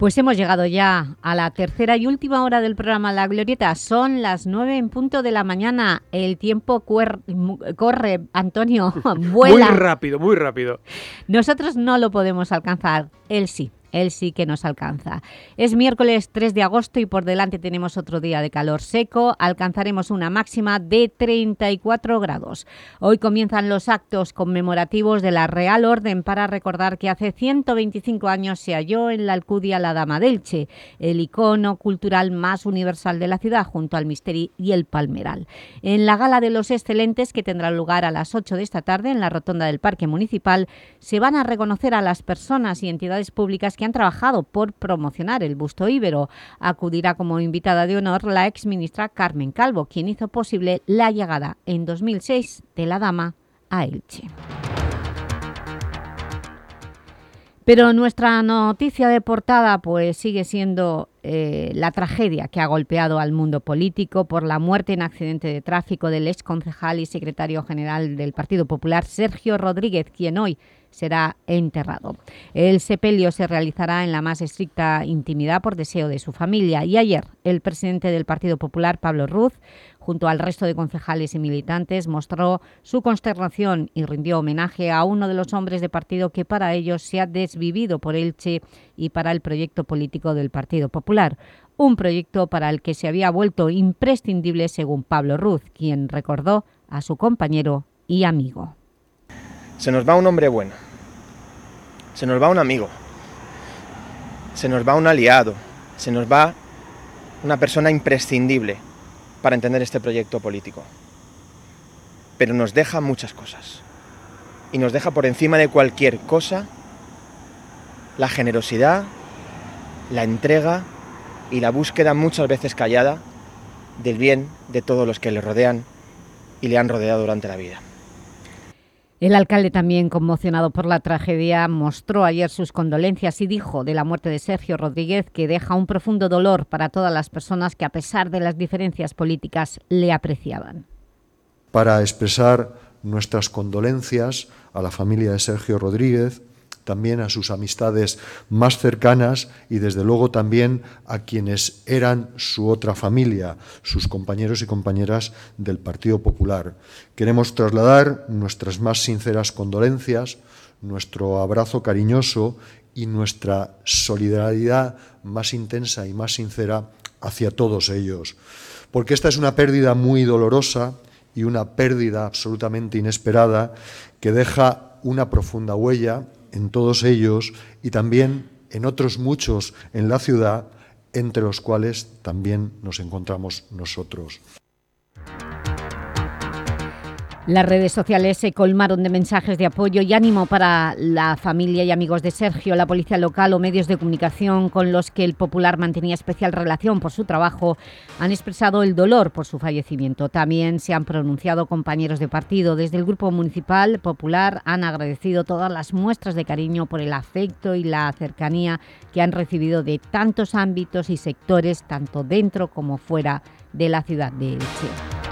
Pues hemos llegado ya a la tercera y última hora del programa La Glorieta. Son las nueve en punto de la mañana. El tiempo corre, Antonio, vuela. Muy rápido, muy rápido. Nosotros no lo podemos alcanzar, él sí. Él sí que nos alcanza. Es miércoles 3 de agosto y por delante tenemos otro día de calor seco. Alcanzaremos una máxima de 34 grados. Hoy comienzan los actos conmemorativos de la Real Orden para recordar que hace 125 años se halló en la Alcudia la Dama d'Elche, el icono cultural más universal de la ciudad junto al Misteri y el Palmeral. En la Gala de los Excelentes, que tendrá lugar a las 8 de esta tarde en la rotonda del Parque Municipal, se van a reconocer a las personas y entidades públicas que han trabajado por promocionar el busto íbero. Acudirá como invitada de honor la exministra Carmen Calvo, quien hizo posible la llegada en 2006 de la Dama a Elche. Pero nuestra noticia de portada pues sigue siendo eh, la tragedia que ha golpeado al mundo político por la muerte en accidente de tráfico del exconcejal y secretario general del Partido Popular, Sergio Rodríguez, quien hoy será enterrado. El sepelio se realizará en la más estricta intimidad por deseo de su familia y ayer el presidente del Partido Popular, Pablo Ruz, junto al resto de concejales y militantes, mostró su consternación y rindió homenaje a uno de los hombres de partido que para ellos se ha desvivido por Elche y para el proyecto político del Partido Popular. Un proyecto para el que se había vuelto imprescindible según Pablo Ruz, quien recordó a su compañero y amigo. Se nos va un hombre bueno. Se nos va un amigo. Se nos va un aliado. Se nos va una persona imprescindible para entender este proyecto político. Pero nos deja muchas cosas. Y nos deja por encima de cualquier cosa la generosidad, la entrega y la búsqueda muchas veces callada del bien de todos los que le rodean y le han rodeado durante la vida. El alcalde, también conmocionado por la tragedia, mostró ayer sus condolencias y dijo de la muerte de Sergio Rodríguez que deja un profundo dolor para todas las personas que, a pesar de las diferencias políticas, le apreciaban. Para expresar nuestras condolencias a la familia de Sergio Rodríguez, también a sus amistades más cercanas y desde luego también a quienes eran su otra familia, sus compañeros y compañeras del Partido Popular. Queremos trasladar nuestras más sinceras condolencias, nuestro abrazo cariñoso y nuestra solidaridad más intensa y más sincera hacia todos ellos. Porque esta es una pérdida muy dolorosa y una pérdida absolutamente inesperada que deja una profunda huella en todos ellos y también en otros muchos en la ciudad, entre los cuales también nos encontramos nosotros. Las redes sociales se colmaron de mensajes de apoyo y ánimo para la familia y amigos de Sergio, la policía local o medios de comunicación con los que el Popular mantenía especial relación por su trabajo han expresado el dolor por su fallecimiento. También se han pronunciado compañeros de partido. Desde el Grupo Municipal Popular han agradecido todas las muestras de cariño por el afecto y la cercanía que han recibido de tantos ámbitos y sectores, tanto dentro como fuera de la ciudad de Elche.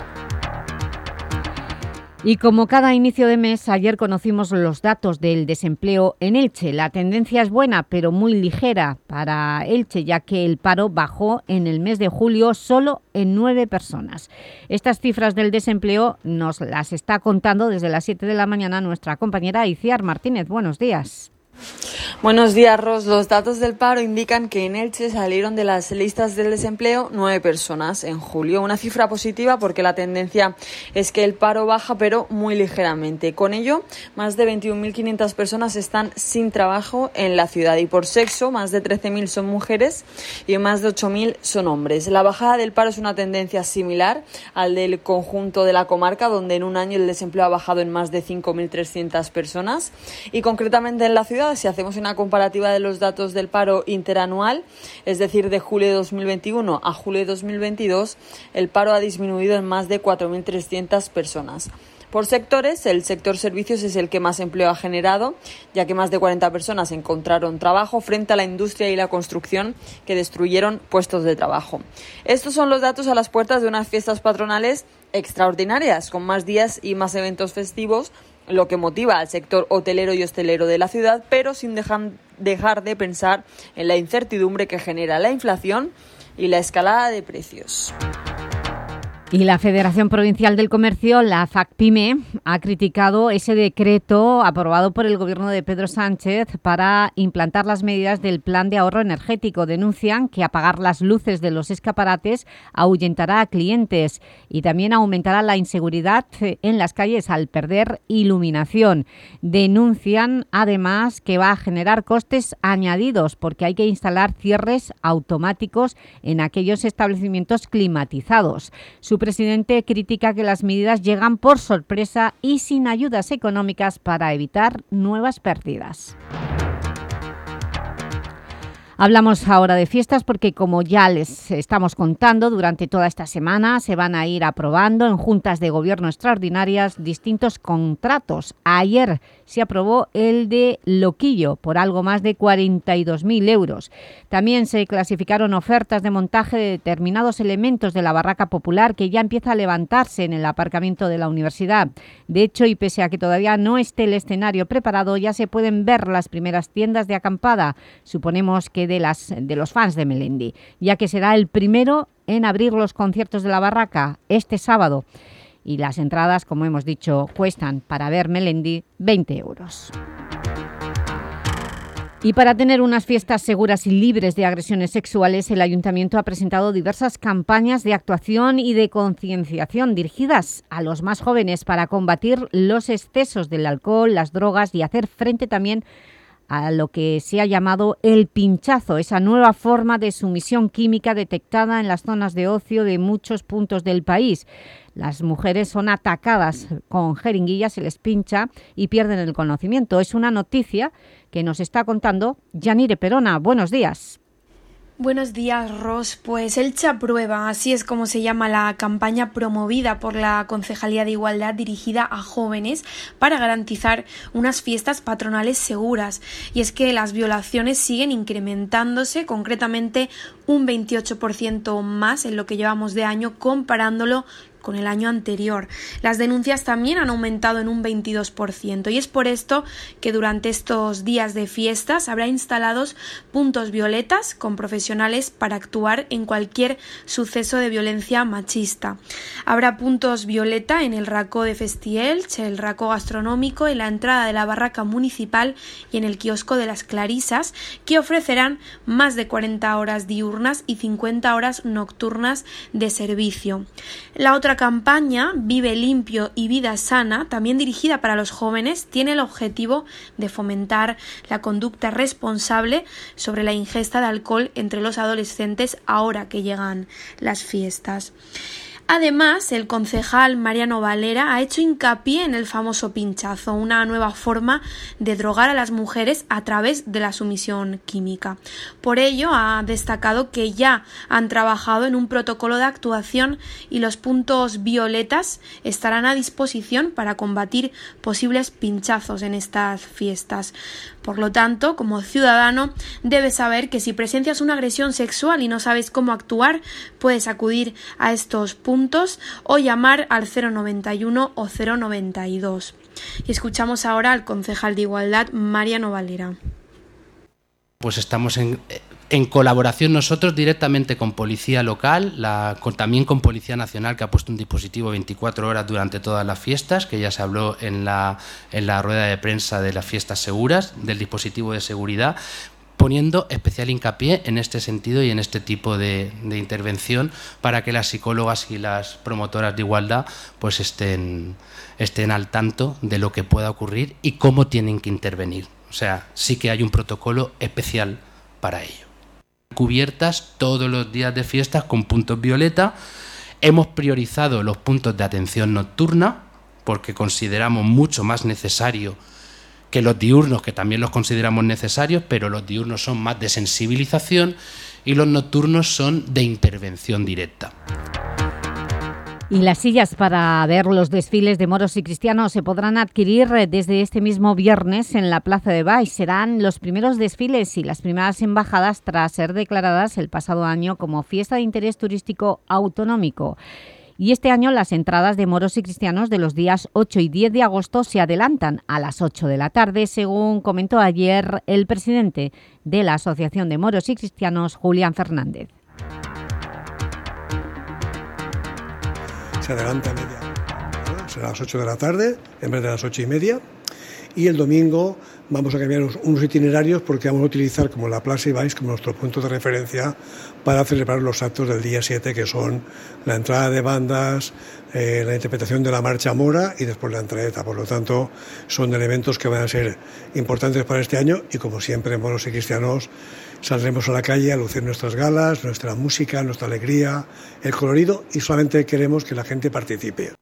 Y como cada inicio de mes, ayer conocimos los datos del desempleo en Elche. La tendencia es buena, pero muy ligera para Elche, ya que el paro bajó en el mes de julio solo en nueve personas. Estas cifras del desempleo nos las está contando desde las 7 de la mañana nuestra compañera Iciar Martínez. Buenos días. Buenos días, Ros. Los datos del paro indican que en Elche salieron de las listas del desempleo nueve personas en julio. Una cifra positiva porque la tendencia es que el paro baja, pero muy ligeramente. Con ello, más de 21.500 personas están sin trabajo en la ciudad y por sexo, más de 13.000 son mujeres y más de 8.000 son hombres. La bajada del paro es una tendencia similar al del conjunto de la comarca, donde en un año el desempleo ha bajado en más de 5.300 personas y concretamente en la ciudad si hacemos una comparativa de los datos del paro interanual, es decir, de julio de 2021 a julio de 2022, el paro ha disminuido en más de 4.300 personas. Por sectores, el sector servicios es el que más empleo ha generado, ya que más de 40 personas encontraron trabajo frente a la industria y la construcción que destruyeron puestos de trabajo. Estos son los datos a las puertas de unas fiestas patronales extraordinarias, con más días y más eventos festivos, lo que motiva al sector hotelero y hostelero de la ciudad, pero sin dejar, dejar de pensar en la incertidumbre que genera la inflación y la escalada de precios. Y la Federación Provincial del Comercio, la FACPIME, ha criticado ese decreto aprobado por el Gobierno de Pedro Sánchez para implantar las medidas del Plan de Ahorro Energético. Denuncian que apagar las luces de los escaparates ahuyentará a clientes y también aumentará la inseguridad en las calles al perder iluminación. Denuncian además que va a generar costes añadidos porque hay que instalar cierres automáticos en aquellos establecimientos climatizados. Presidente critica que las medidas llegan por sorpresa y sin ayudas económicas para evitar nuevas pérdidas. Hablamos ahora de fiestas porque, como ya les estamos contando, durante toda esta semana se van a ir aprobando en juntas de gobierno extraordinarias distintos contratos. Ayer se aprobó el de Loquillo por algo más de 42.000 euros. También se clasificaron ofertas de montaje de determinados elementos de la barraca popular que ya empieza a levantarse en el aparcamiento de la universidad. De hecho, y pese a que todavía no esté el escenario preparado, ya se pueden ver las primeras tiendas de acampada. Suponemos que de, las, de los fans de Melendi, ya que será el primero en abrir los conciertos de la barraca este sábado. Y las entradas, como hemos dicho, cuestan para ver Melendi 20 euros. Y para tener unas fiestas seguras y libres de agresiones sexuales, el Ayuntamiento ha presentado diversas campañas de actuación y de concienciación dirigidas a los más jóvenes para combatir los excesos del alcohol, las drogas y hacer frente también lo que se ha llamado el pinchazo, esa nueva forma de sumisión química detectada en las zonas de ocio de muchos puntos del país. Las mujeres son atacadas con jeringuillas, se les pincha y pierden el conocimiento. Es una noticia que nos está contando Yanire Perona. Buenos días. Buenos días, Ros. Pues Elcha Prueba, así es como se llama la campaña promovida por la Concejalía de Igualdad dirigida a jóvenes para garantizar unas fiestas patronales seguras. Y es que las violaciones siguen incrementándose, concretamente un 28% más en lo que llevamos de año comparándolo con el año anterior. Las denuncias también han aumentado en un 22% y es por esto que durante estos días de fiestas habrá instalados puntos violetas con profesionales para actuar en cualquier suceso de violencia machista. Habrá puntos violeta en el Raco de Festielch, el Raco Gastronómico, en la entrada de la barraca municipal y en el kiosco de las Clarisas, que ofrecerán más de 40 horas diurnas y 50 horas nocturnas de servicio. La otra campaña, Vive limpio y vida sana, también dirigida para los jóvenes, tiene el objetivo de fomentar la conducta responsable sobre la ingesta de alcohol entre los adolescentes ahora que llegan las fiestas. Además, el concejal Mariano Valera ha hecho hincapié en el famoso pinchazo, una nueva forma de drogar a las mujeres a través de la sumisión química. Por ello, ha destacado que ya han trabajado en un protocolo de actuación y los puntos violetas estarán a disposición para combatir posibles pinchazos en estas fiestas. Por lo tanto, como ciudadano, debes saber que si presencias una agresión sexual y no sabes cómo actuar, puedes acudir a estos puntos o llamar al 091 o 092. Y escuchamos ahora al concejal de Igualdad, Mariano Valera. Pues estamos en, en colaboración nosotros directamente con Policía Local, la, con, también con Policía Nacional, que ha puesto un dispositivo 24 horas durante todas las fiestas, que ya se habló en la, en la rueda de prensa de las fiestas seguras, del dispositivo de seguridad, poniendo especial hincapié en este sentido y en este tipo de, de, intervención para que las psicólogas y las promotoras de igualdad pues estén, estén al tanto de lo que pueda ocurrir y cómo tienen que intervenir. O sea, sí que hay un protocolo especial para ello cubiertas todos los días de fiestas con puntos violeta. Hemos priorizado los puntos de atención nocturna porque consideramos mucho más necesario que los diurnos, que también los consideramos necesarios, pero los diurnos son más de sensibilización y los nocturnos son de intervención directa. Y las sillas para ver los desfiles de moros y cristianos se podrán adquirir eh, desde este mismo viernes en la Plaza de Baix. Serán los primeros desfiles y las primeras embajadas tras ser declaradas el pasado año como fiesta de interés turístico autonómico. Y este año las entradas de moros y cristianos de los días 8 y 10 de agosto se adelantan a las 8 de la tarde, según comentó ayer el presidente de la Asociación de Moros y Cristianos, Julián Fernández. Se adelanta media. Será a las 8 de la tarde en vez de las 8 y media. Y el domingo vamos a cambiar unos, itinerarios porque vamos a utilizar como la Plaza Ibáis como nuestro punto de referencia para celebrar los actos del día 7, que son la entrada de bandas, eh, la interpretación de la marcha mora y después la entraeta. Por lo tanto, son elementos que van a ser importantes para este año y como siempre, moros y cristianos, saldremos a la calle a lucir nuestras galas, nuestra música, nuestra alegría, el colorido y solamente queremos que la gente participe.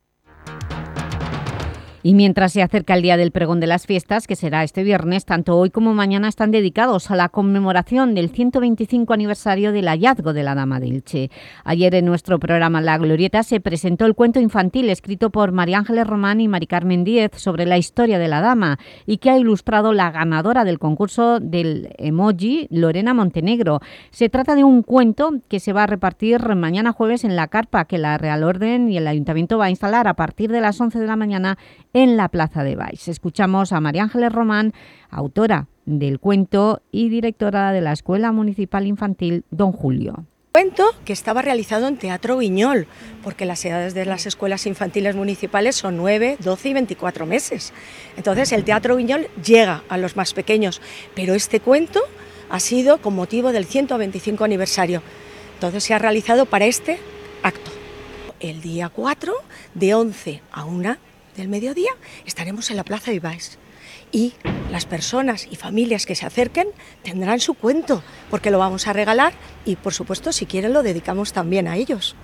Y mientras se acerca el Día del Pregón de las Fiestas, que será este viernes, tanto hoy como mañana están dedicados a la conmemoración del 125 aniversario del hallazgo de la Dama de Ilche. Ayer en nuestro programa La Glorieta se presentó el cuento infantil escrito por María Ángeles Román y Mari Carmen Díez sobre la historia de la Dama y que ha ilustrado la ganadora del concurso del emoji, Lorena Montenegro. Se trata de un cuento que se va a repartir mañana jueves en la carpa que la Real Orden y el Ayuntamiento va a instalar a partir de las 11 de la mañana en la Plaza de Baix. Escuchamos a María Ángeles Román, autora del cuento y directora de la Escuela Municipal Infantil Don Julio. Cuento que estaba realizado en Teatro Viñol, porque las edades de las escuelas infantiles municipales son 9, 12 y 24 meses. Entonces el Teatro Viñol llega a los más pequeños, pero este cuento ha sido con motivo del 125 aniversario. Entonces se ha realizado para este acto. El día 4, de 11 a 1 del mediodía estaremos en la Plaza Ibáis y las personas y familias que se acerquen tendrán su cuento porque lo vamos a regalar y por supuesto si quieren lo dedicamos también a ellos.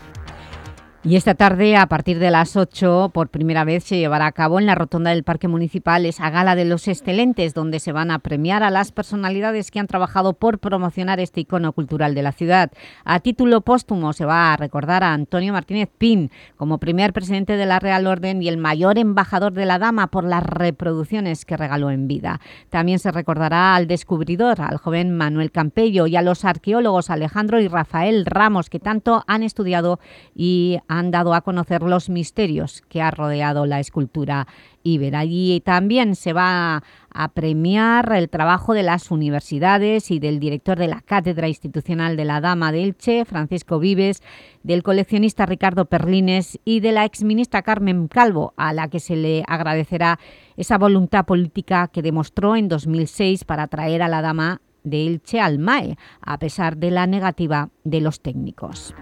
Y esta tarde, a partir de las 8, por primera vez se llevará a cabo en la rotonda del Parque Municipal esa Gala de los Excelentes, donde se van a premiar a las personalidades que han trabajado por promocionar este icono cultural de la ciudad. A título póstumo se va a recordar a Antonio Martínez Pin como primer presidente de la Real Orden y el mayor embajador de la Dama por las reproducciones que regaló en vida. También se recordará al descubridor, al joven Manuel Campello y a los arqueólogos Alejandro y Rafael Ramos, que tanto han estudiado y dado a conocer los misterios que ha rodeado la escultura íbera. Y también se va a premiar el trabajo de las universidades y del director de la Cátedra Institucional de la Dama de Elche, Francisco Vives, del coleccionista Ricardo Perlines y de la exministra Carmen Calvo, a la que se le agradecerá esa voluntad política que demostró en 2006 para traer a la Dama de Elche al MAE, a pesar de la negativa de los técnicos.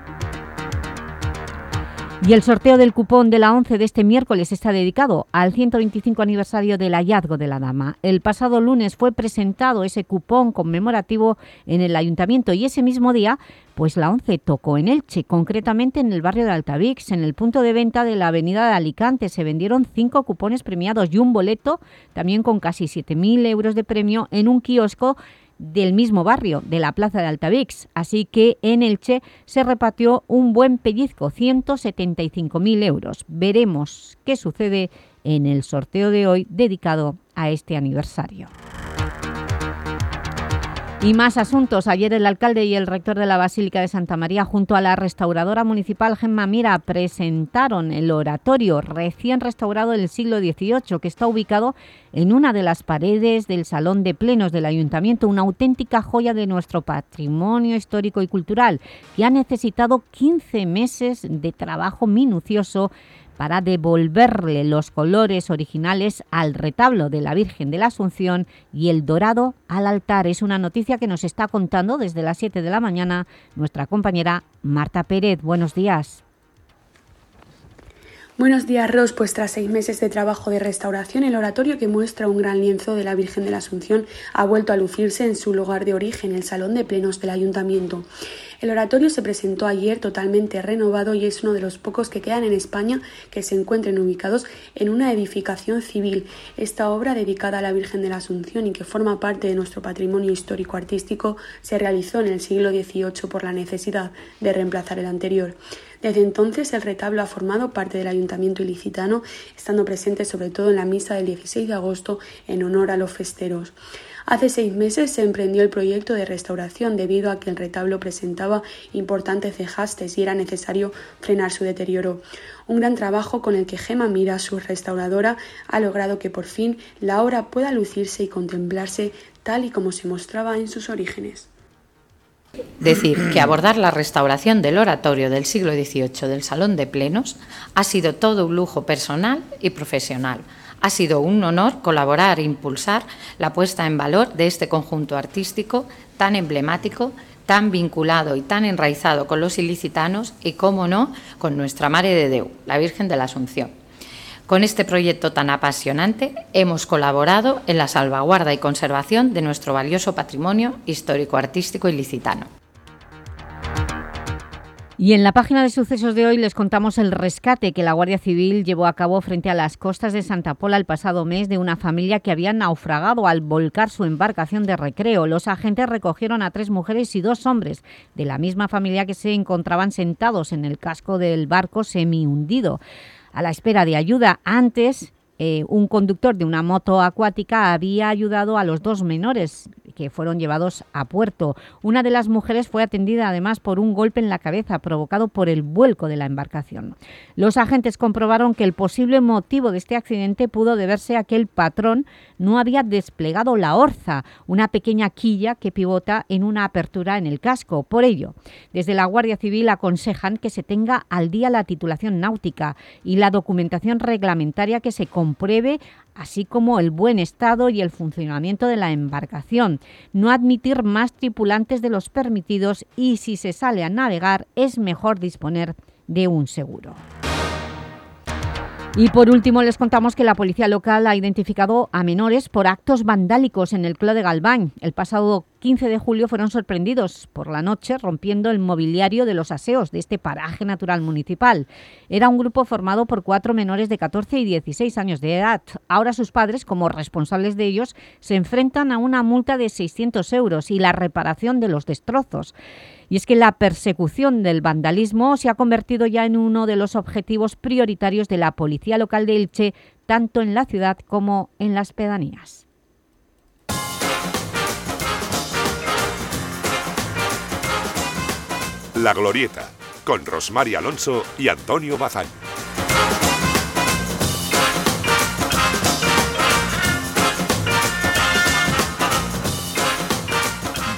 Y el sorteo del cupón de la 11 de este miércoles está dedicado al 125 aniversario del hallazgo de la dama. El pasado lunes fue presentado ese cupón conmemorativo en el Ayuntamiento y ese mismo día pues la 11 tocó en Elche, concretamente en el barrio de Altavix, en el punto de venta de la avenida de Alicante. Se vendieron cinco cupones premiados y un boleto, también con casi 7.000 euros de premio, en un kiosco del mismo barrio, de la plaza de Altavix. Así que en Elche se repartió un buen pellizco, 175.000 euros. Veremos qué sucede en el sorteo de hoy dedicado a este aniversario. Y más asuntos. Ayer el alcalde y el rector de la Basílica de Santa María junto a la restauradora municipal Gemma Mira presentaron el oratorio recién restaurado del siglo XVIII que está ubicado en una de las paredes del Salón de Plenos del Ayuntamiento, una auténtica joya de nuestro patrimonio histórico y cultural que ha necesitado 15 meses de trabajo minucioso para devolverle los colores originales al retablo de la Virgen de la Asunción y el dorado al altar. Es una noticia que nos está contando desde las 7 de la mañana nuestra compañera Marta Pérez. Buenos días. Buenos días, Ros. Pues tras seis meses de trabajo de restauración, el oratorio que muestra un gran lienzo de la Virgen de la Asunción ha vuelto a lucirse en su lugar de origen, el Salón de Plenos del Ayuntamiento. El oratorio se presentó ayer totalmente renovado y es uno de los pocos que quedan en España que se encuentren ubicados en una edificación civil. Esta obra dedicada a la Virgen de la Asunción y que forma parte de nuestro patrimonio histórico-artístico se realizó en el siglo XVIII por la necesidad de reemplazar el anterior. Desde entonces el retablo ha formado parte del ayuntamiento ilicitano, estando presente sobre todo en la misa del 16 de agosto en honor a los festeros. Hace seis meses se emprendió el proyecto de restauración debido a que el retablo presentaba importantes cejastes y era necesario frenar su deterioro. Un gran trabajo con el que Gema Mira, su restauradora, ha logrado que por fin la obra pueda lucirse y contemplarse tal y como se mostraba en sus orígenes. Decir que abordar la restauración del oratorio del siglo XVIII del Salón de Plenos ha sido todo un lujo personal y profesional. Ha sido un honor colaborar e impulsar la puesta en valor de este conjunto artístico tan emblemático, tan vinculado y tan enraizado con los ilicitanos y, cómo no, con nuestra Mare de Deu, la Virgen de la Asunción. Con este proyecto tan apasionante hemos colaborado en la salvaguarda y conservación de nuestro valioso patrimonio histórico-artístico ilicitano. Y en la página de sucesos de hoy les contamos el rescate que la Guardia Civil llevó a cabo frente a las costas de Santa Pola el pasado mes de una familia que había naufragado al volcar su embarcación de recreo. Los agentes recogieron a tres mujeres y dos hombres de la misma familia que se encontraban sentados en el casco del barco semi-hundido. A la espera de ayuda. Antes, eh, un conductor de una moto acuática había ayudado a los dos menores que fueron llevados a puerto. Una de las mujeres fue atendida además por un golpe en la cabeza provocado por el vuelco de la embarcación. Los agentes comprobaron que el posible motivo de este accidente pudo deberse a que el patrón no había desplegado la orza, una pequeña quilla que pivota en una apertura en el casco. Por ello, desde la Guardia Civil aconsejan que se tenga al día la titulación náutica y la documentación reglamentaria que se compruebe así como el buen estado y el funcionamiento de la embarcación, no admitir más tripulantes de los permitidos y si se sale a navegar es mejor disponer de un seguro. Y por último les contamos que la policía local ha identificado a menores por actos vandálicos en el Cló de Galván. El pasado 15 de julio fueron sorprendidos por la noche rompiendo el mobiliario de los aseos de este paraje natural municipal. Era un grupo formado por cuatro menores de 14 y 16 años de edad. Ahora sus padres, como responsables de ellos, se enfrentan a una multa de 600 euros y la reparación de los destrozos. Y es que la persecución del vandalismo se ha convertido ya en uno de los objetivos prioritarios de la Policía Local de Elche, tanto en la ciudad como en las pedanías. La Glorieta, con Rosmar Alonso y Antonio Bazán.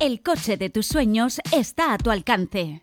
El coche de tus sueños está a tu alcance.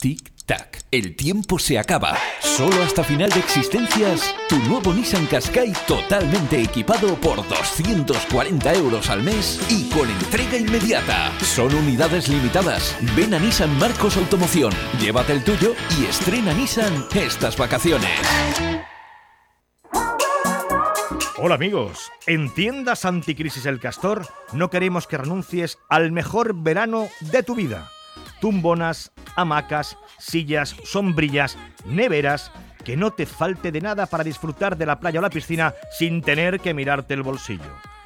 tic-tac. El tiempo se acaba. Solo hasta final de existencias, tu nuevo Nissan Qashqai totalmente equipado por 240 euros al mes y con entrega inmediata. Son unidades limitadas. Ven a Nissan Marcos Automoción, llévate el tuyo y estrena Nissan estas vacaciones. Hola amigos, en tiendas Anticrisis El Castor no queremos que renuncies al mejor verano de tu vida. Tumbonas, hamacas, sillas, sombrillas, neveras, que no te falte de nada para disfrutar de la playa o la piscina sin tener que mirarte el bolsillo.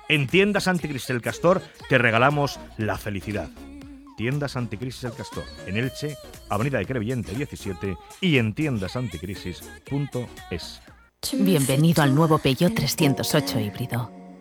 En tiendas Anticrisis El Castor te regalamos la felicidad. Tiendas Anticrisis El Castor, en Elche, Avenida de Crevillente 17 y en tiendasanticrisis.es. Bienvenido al nuevo Peugeot 308 híbrido.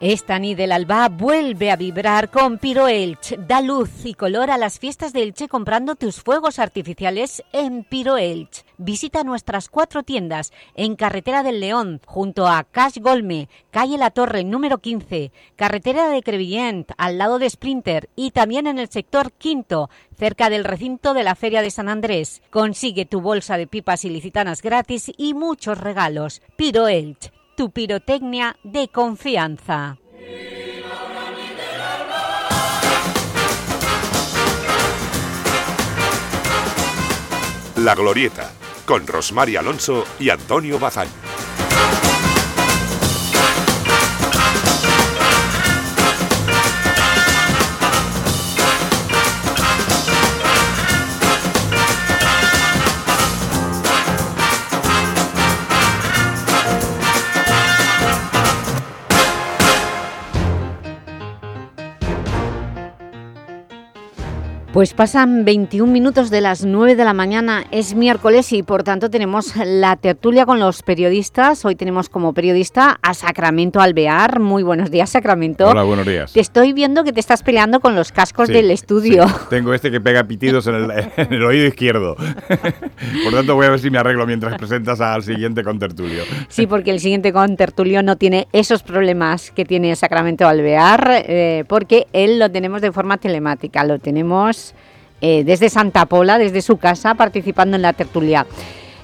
Esta ni del Alba vuelve a vibrar con Piro Elche. Da luz y color a las fiestas de Elche comprando tus fuegos artificiales en Piro Elche. Visita nuestras cuatro tiendas en Carretera del León, junto a Cash Golme, Calle La Torre, número 15, Carretera de Crevillent, al lado de Sprinter y también en el sector quinto, cerca del recinto de la Feria de San Andrés. Consigue tu bolsa de pipas ilicitanas gratis y muchos regalos. Piro Elche tu pirotecnia de confianza. La Glorieta, con Rosmar Alonso y Antonio Bazán. Pues pasan 21 minutos de las 9 de la mañana, es miércoles y por tanto tenemos la tertulia con los periodistas. Hoy tenemos como periodista a Sacramento Alvear. Muy buenos días, Sacramento. Hola, buenos días. Te estoy viendo que te estás peleando con los cascos Sí, del estudio. sí. Tengo este que pega pitidos en el, en el oído izquierdo. Por tanto, voy a ver si me arreglo mientras presentas al siguiente contertulio. Sí, porque el siguiente contertulio no tiene esos problemas que tiene Sacramento Alvear, eh, porque él lo tenemos de forma telemática, lo tenemos eh, desde Santa Pola, desde su casa, participando en la tertulia.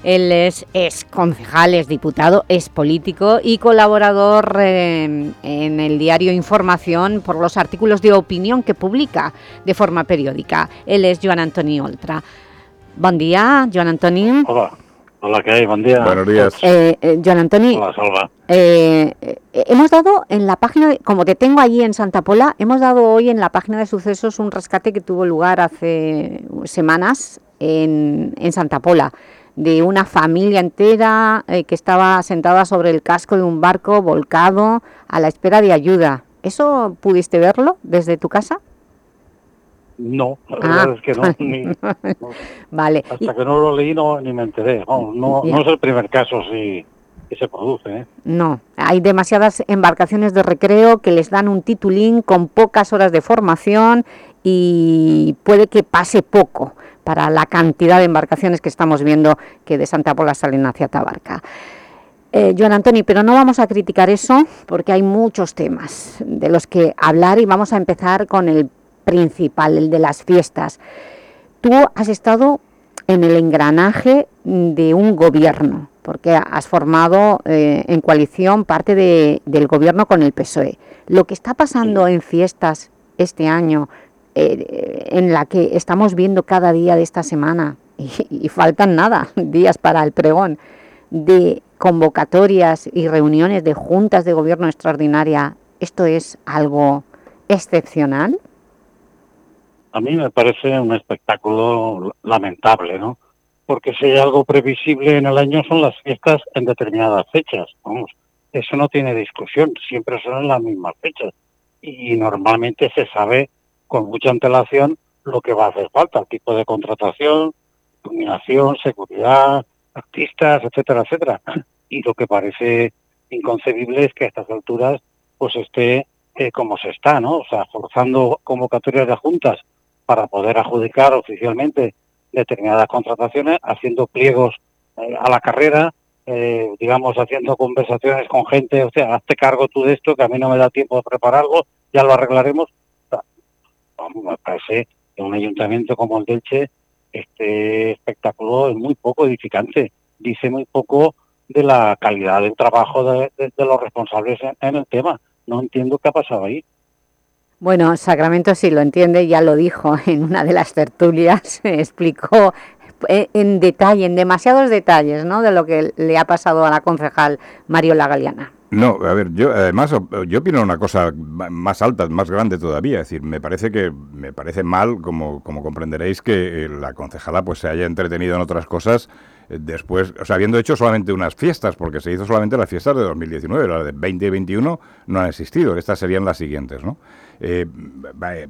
Él es, es concejal, es diputado, es político y colaborador eh, en el diario Información por los artículos de opinión que publica de forma periódica. Él es Joan Antoni Oltra. Buen día, Joan Antoni. Hola, hola, ¿qué hay? Buen día. Buenos días. Eh, eh, Joan Antoni, Hola, Salva. eh, eh, hemos dado en la página, de- como te tengo allí en Santa Pola, hemos dado hoy en la página de sucesos un rescate que tuvo lugar hace semanas en, en Santa Pola, de una familia entera eh, que estaba sentada sobre el casco de un barco volcado a la espera de ayuda. ¿Eso pudiste verlo desde tu casa? No, la Ah, verdad es que no. ni- Vale. Y- hasta que no lo leí no, ni me enteré. No, Ya. no es el primer caso sí, que se produce. ¿eh? No, hay demasiadas embarcaciones de recreo que les dan un titulín con pocas horas de formación y puede que pase poco para la cantidad de embarcaciones que estamos viendo que de Santa Pola salen hacia Tabarca. Eh, Joan Antoni, pero no vamos a criticar eso porque hay muchos temas de los que hablar y vamos a empezar con el principal, el de las fiestas. Tú has estado en el engranaje de un gobierno, porque has formado eh, en coalición parte de- del gobierno con el PSOE. Lo que está pasando en fiestas este año, eh, en la que estamos viendo cada día de esta semana, y, y faltan nada, días para el pregón, de convocatorias y reuniones de juntas de gobierno extraordinaria, ¿esto es algo excepcional? A mí me parece un espectáculo lamentable, ¿no? Porque si hay algo previsible en el año son las fiestas en determinadas fechas. Vamos, eso no tiene discusión, siempre son las mismas fechas. Y normalmente se sabe con mucha antelación lo que va a hacer falta, el tipo de contratación, iluminación, seguridad, artistas, etcétera, etcétera. Y lo que parece inconcebible es que a estas alturas pues esté eh, como se está, ¿no? O sea, forzando convocatorias de juntas para poder adjudicar oficialmente determinadas contrataciones, haciendo pliegos eh, a la carrera, eh, digamos, haciendo conversaciones con gente, o sea, hazte cargo tú de esto, que a mí no me da tiempo de prepararlo, ya lo arreglaremos. Vamos, me parece que un ayuntamiento como el de Elche, este espectáculo es muy poco edificante, dice muy poco de la calidad del trabajo de, los responsables en el tema. No entiendo qué ha pasado ahí. Bueno, Sacramento sí lo entiende, ya lo dijo en una de las tertulias, explicó eh, en detalle, en demasiados detalles, ¿no? de lo que le ha pasado a la concejal Mario Galeana. No, a ver, yo además yo opino una cosa más alta, más grande todavía. Es decir, me parece que me parece mal, como, como comprenderéis, que eh, la concejala pues se haya entretenido en otras cosas eh, después, o sea, habiendo hecho solamente unas fiestas, porque se hizo solamente las fiestas de 2019, las de 2021 no han existido, estas serían las siguientes, ¿no? Eh,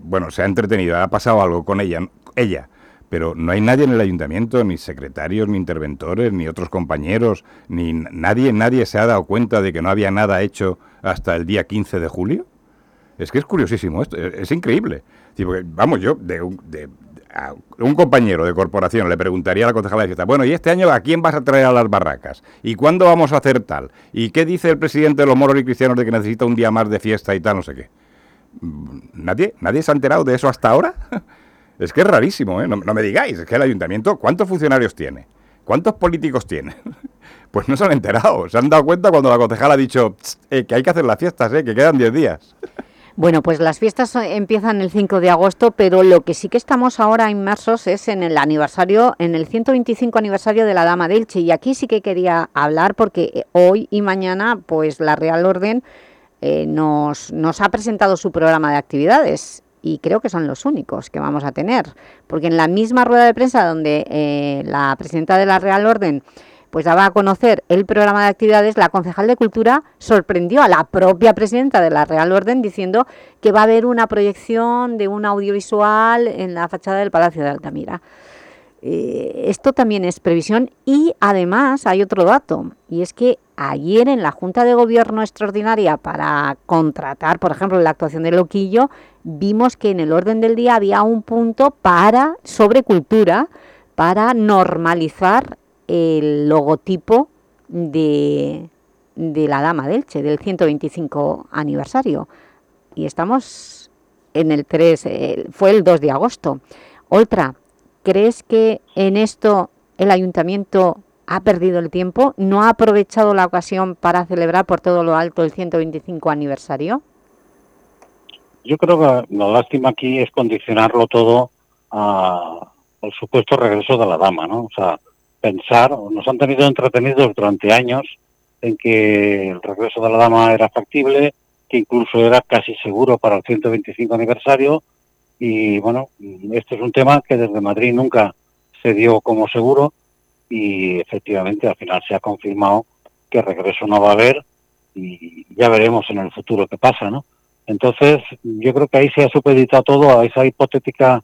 bueno, se ha entretenido, ha pasado algo con ella, ella pero no hay nadie en el ayuntamiento, ni secretarios, ni interventores, ni otros compañeros, ni nadie, nadie se ha dado cuenta de que no había nada hecho hasta el día 15 de julio. Es que es curiosísimo esto, es, increíble. vamos, yo de un, de, un compañero de corporación le preguntaría a la concejala de fiesta, bueno, ¿y este año a quién vas a traer a las barracas? ¿Y cuándo vamos a hacer tal? ¿Y qué dice el presidente de los moros y cristianos de que necesita un día más de fiesta y tal, no sé qué? ¿Nadie, ¿Nadie se ha enterado de eso hasta ahora? Es que es rarísimo, ¿eh? No, me digáis, es que el ayuntamiento, ¿cuántos funcionarios tiene? ¿Cuántos políticos tiene? Pues no se han enterado, se han dado cuenta cuando la concejala ha dicho eh, que hay que hacer las fiestas, eh, que quedan 10 días. Bueno, pues las fiestas empiezan el 5 de agosto, pero lo que sí que estamos ahora inmersos es en el aniversario, en el 125 aniversario de la Dama de Elche, y aquí sí que quería hablar porque eh, hoy y mañana pues la Real Orden nos, nos ha presentado su programa de actividades y creo que son los únicos que vamos a tener, porque en la misma rueda de prensa donde eh, la presidenta de la Real Orden pues daba a conocer el programa de actividades, la concejal de Cultura sorprendió a la propia presidenta de la Real Orden diciendo que va a haber una proyección de un audiovisual en la fachada del Palacio de Altamira. Eh, esto también es previsión y además hay otro dato y es que ayer en la Junta de Gobierno Extraordinaria para contratar, por ejemplo, la actuación de Loquillo, vimos que en el orden del día había un punto para sobre cultura para normalizar el logotipo de, de la Dama del Che, del 125 aniversario. Y estamos en el 3, eh, fue el 2 de agosto. Otra, ¿Crees que en esto el Ayuntamiento ha perdido el tiempo? ¿No ha aprovechado la ocasión para celebrar por todo lo alto el 125 aniversario? Yo creo que la lástima aquí es condicionarlo todo al supuesto regreso de la dama, ¿no? O sea, pensar, nos han tenido entretenidos durante años en que el regreso de la dama era factible, que incluso era casi seguro para el 125 aniversario, y bueno, este es un tema que desde Madrid nunca se dio como seguro y efectivamente al final se ha confirmado que regreso no va a haber y ya veremos en el futuro qué pasa, ¿no? Entonces, yo creo que ahí se ha supeditado todo a esa hipotética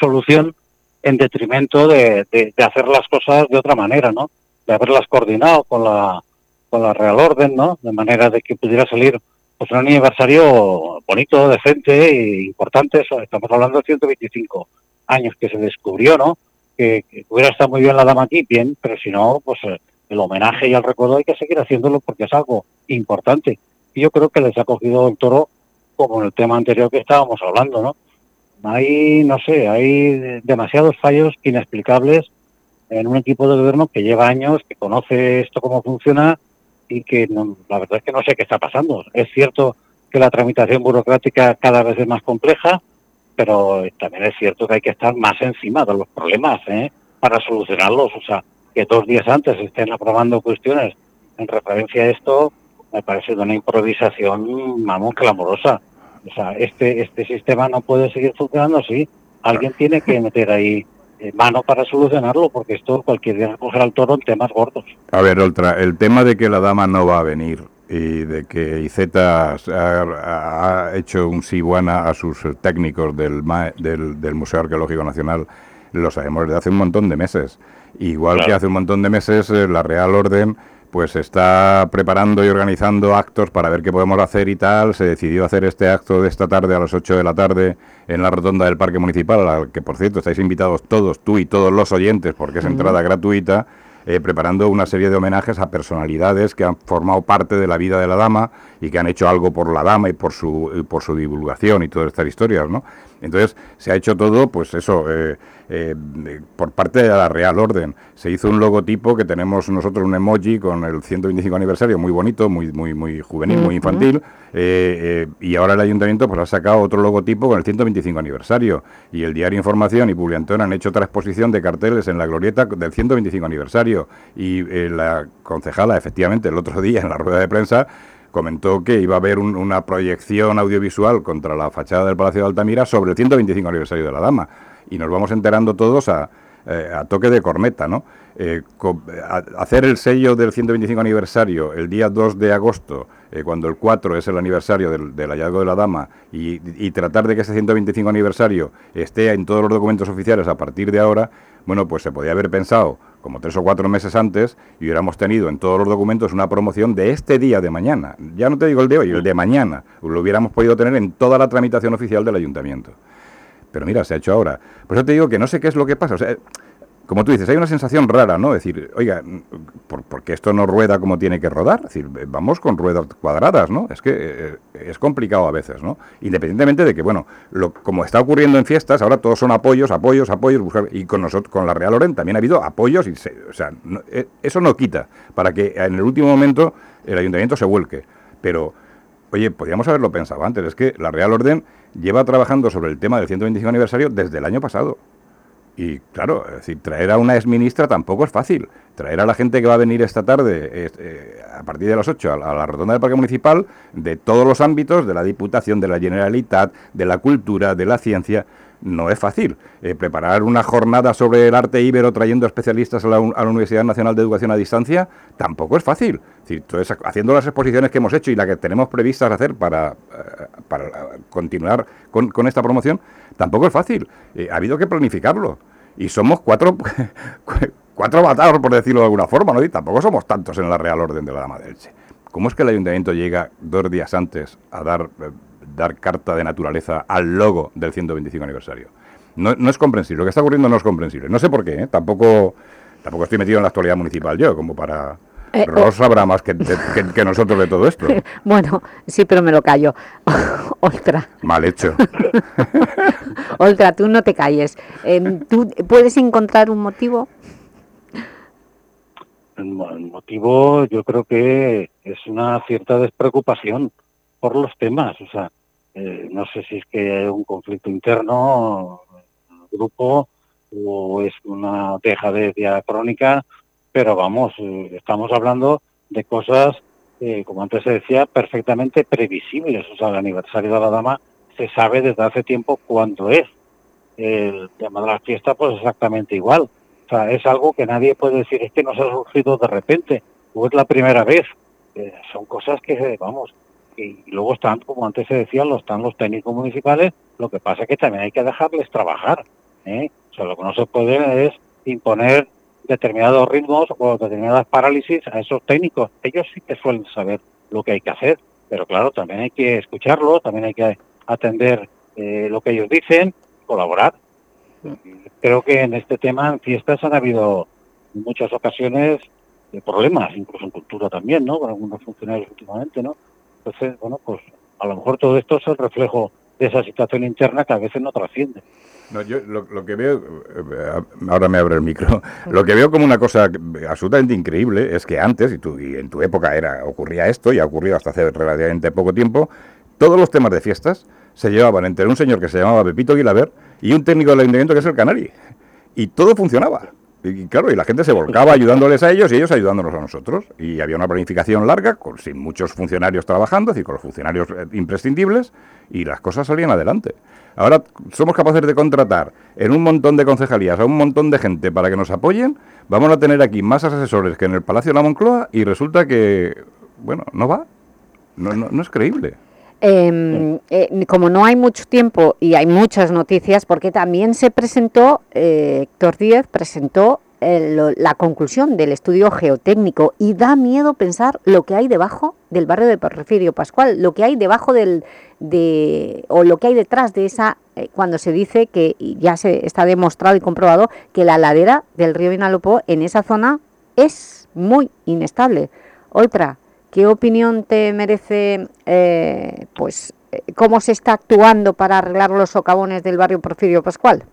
solución en detrimento de, de, hacer las cosas de otra manera, ¿no? De haberlas coordinado con la, con la Real Orden, ¿no? De manera de que pudiera salir pues un aniversario bonito, decente e importante. Estamos hablando de 125 años que se descubrió, ¿no? Que, hubiera estado muy bien la dama aquí, bien, pero si no, pues eh, el homenaje y el recuerdo hay que seguir haciéndolo porque es algo importante. Y yo creo que les ha cogido el toro como en el tema anterior que estábamos hablando, ¿no? Hay, no sé, hay demasiados fallos inexplicables en un equipo de gobierno que lleva años, que conoce esto cómo funciona y que la verdad es que no sé qué está pasando. Es cierto que la tramitación burocrática cada vez es más compleja, pero también es cierto que hay que estar más encima de los problemas ¿eh? para solucionarlos. O sea, que dos días antes estén aprobando cuestiones en referencia a esto, me parece de una improvisación, vamos, clamorosa. O sea, este, este sistema no puede seguir funcionando así. Alguien tiene que meter ahí mano para solucionarlo, porque esto cualquier día coger al toro en temas gordos. A ver, otra, el tema de que la dama no va a venir y de que IZ ha, hecho un siguana a sus técnicos del, del, Museo Arqueológico Nacional, lo sabemos desde hace un montón de meses. Igual que hace un montón de meses eh, la Real Orden pues está preparando y organizando actos para ver qué podemos hacer y tal. Se decidió hacer este acto de esta tarde a las 8 de la tarde en la rotonda del Parque Municipal, al que por cierto estáis invitados todos, tú y todos los oyentes, porque es entrada gratuita. Eh, preparando una serie de homenajes a personalidades que han formado parte de la vida de la dama y que han hecho algo por la dama y por su, por su divulgación y todas estas historias, ¿no? Entonces se ha hecho todo, pues eso, eh, eh, por parte de la Real Orden. Se hizo un logotipo que tenemos nosotros un emoji con el 125 aniversario, muy bonito, muy muy muy juvenil, muy infantil, eh, y ahora el ayuntamiento pues ha sacado otro logotipo con el 125 aniversario. Y el diario Información y Publiantón han hecho otra exposición de carteles en la glorieta del 125 aniversario. Y la concejala, efectivamente, el otro día en la rueda de prensa comentó que iba a haber una proyección audiovisual contra la fachada del Palacio de Altamira sobre el 125 aniversario de la Dama. Y nos vamos enterando todos a, eh, a toque de corneta, ¿no? Eh, hacer el sello del 125 aniversario el día 2 de agosto, eh, cuando el 4 es el aniversario del, hallazgo de la dama, y, tratar de que ese 125 aniversario esté en todos los documentos oficiales a partir de ahora, bueno, pues se podía haber pensado como tres o cuatro meses antes y hubiéramos tenido en todos los documentos una promoción de este día de mañana. Ya no te digo el de hoy, el de mañana. Lo hubiéramos podido tener en toda la tramitación oficial del ayuntamiento. Pero mira, se ha hecho ahora. Por eso te digo que no sé qué es lo que pasa. Como tú dices, hay una sensación rara, ¿no? Es decir, oiga, ¿por, qué esto no rueda como tiene que rodar? Es decir, vamos con ruedas cuadradas, ¿no? Es que eh, es complicado a veces, ¿no? Independientemente de que, bueno, lo, como está ocurriendo en fiestas, ahora todos son apoyos, apoyos, apoyos, y con nosotros, con la Real Loren también ha habido apoyos, y o sea, eh, eso no quita para que en el último momento el ayuntamiento se vuelque. Pero, oye, podríamos haberlo pensado antes, es que la Real Orden lleva trabajando sobre el tema del 125 aniversario desde el año pasado. Y claro, traer a una exministra tampoco es fácil. Traer a la gente que va a venir esta tarde, eh, a partir de las 8, a a la, rotonda del Parque Municipal, de todos los ámbitos, de la Diputación, de la Generalitat, de la cultura, de la ciencia, no es fácil. Eh, preparar una jornada sobre el arte íbero trayendo especialistas a la, Universidad Nacional de Educación a Distancia tampoco es fácil. Haciendo las exposiciones que hemos hecho y la que tenemos previstas hacer para, eh, para continuar con, esta promoción, tampoco es fácil. Eh, ha habido que planificarlo. Y somos cuatro, cuatro por decirlo de alguna forma, ¿no? Y tampoco somos tantos en la Real Orden de la Dama del Che. ¿Cómo es que el ayuntamiento llega dos días antes a dar dar carta de naturaleza al logo del 125 aniversario. No, no es comprensible, lo que está ocurriendo no es comprensible. No sé por qué, ¿eh? tampoco, tampoco estoy metido en la actualidad municipal yo, como para... Eh, Ross sabrá más que, que, nosotros de todo esto. Bueno, sí, pero me lo callo. Oltra. Mal hecho. Oltra, tú no te calles. Em, ¿Tú puedes encontrar un motivo? El motivo yo creo que es una cierta despreocupación por los temas. O sea, eh, no sé si es que hay un conflicto interno en el grupo o es una deja de crónica, pero vamos, eh, estamos hablando de cosas, eh, como antes se decía, perfectamente previsibles. O sea, el aniversario de la dama se sabe desde hace tiempo cuándo es. El tema de la fiesta, pues exactamente igual. O sea, es algo que nadie puede decir, es que nos ha surgido de repente, o es la primera vez. son cosas que, vamos, y luego están, como antes se decía, los, están los técnicos municipales, lo que pasa es que también hay que dejarles trabajar. ¿eh? O sea, lo que no se puede es imponer determinados ritmos o determinadas parálisis a esos técnicos. Ellos sí que suelen saber lo que hay que hacer, pero claro, también hay que escucharlo, también hay que atender eh, lo que ellos dicen, colaborar. Creo que en este tema, en fiestas, han habido muchas ocasiones eh, problemas, incluso en cultura también, ¿no? Con algunos funcionarios últimamente, ¿no? Entonces, bueno, pues a lo mejor todo esto es el reflejo de esa situación interna que a veces no trasciende. No, yo lo, que veo, eh, ahora me abre el micro, lo que veo como una cosa absolutamente increíble es que antes, y, tú, y en tu época era ocurría esto, y ha ocurrido hasta hace relativamente poco tiempo, todos los temas de fiestas se llevaban entre un señor que se llamaba Pepito Guilaber y un técnico del ayuntamiento que es el Canari. Y todo funcionaba. Y claro, y la gente se volcaba ayudándoles a ellos y ellos ayudándonos a nosotros. Y había una planificación larga, con, sin muchos funcionarios trabajando, es decir, con los funcionarios eh, imprescindibles, y las cosas salían adelante. Ahora somos capaces de contratar en un montón de concejalías a un montón de gente para que nos apoyen. Vamos a tener aquí más asesores que en el Palacio de la Moncloa y resulta que, bueno, no va. No, no, no es creíble. Em, eh, como no hay mucho tiempo y hay muchas noticias, porque también se presentó, eh, Héctor Díez presentó la conclusión del estudio geotécnico y da miedo pensar lo que hay debajo del barrio de Porfirio Pascual, lo que hay debajo del, de, o lo que hay detrás de esa, eh, cuando se dice que ya se está demostrado y comprobado que la ladera del río Vinalopó en esa zona es muy inestable. Otra, ¿Qué opinión te merece eh, pues, eh, cómo se está actuando para arreglar los socavones del barrio Porfirio Pascual?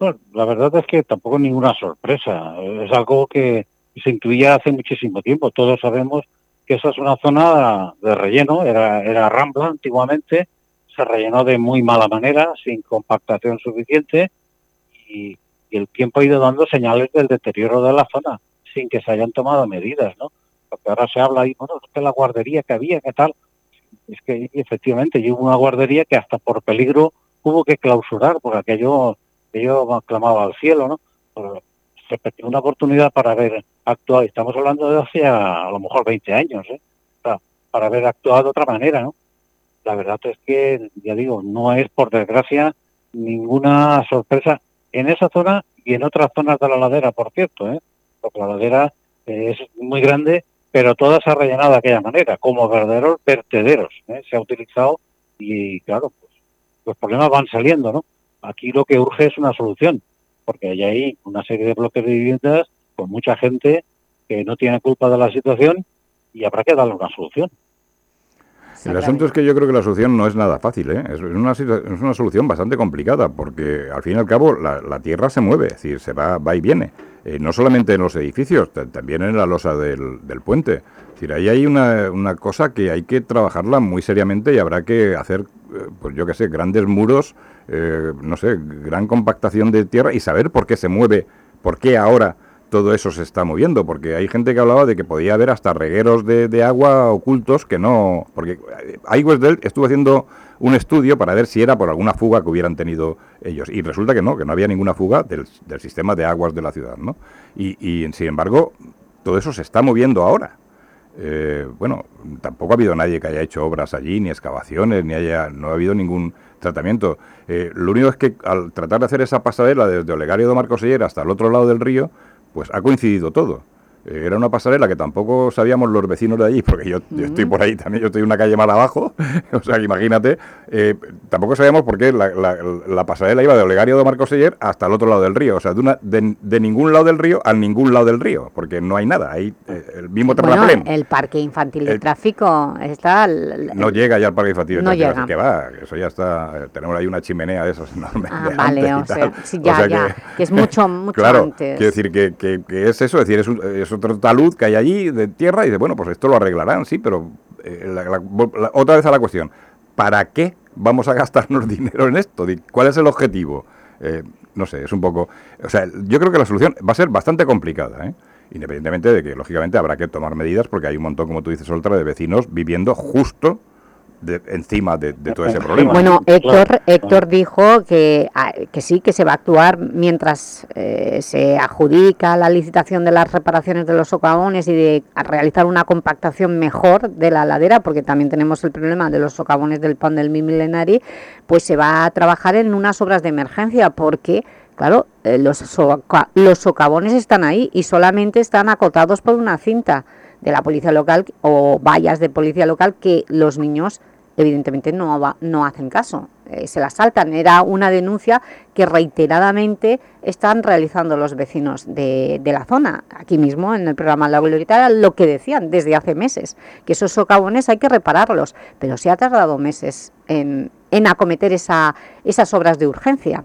Bueno, la verdad es que tampoco ninguna sorpresa. Es algo que se intuía hace muchísimo tiempo. Todos sabemos que esa es una zona de relleno, era, era Rambla antiguamente, se rellenó de muy mala manera, sin compactación suficiente, y, y el tiempo ha ido dando señales del deterioro de la zona, sin que se hayan tomado medidas, ¿no? Porque ahora se habla ahí, bueno, es que la guardería que había, ¿qué tal? Es que efectivamente, hubo una guardería que hasta por peligro hubo que clausurar, porque aquello, aquello clamaba al cielo, ¿no? se perdió una oportunidad para haber actuado, estamos hablando de hace a, lo mejor 20 años, ¿eh? para haber actuado de otra manera, ¿no? La verdad es que, ya digo, no es por desgracia ninguna sorpresa en esa zona y en otras zonas de la ladera, por cierto, ¿eh? porque la ladera es muy grande, pero toda se ha rellenado de aquella manera, como verdaderos vertederos. ¿eh? Se ha utilizado y, claro, pues, los problemas van saliendo, ¿no? Aquí lo que urge es una solución, porque hay ahí una serie de bloques de viviendas con mucha gente que no tiene culpa de la situación y habrá que darle una solución. El asunto es que yo creo que la solución no es nada fácil, ¿eh? es, una, es una solución bastante complicada, porque al fin y al cabo la, tierra se mueve, es decir, se va, va y viene, eh, no solamente en los edificios, también en la losa del, puente. Es decir, ahí hay una, una, cosa que hay que trabajarla muy seriamente y habrá que hacer, eh, pues yo qué sé, grandes muros, eh, no sé, gran compactación de tierra y saber por qué se mueve, por qué ahora todo eso se está moviendo, porque hay gente que hablaba de que podía haber hasta regueros de, agua ocultos que no... Porque del estuvo haciendo un estudio para ver si era por alguna fuga que hubieran tenido ellos, y resulta que no, que no había ninguna fuga del, sistema de aguas de la ciudad, ¿no? Y, sin embargo, todo eso se está moviendo ahora. Eh, bueno, tampoco ha habido nadie que haya hecho obras allí, ni excavaciones, ni haya... no ha habido ningún tratamiento. Eh, lo único es que al tratar de hacer esa pasarela desde Olegario de Marcosellera hasta el otro lado del río, pues ha coincidido todo. Eh, era una pasarela que tampoco sabíamos los vecinos de allí, porque yo, estoy por ahí también, yo estoy en una calle más abajo, o sea, imagínate, eh, tampoco sabíamos por qué la, pasarela iba de Olegario de Marcos Seller hasta el otro lado del río, o sea, de, una, de, ningún lado del río a ningún lado del río, porque no hay nada, hay eh, el mismo terraplén. el parque infantil de tráfico está... no llega ya al parque infantil de no tráfico, llega. que va, eso ya está, tenemos ahí una chimenea de esos enormes. Ah, vale, o sea, ya, ya, que, es mucho, mucho claro, antes. quiero decir que, que, es eso, es decir, es, un, es otro talud que hay allí de tierra y dice, bueno, pues esto lo arreglarán, sí, pero eh, otra vez a la cuestión, ¿para qué vamos a gastarnos dinero en esto? ¿Cuál es el objetivo? Eh, no sé, es un poco... O sea, yo creo que la solución va a ser bastante complicada, ¿eh? independientemente de que, lógicamente, habrá que tomar medidas porque hay un montón, como tú dices, otra de vecinos viviendo justo encima de, todo ese problema. Bueno, Héctor, Héctor dijo que, ah, que sí, que se va a actuar mientras eh, se adjudica la licitación de las reparaciones de los socavones y de realizar una compactación mejor de la ladera, porque también tenemos el problema de los socavones del pan del Milenari, pues se va a trabajar en unas obras de emergencia, porque claro, eh, los, los socavones están ahí y solamente están acotados por una cinta de la policía local o vallas de policía local que los niños evidentemente no, no hacen caso, eh, se la saltan. Era una denuncia que reiteradamente están realizando los vecinos de, la zona. Aquí mismo en el programa La Glorieta lo que decían desde hace meses, que esos socavones hay que repararlos, pero se ha tardado meses en, en acometer esa, esas obras de urgencia.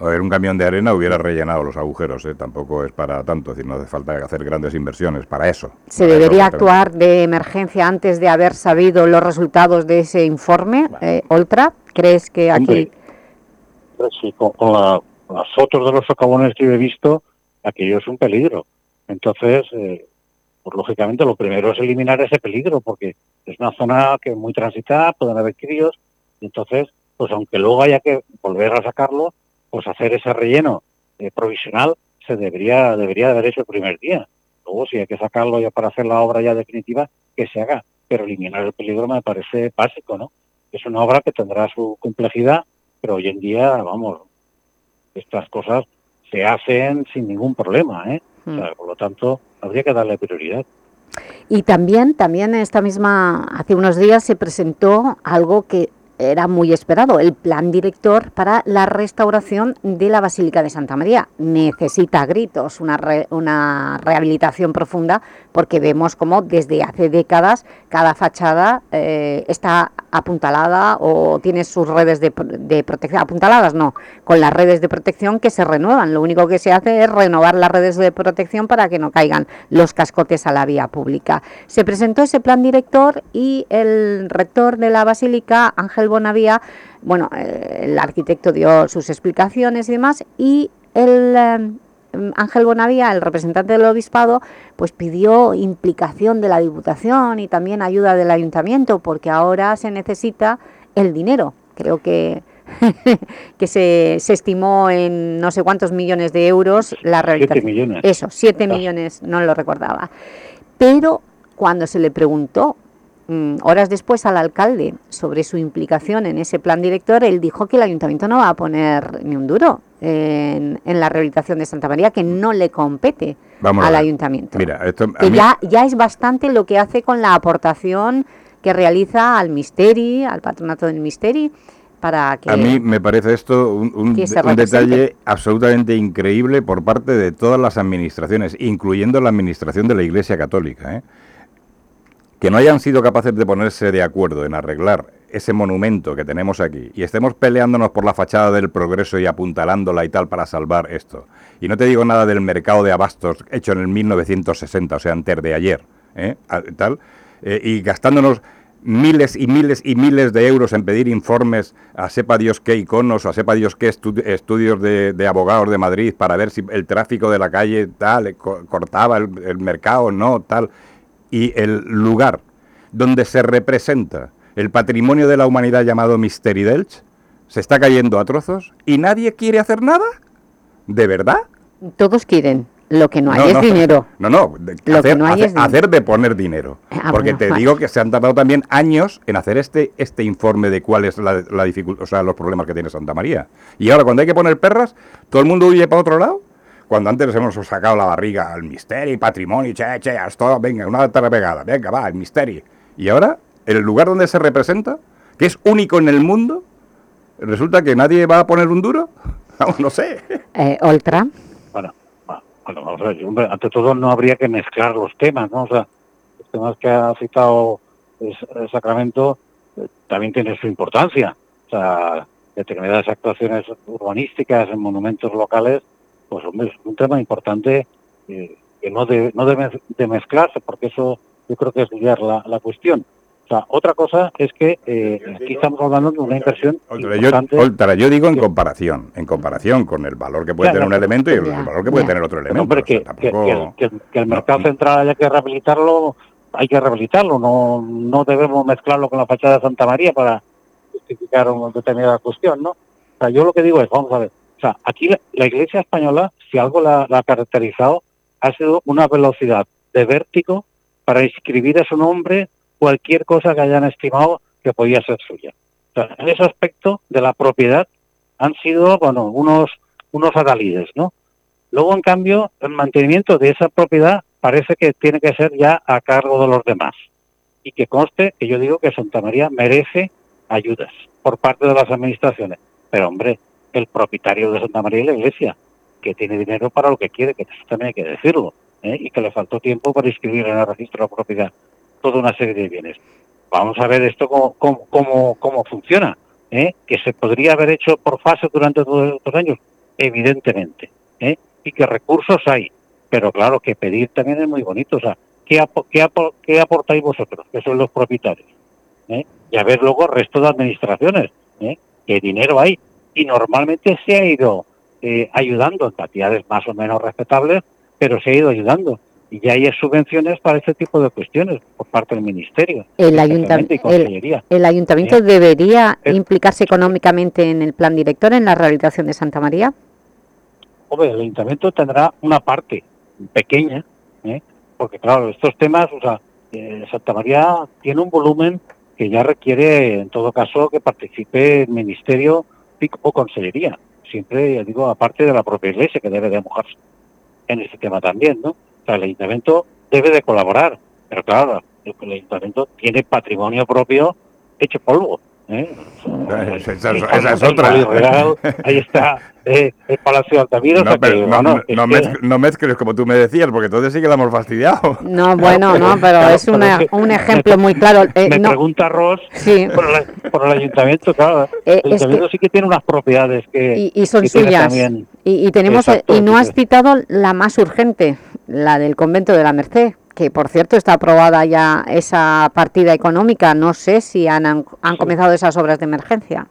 A ver, un camión de arena hubiera rellenado los agujeros, ¿eh? tampoco es para tanto, es decir, no hace falta hacer grandes inversiones para eso. ¿Se debería actuar de emergencia antes de haber sabido los resultados de ese informe, eh, Oltra? ¿Crees que aquí...? sí, con, las fotos de los socavones que he visto, aquello es un peligro. Entonces, eh, pues lógicamente lo primero es eliminar ese peligro, porque es una zona que es muy transitada, pueden haber críos, y entonces, pues aunque luego haya que volver a sacarlo, pues hacer ese relleno eh, provisional se debería, debería haber hecho el primer día. Luego, si hay que sacarlo ya para hacer la obra ya definitiva, que se haga. Pero eliminar el peligro me parece básico, ¿no? Es una obra que tendrá su complejidad, pero hoy en día, vamos, estas cosas se hacen sin ningún problema, ¿eh? Hmm. por lo tanto, habría que darle prioridad. Y también, también esta misma, hace unos días se presentó algo que era muy esperado, el plan director para la restauración de la Basílica de Santa María. Necesita gritos una, una rehabilitación profunda porque vemos como desde hace décadas cada fachada eh, está apuntalada o tiene sus redes de, de, protección, apuntaladas no, con las redes de protección que se renuevan. Lo único que se hace es renovar las redes de protección para que no caigan los cascotes a la vía pública. Se presentó ese plan director y el rector de la Basílica, Ángel Bonavía, bueno, eh, el arquitecto dio sus explicaciones y demás, y el, eh, Ángel Bonavía, el representante del Obispado, pues pidió implicación de la Diputación y también ayuda del Ayuntamiento, porque ahora se necesita el dinero. Creo que que se, se, estimó en no sé cuántos millones de euros la rehabilitación. Siete millones. Eso, siete millones, no lo recordaba. Pero cuando se le preguntó mm, horas después al alcalde sobre su implicación en ese plan director, él dijo que el ayuntamiento no va a poner ni un duro en, en la rehabilitación de Santa María, que no le compete al ayuntamiento. Mira, esto, que ya, ya es bastante lo que hace con la aportación que realiza al Misteri, al patronato del Misteri, para que... A mí me parece esto un, un, un detalle absolutamente increíble por parte de todas las administraciones, incluyendo la administración de la Iglesia Católica, ¿eh? que no hayan sido capaces de ponerse de acuerdo en arreglar ese monumento que tenemos aquí y estemos peleándonos por la fachada del progreso y apuntalándola y tal para salvar esto. Y no te digo nada del mercado de abastos hecho en el 1960, o sea, antes de ayer, ¿eh? eh, y gastándonos miles y miles y miles de euros en pedir informes a sepa Dios qué iconos, a sepa Dios qué estudios de, abogados de Madrid para ver si el tráfico de la calle tal cortaba el, el mercado, no, tal. Y el lugar donde se representa el patrimonio de la humanidad llamado Misteri Delch se está cayendo a trozos y nadie quiere hacer nada. ¿De verdad? Todos quieren. Lo que no hay es dinero. No, no, hacer, de poner dinero. Ah, porque te digo que se han tardado también años en hacer este, este informe de cuál es la, dificultad, o sea, los problemas que tiene Santa María. Y ahora cuando hay que poner perras, todo el mundo huye para otro lado. Cuando antes hemos sacado la barriga al misterio, patrimonio, che, che, todo, venga, una alta pegada, venga, va, el misterio. Y ahora, el lugar donde se representa, que es único en el mundo, resulta que nadie va a poner un duro. no sé. Eh, Oltra ante todo no habría que mezclar los temas, ¿no? O sea, los temas que ha citado el, Sacramento eh, también tienen su importancia. O sea, determinadas actuaciones urbanísticas en monumentos locales, pues hombre, es un tema importante eh, que no, no debe de mezclarse, porque eso yo creo que es lidiar la, la cuestión otra cosa es que eh, aquí estamos hablando de una inversión yo, yo digo en comparación, en comparación con el valor que puede tener un elemento y el, valor que puede tener otro elemento. Hombre, que, el, mercado central haya que rehabilitarlo, hay que rehabilitarlo, no, no debemos mezclarlo con la fachada de Santa María para justificar una determinada cuestión, ¿no? O sea, yo lo que digo es, vamos a ver, o sea, aquí la, Iglesia española, si algo la, la ha caracterizado, ha sido una velocidad de vértigo para inscribir a su nombre cualquier cosa que hayan estimado que podía ser suya. en ese aspecto de la propiedad han sido, bueno, unos, unos adalides, ¿no? Luego, en cambio, el mantenimiento de esa propiedad parece que tiene que ser ya a cargo de los demás. Y que conste que yo digo que Santa María merece ayudas por parte de las administraciones. Pero, hombre, el propietario de Santa María es la Iglesia, que tiene dinero para lo que quiere, que también hay que decirlo, ¿eh? y que le faltó tiempo para inscribir en el registro de propiedad toda una serie de bienes. Vamos a ver esto cómo, cómo, cómo, funciona, ¿eh? que se podría haber hecho por fase durante todos estos años, evidentemente, ¿eh? y que recursos hay, pero claro que pedir también es muy bonito, o sea, ¿qué, qué, qué aportáis vosotros, que son los propietarios? ¿Eh? Y a ver luego el resto de administraciones, ¿eh? que dinero hay, y normalmente se ha ido ayudando en cantidades más o menos respetables, pero se ha ido ayudando y ya hay subvenciones para este tipo de cuestiones por parte del Ministerio. El, ayuntamiento, el, ayuntamiento ¿Eh? debería implicarse económicamente en el plan director, en la rehabilitación de Santa María. Hombre, el ayuntamiento tendrá una parte pequeña, ¿eh? porque claro, estos temas, o sea, eh, Santa María tiene un volumen que ya requiere, en todo caso, que participe el Ministerio o Consellería. Siempre, ya digo, aparte de la propia Iglesia, que debe de mojarse en este tema también, ¿no? El ayuntamiento debe de colaborar, pero claro, el ayuntamiento tiene patrimonio propio hecho polvo. ¿Eh? Esa, es otra. ahí está eh, el Palacio de Altamira. No, mezcles como tú me decías, porque entonces sí que la hemos fastidiado. No, bueno, no, pero es un ejemplo muy claro. Eh, me pregunta Ross por, el, ayuntamiento, claro. el ayuntamiento sí que tiene unas propiedades que. Y, son suyas. Y, tenemos, y no has citado la más urgente, la del convento de la Merced, que por cierto está aprobada ya esa partida económica. No sé si han, han comenzado esas obras de emergencia.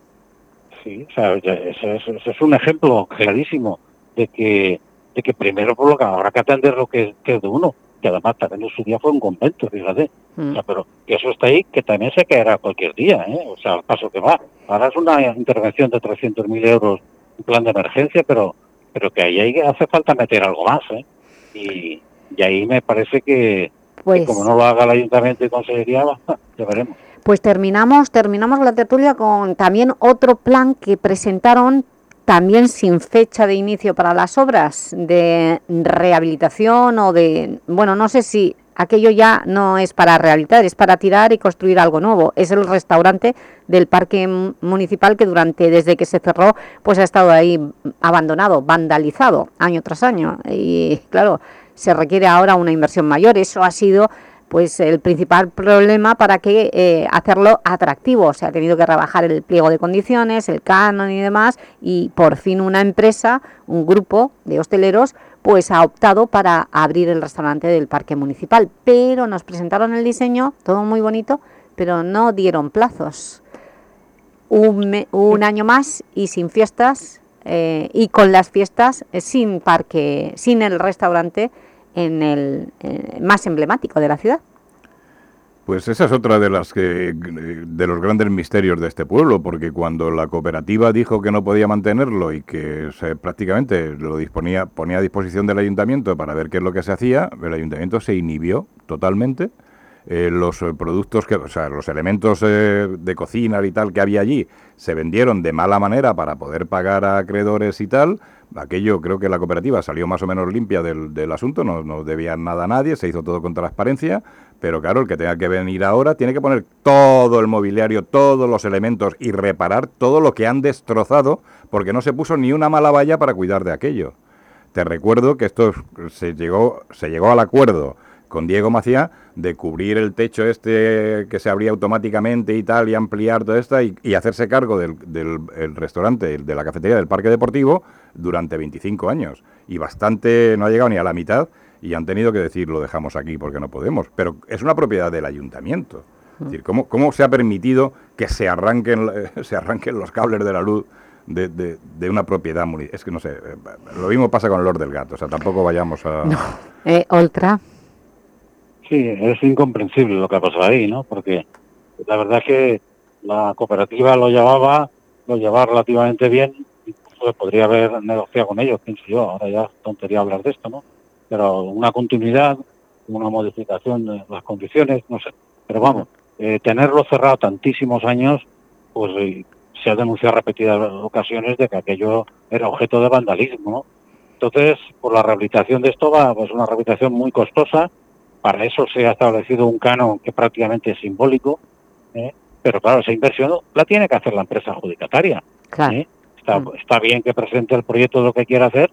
Sí, o sea, ese, es un ejemplo clarísimo de que de que primero por lo que habrá que atender lo que, que es de uno, que además también en su día fue un convento, fíjate. Mm. O sea, pero que eso está ahí, que también se caerá cualquier día, ¿eh? O sea, al paso que va. Ahora es una intervención de 300.000 euros, un plan de emergencia, pero pero que ahí hay- hace falta meter algo más, ¿eh? Y, y ahí me parece que, que Pues- como no lo haga el ayuntamiento y consejería, ya veremos. Pues terminamos, terminamos la tertulia con también otro plan que presentaron también sin fecha de inicio para las obras de rehabilitación o de... Bueno, no sé si aquello ya no es para rehabilitar, es para tirar y construir algo nuevo. Es el restaurante del parque mu- municipal que durante, desde que se cerró, pues ha estado ahí abandonado, vandalizado, año tras año. Y claro, se requiere ahora una inversión mayor. Eso ha sido pues el principal problema para que eh, hacerlo atractivo. Se ha tenido que rebajar el pliego de condiciones, el canon y demás, y por fin una empresa, un grupo de hosteleros, pues ha optado para abrir el restaurante del parque municipal. Pero nos presentaron el diseño, todo muy bonito, pero no dieron plazos. Un, me- un año más y sin fiestas, eh, y con las fiestas eh, sin parque, sin el restaurante en el eh, más emblemático de la ciudad. Pues esa es otra de las que de los grandes misterios de este pueblo, porque cuando la cooperativa dijo que no podía mantenerlo y que se, prácticamente lo disponía ponía a disposición del ayuntamiento para ver qué es lo que se hacía, el ayuntamiento se inhibió totalmente. Eh, los eh, productos que, o sea, los elementos eh, de cocina y tal que había allí se vendieron de mala manera para poder pagar a acreedores y tal. Aquello creo que la cooperativa salió más o menos limpia del, del asunto, no, no debían nada a nadie, se hizo todo con transparencia, pero claro, el que tenga que venir ahora tiene que poner todo el mobiliario, todos los elementos y reparar todo lo que han destrozado, porque no se puso ni una mala valla para cuidar de aquello. Te recuerdo que esto se llegó, se llegó al acuerdo con Diego Macía de cubrir el techo este que se abría automáticamente y tal, y ampliar todo esto y, hacerse cargo del, del el restaurante, de la cafetería del Parque Deportivo durante 25 años. Y bastante, no ha llegado ni a la mitad, y han tenido que decir lo dejamos aquí porque no podemos. Pero es una propiedad del ayuntamiento. Es decir, ¿cómo, cómo se ha permitido que se arranquen, se arranquen los cables de la luz de, de- una propiedad? Es que no sé, eh, lo mismo pasa con el Lord del Gato, o sea, tampoco vayamos a... Eh, Oltra. Sí, es incomprensible lo que ha pasado ahí, ¿no? Porque la verdad es que la cooperativa lo llevaba, lo llevaba relativamente bien, podría haber negociado con ellos, pienso yo, ahora ya tontería hablar de esto, ¿no? Pero una continuidad, una modificación de las condiciones, no sé. Pero vamos, eh, tenerlo cerrado tantísimos años, pues eh, se ha denunciado repetidas ocasiones de que aquello era objeto de vandalismo, ¿no? Entonces, por la rehabilitación de esto va, pues una rehabilitación muy costosa, para eso se ha establecido un canon que prácticamente es simbólico, ¿eh? pero claro, esa inversión la tiene que hacer la empresa adjudicataria. ¿eh? Está, está bien que presente el proyecto de lo que quiere hacer,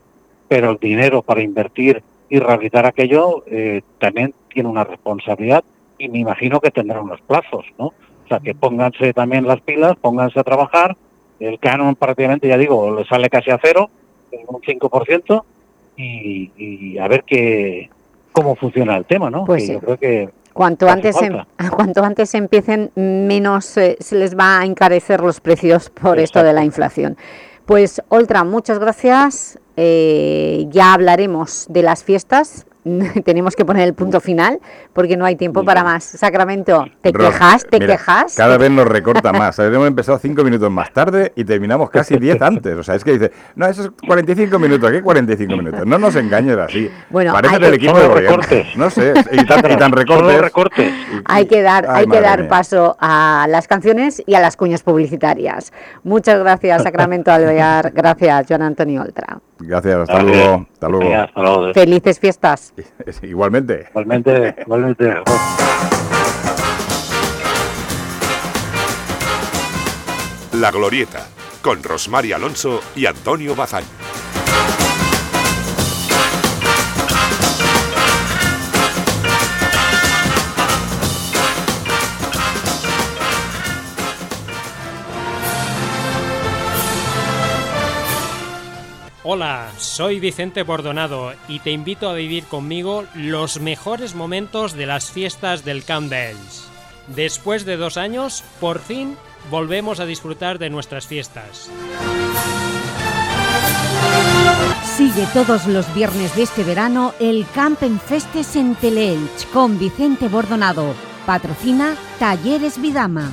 pero el dinero para invertir y rehabilitar aquello eh, también tiene una responsabilidad y me imagino que tendrá unos plazos, ¿no? O sea, que pónganse también las pilas, pónganse a trabajar, el canon prácticamente, ya digo, le sale casi a cero, un 5%, y, y a ver qué cómo funciona el tema, ¿no? Pues sí. yo creo que Cuanto antes, em- cuanto antes empiecen, menos eh, se les va a encarecer los precios por esto de la inflación. Pues, Oltra, muchas gracias. Eh, ya hablaremos de las fiestas. Tenemos que poner el punto final porque no hay tiempo para más. Sacramento, ¿te Ros, quejas? ¿Te mira, quejas? Cada vez nos recorta más. Hemos empezado cinco minutos más tarde y terminamos casi 10 antes. O sea, es que dice, no, eso es 45 minutos. ¿Qué 45 minutos? No nos engañes así. Bueno, Parece hay- del equipo de recortes. No sé, y tan, y tan recortes. Hay que dar, Ay, hay que madre dar mía. paso a las canciones y a las cuñas publicitarias. Muchas gracias, Sacramento Alvear. Gracias, Joan Antonio Oltra. Gracias, hasta Gracias. luego. Hasta luego. Venga, hasta luego. Felices fiestas. Igualmente. Igualmente, igualmente. La Glorieta, con Rosmar Alonso y Antonio Bazán. Hola, soy Vicente Bordonado y te invito a vivir conmigo los mejores momentos de las fiestas del Camp Bells. Después de dos años, por fin volvemos a disfrutar de nuestras fiestas. Sigue todos los viernes de este verano el Campen Festes en Teleelch con Vicente Bordonado. Patrocina Talleres Vidama.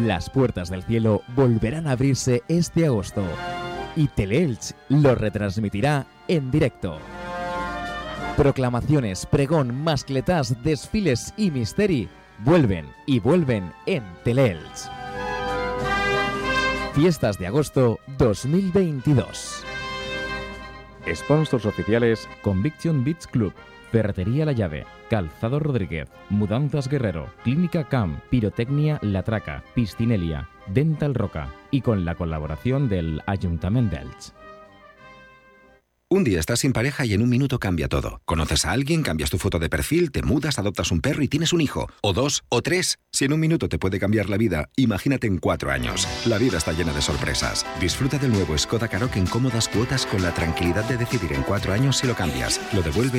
Las puertas del cielo volverán a abrirse este agosto y Teleelch lo retransmitirá en directo. Proclamaciones, pregón, mascletás, desfiles y misteri vuelven y vuelven en Teleelch. Fiestas de agosto 2022. Sponsors oficiales Conviction Beach Club, Ferretería La Llave, Calzado Rodríguez, Mudanzas Guerrero, Clínica CAM, Pirotecnia La Traca, Piscinelia, Dental Roca y con la colaboración del Ayuntamiento d'Elx. Un día estás sin pareja y en un minuto cambia todo. Conoces a alguien, cambias tu foto de perfil, te mudas, adoptas un perro y tienes un hijo. O dos, o tres. Si en un minuto te puede cambiar la vida, imagínate en cuatro años. La vida está llena de sorpresas. Disfruta del nuevo Skoda Karoq en cómodas cuotas con la tranquilidad de decidir en cuatro años si lo cambias. Lo devuelve